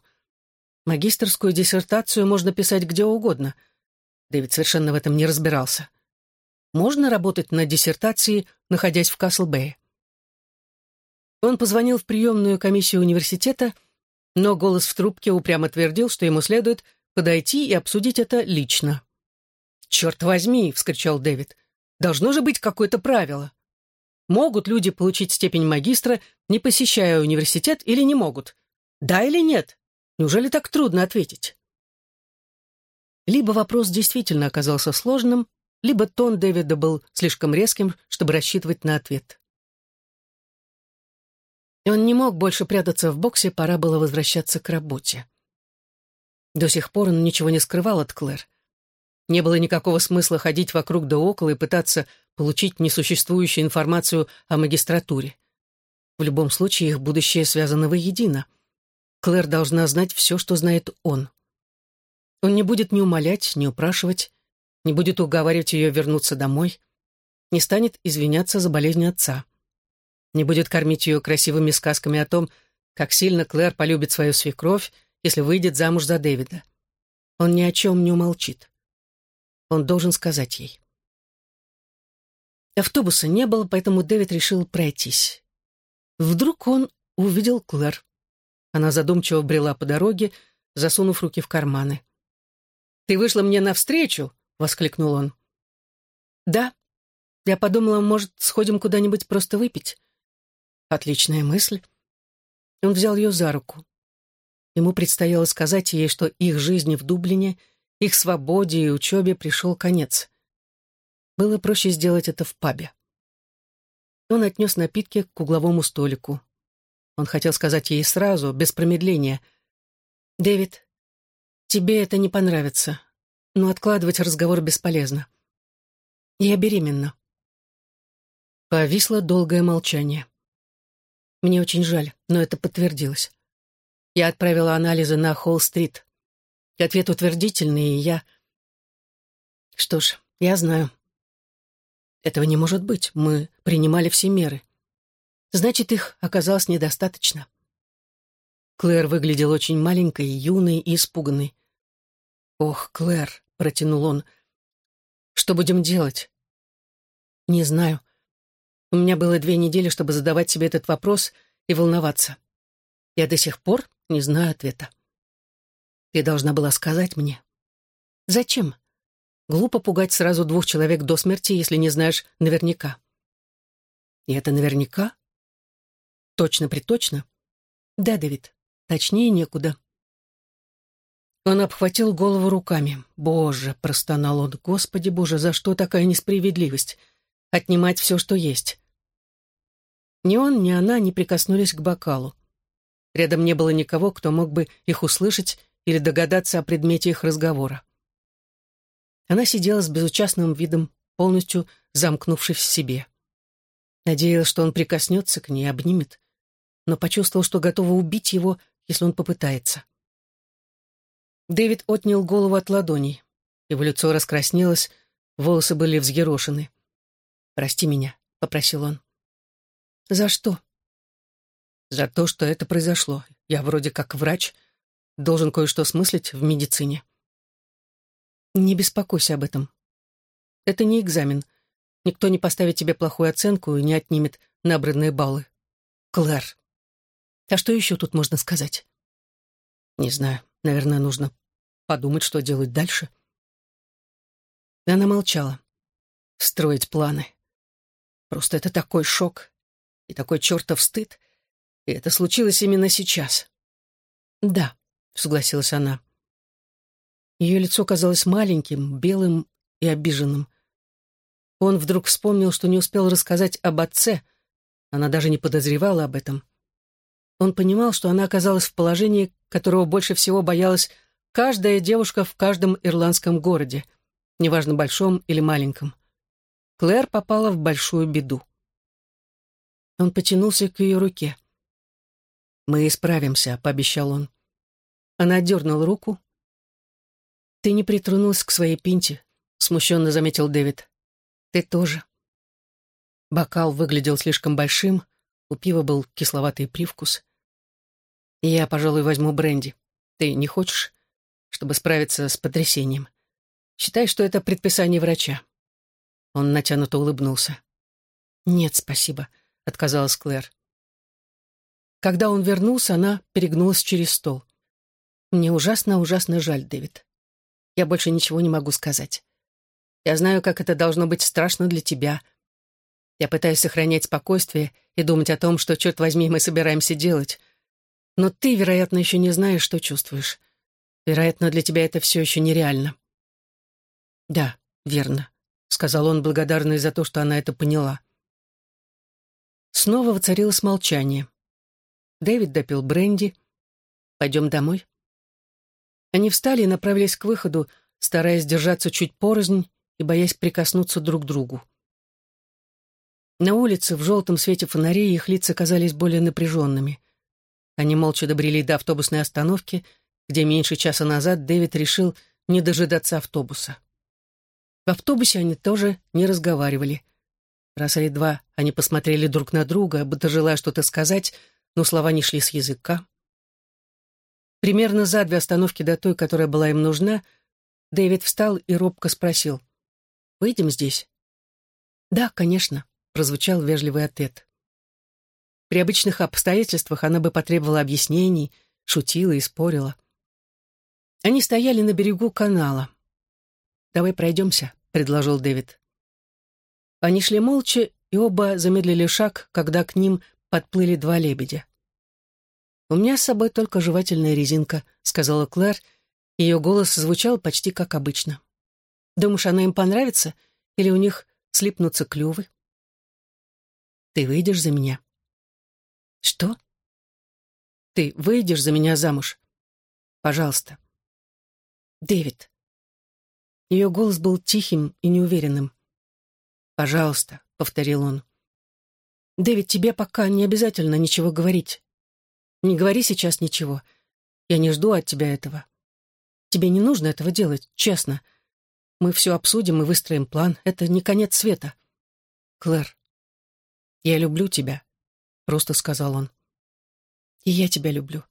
Магистрскую диссертацию можно писать где угодно. Дэвид совершенно в этом не разбирался. Можно работать на диссертации, находясь в Каслбэе. Он позвонил в приемную комиссию университета, но голос в трубке упрямо твердил, что ему следует подойти и обсудить это лично. «Черт возьми!» — вскричал Дэвид. Должно же быть какое-то правило. Могут люди получить степень магистра, не посещая университет, или не могут? Да или нет? Неужели так трудно ответить? Либо вопрос действительно оказался сложным, либо тон Дэвида был слишком резким, чтобы рассчитывать на ответ. Он не мог больше прятаться в боксе, пора было возвращаться к работе. До сих пор он ничего не скрывал от Клэр. Не было никакого смысла ходить вокруг да около и пытаться получить несуществующую информацию о магистратуре. В любом случае их будущее связано воедино. Клэр должна знать все, что знает он. Он не будет ни умолять, ни упрашивать, не будет уговаривать ее вернуться домой, не станет извиняться за болезнь отца, не будет кормить ее красивыми сказками о том, как сильно Клэр полюбит свою свекровь, если выйдет замуж за Дэвида. Он ни о чем не умолчит. Он должен сказать ей. Автобуса не было, поэтому Дэвид решил пройтись. Вдруг он увидел Клэр. Она задумчиво брела по дороге, засунув руки в карманы. «Ты вышла мне навстречу?» — воскликнул он. «Да. Я подумала, может, сходим куда-нибудь просто выпить?» «Отличная мысль». Он взял ее за руку. Ему предстояло сказать ей, что их жизни в Дублине, их свободе и учебе пришел конец. Было проще сделать это в пабе. Он отнес напитки к угловому столику. Он хотел сказать ей сразу, без промедления. «Дэвид, тебе это не понравится, но откладывать разговор бесполезно. Я беременна». Повисло долгое молчание. Мне очень жаль, но это подтвердилось. Я отправила анализы на Холл-стрит. Ответ утвердительный, и я... Что ж, я знаю. Этого не может быть. Мы принимали все меры. Значит, их оказалось недостаточно. Клэр выглядел очень маленькой, юной и испуганной. «Ох, Клэр», — протянул он, — «что будем делать?» «Не знаю. У меня было две недели, чтобы задавать себе этот вопрос и волноваться. Я до сих пор не знаю ответа. Ты должна была сказать мне. Зачем? Глупо пугать сразу двух человек до смерти, если не знаешь наверняка. И это наверняка? Точно-приточно? Да, Дэвид, точнее некуда. Он обхватил голову руками. «Боже!» — простонал он. «Господи Боже, за что такая несправедливость? Отнимать все, что есть!» Ни он, ни она не прикоснулись к бокалу. Рядом не было никого, кто мог бы их услышать или догадаться о предмете их разговора. Она сидела с безучастным видом, полностью замкнувшись в себе. Надеялась, что он прикоснется к ней, обнимет, но почувствовал, что готова убить его, если он попытается. Дэвид отнял голову от ладоней. Его лицо раскраснелось, волосы были взъерошены. «Прости меня», — попросил он. «За что?» «За то, что это произошло. Я вроде как врач, должен кое-что смыслить в медицине». «Не беспокойся об этом. Это не экзамен. Никто не поставит тебе плохую оценку и не отнимет набранные баллы. Клэр. А что еще тут можно сказать?» «Не знаю. Наверное, нужно подумать, что делать дальше». Она молчала. Строить планы. Просто это такой шок и такой чертов стыд. И это случилось именно сейчас. «Да», — согласилась она. Ее лицо казалось маленьким, белым и обиженным. Он вдруг вспомнил, что не успел рассказать об отце. Она даже не подозревала об этом. Он понимал, что она оказалась в положении, которого больше всего боялась каждая девушка в каждом ирландском городе, неважно большом или маленьком. Клэр попала в большую беду. Он потянулся к ее руке. «Мы исправимся», — пообещал он. Она дернула руку. «Ты не притронулась к своей пинте», — смущенно заметил Дэвид. «Ты тоже». Бокал выглядел слишком большим, у пива был кисловатый привкус. «Я, пожалуй, возьму бренди. Ты не хочешь, чтобы справиться с потрясением? Считай, что это предписание врача». Он натянуто улыбнулся. «Нет, спасибо отказалась Клэр. Когда он вернулся, она перегнулась через стол. «Мне ужасно-ужасно жаль, Дэвид. Я больше ничего не могу сказать. Я знаю, как это должно быть страшно для тебя. Я пытаюсь сохранять спокойствие и думать о том, что, черт возьми, мы собираемся делать. Но ты, вероятно, еще не знаешь, что чувствуешь. Вероятно, для тебя это все еще нереально». «Да, верно», — сказал он, благодарный за то, что она это поняла. Снова воцарилось молчание. Дэвид допил бренди. «Пойдем домой». Они встали и направились к выходу, стараясь держаться чуть порознь и боясь прикоснуться друг к другу. На улице в желтом свете фонарей их лица казались более напряженными. Они молча добрели до автобусной остановки, где меньше часа назад Дэвид решил не дожидаться автобуса. В автобусе они тоже не разговаривали. Раз или два они посмотрели друг на друга, будто желая что-то сказать, но слова не шли с языка. Примерно за две остановки до той, которая была им нужна, Дэвид встал и робко спросил. «Выйдем здесь?» «Да, конечно», — прозвучал вежливый ответ. При обычных обстоятельствах она бы потребовала объяснений, шутила и спорила. Они стояли на берегу канала. «Давай пройдемся», — предложил Дэвид. Они шли молча, и оба замедлили шаг, когда к ним подплыли два лебедя. «У меня с собой только жевательная резинка», — сказала Клэр. Ее голос звучал почти как обычно. «Думаешь, она им понравится? Или у них слипнутся клювы?» «Ты выйдешь за меня?» «Что?» «Ты выйдешь за меня замуж? Пожалуйста». «Дэвид». Ее голос был тихим и неуверенным. «Пожалуйста», — повторил он. «Дэвид, тебе пока не обязательно ничего говорить. Не говори сейчас ничего. Я не жду от тебя этого. Тебе не нужно этого делать, честно. Мы все обсудим и выстроим план. Это не конец света. Клэр, я люблю тебя, просто сказал он. И я тебя люблю.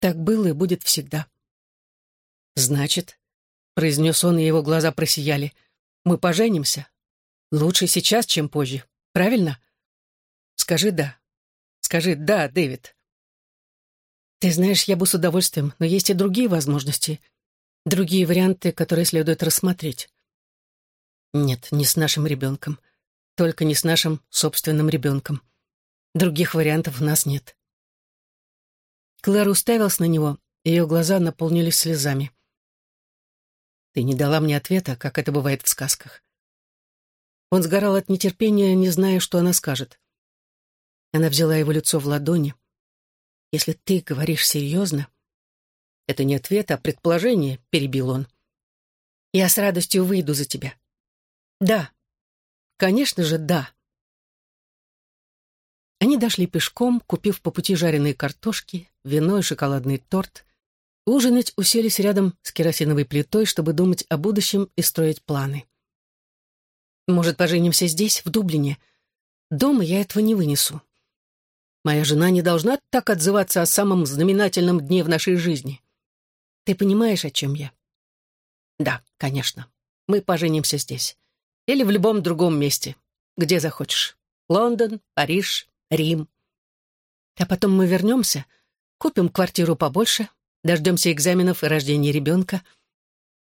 Так было и будет всегда. Значит, произнес он, и его глаза просияли, мы поженимся. Лучше сейчас, чем позже. Правильно? Скажи «да». Скажи «да», Дэвид. Ты знаешь, я бы с удовольствием, но есть и другие возможности, другие варианты, которые следует рассмотреть. Нет, не с нашим ребенком. Только не с нашим собственным ребенком. Других вариантов у нас нет. Клэр уставилась на него, и ее глаза наполнились слезами. Ты не дала мне ответа, как это бывает в сказках. Он сгорал от нетерпения, не зная, что она скажет. Она взяла его лицо в ладони — если ты говоришь серьезно...» «Это не ответ, а предположение», — перебил он. «Я с радостью выйду за тебя». «Да. Конечно же, да». Они дошли пешком, купив по пути жареные картошки, вино и шоколадный торт. Ужинать уселись рядом с керосиновой плитой, чтобы думать о будущем и строить планы. «Может, поженимся здесь, в Дублине? Дома я этого не вынесу. Моя жена не должна так отзываться о самом знаменательном дне в нашей жизни. Ты понимаешь, о чем я? Да, конечно. Мы поженимся здесь. Или в любом другом месте, где захочешь. Лондон, Париж, Рим. А потом мы вернемся, купим квартиру побольше, дождемся экзаменов и рождения ребенка.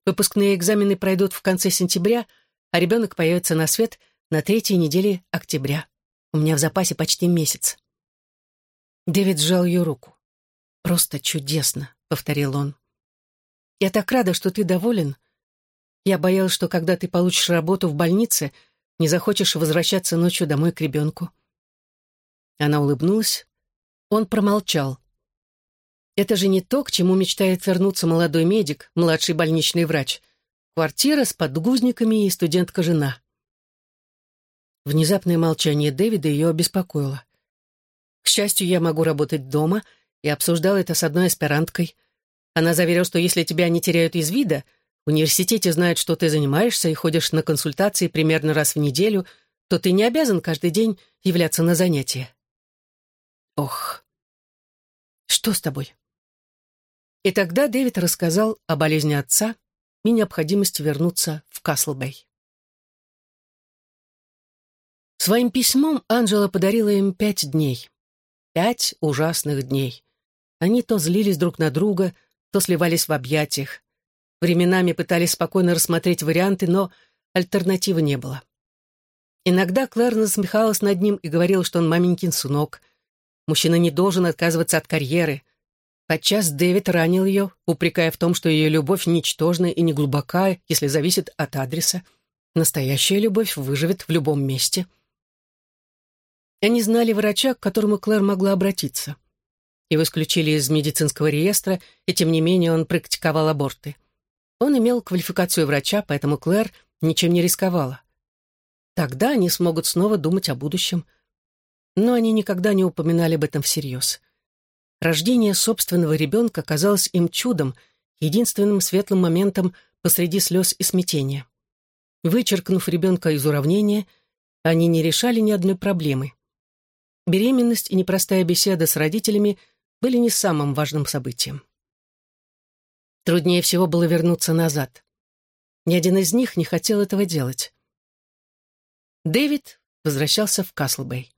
Выпускные экзамены пройдут в конце сентября, а ребенок появится на свет на третьей неделе октября. У меня в запасе почти месяц. Дэвид сжал ее руку. «Просто чудесно», — повторил он. «Я так рада, что ты доволен. Я боялась, что когда ты получишь работу в больнице, не захочешь возвращаться ночью домой к ребенку». Она улыбнулась. Он промолчал. «Это же не то, к чему мечтает вернуться молодой медик, младший больничный врач. Квартира с подгузниками и студентка-жена». Внезапное молчание Дэвида ее обеспокоило. К счастью, я могу работать дома, и обсуждал это с одной аспиранткой. Она заверила, что если тебя не теряют из вида, в университете знают, что ты занимаешься и ходишь на консультации примерно раз в неделю, то ты не обязан каждый день являться на занятия. Ох, что с тобой? И тогда Дэвид рассказал о болезни отца и необходимости вернуться в Каслбей. Своим письмом Анжела подарила им пять дней. Пять ужасных дней. Они то злились друг на друга, то сливались в объятиях. Временами пытались спокойно рассмотреть варианты, но альтернативы не было. Иногда Клэр насмехалась над ним и говорила, что он маменькин сынок. Мужчина не должен отказываться от карьеры. Подчас Дэвид ранил ее, упрекая в том, что ее любовь ничтожна и не глубока, если зависит от адреса. Настоящая любовь выживет в любом месте. Они знали врача, к которому Клэр могла обратиться. Его исключили из медицинского реестра, и тем не менее он практиковал аборты. Он имел квалификацию врача, поэтому Клэр ничем не рисковала. Тогда они смогут снова думать о будущем. Но они никогда не упоминали об этом всерьез. Рождение собственного ребенка казалось им чудом, единственным светлым моментом посреди слез и смятения. Вычеркнув ребенка из уравнения, они не решали ни одной проблемы. Беременность и непростая беседа с родителями были не самым важным событием. Труднее всего было вернуться назад. Ни один из них не хотел этого делать. Дэвид возвращался в Каслбей.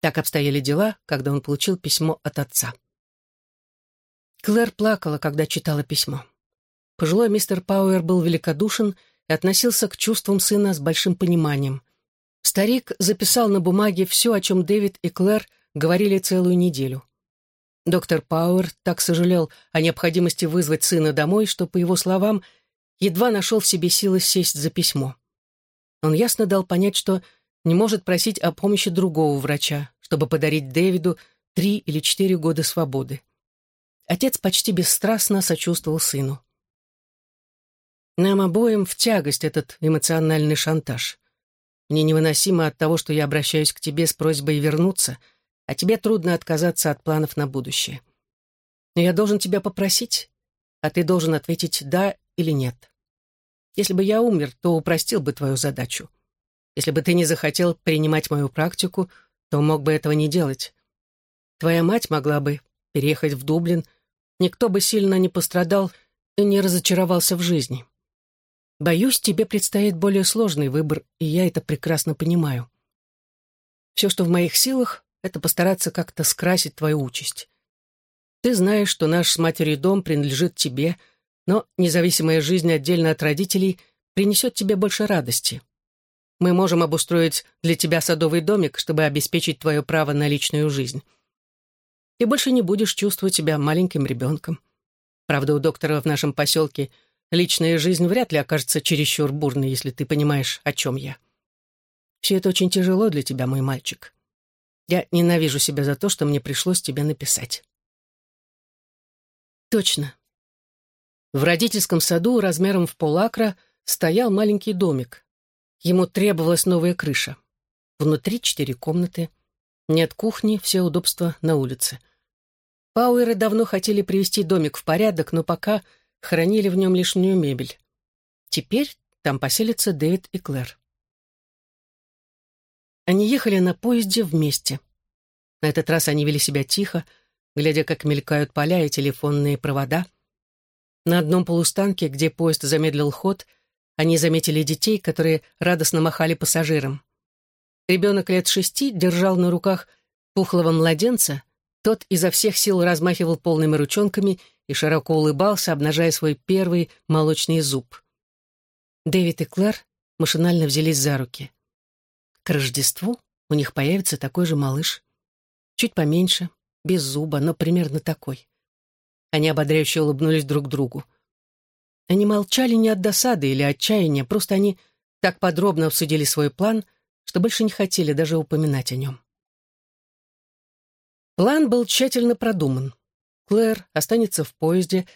Так обстояли дела, когда он получил письмо от отца. Клэр плакала, когда читала письмо. Пожилой мистер Пауэр был великодушен и относился к чувствам сына с большим пониманием. Старик записал на бумаге все, о чем Дэвид и Клэр говорили целую неделю. Доктор Пауэр так сожалел о необходимости вызвать сына домой, что, по его словам, едва нашел в себе силы сесть за письмо. Он ясно дал понять, что не может просить о помощи другого врача, чтобы подарить Дэвиду три или четыре года свободы. Отец почти бесстрастно сочувствовал сыну. Нам обоим в тягость этот эмоциональный шантаж. Мне невыносимо от того, что я обращаюсь к тебе с просьбой вернуться, а тебе трудно отказаться от планов на будущее. Но я должен тебя попросить, а ты должен ответить «да» или «нет». Если бы я умер, то упростил бы твою задачу. Если бы ты не захотел принимать мою практику, то мог бы этого не делать. Твоя мать могла бы переехать в Дублин, никто бы сильно не пострадал и не разочаровался в жизни. Боюсь, тебе предстоит более сложный выбор, и я это прекрасно понимаю. Все, что в моих силах, это постараться как-то скрасить твою участь. Ты знаешь, что наш с матерью дом принадлежит тебе, но независимая жизнь отдельно от родителей принесет тебе больше радости. Мы можем обустроить для тебя садовый домик, чтобы обеспечить твое право на личную жизнь. Ты больше не будешь чувствовать себя маленьким ребенком. Правда, у доктора в нашем поселке – Личная жизнь вряд ли окажется чересчур бурной, если ты понимаешь, о чем я. Все это очень тяжело для тебя, мой мальчик. Я ненавижу себя за то, что мне пришлось тебе написать. Точно. В родительском саду размером в полакра стоял маленький домик. Ему требовалась новая крыша. Внутри четыре комнаты. Нет кухни, все удобства на улице. Пауэры давно хотели привести домик в порядок, но пока хранили в нем лишнюю мебель. Теперь там поселятся Дэвид и Клэр. Они ехали на поезде вместе. На этот раз они вели себя тихо, глядя, как мелькают поля и телефонные провода. На одном полустанке, где поезд замедлил ход, они заметили детей, которые радостно махали пассажирам. Ребенок лет шести держал на руках пухлого младенца, тот изо всех сил размахивал полными ручонками и широко улыбался, обнажая свой первый молочный зуб. Дэвид и Клэр машинально взялись за руки. К Рождеству у них появится такой же малыш. Чуть поменьше, без зуба, но примерно такой. Они ободряюще улыбнулись друг другу. Они молчали не от досады или отчаяния, просто они так подробно обсудили свой план, что больше не хотели даже упоминать о нем. План был тщательно продуман. Клэр останется в поезде,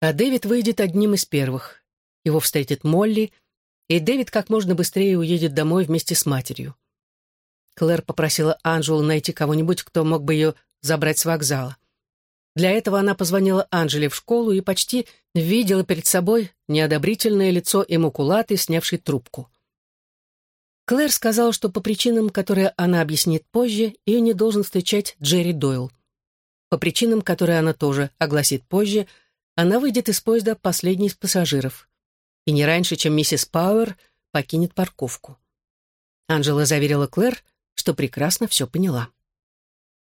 а Дэвид выйдет одним из первых. Его встретит Молли, и Дэвид как можно быстрее уедет домой вместе с матерью. Клэр попросила Анжелу найти кого-нибудь, кто мог бы ее забрать с вокзала. Для этого она позвонила Анжеле в школу и почти видела перед собой неодобрительное лицо эмукулаты, снявшей трубку. Клэр сказала, что по причинам, которые она объяснит позже, ее не должен встречать Джерри Дойл. По причинам, которые она тоже огласит позже, она выйдет из поезда последней из пассажиров. И не раньше, чем миссис Пауэр покинет парковку. Анжела заверила Клэр, что прекрасно все поняла.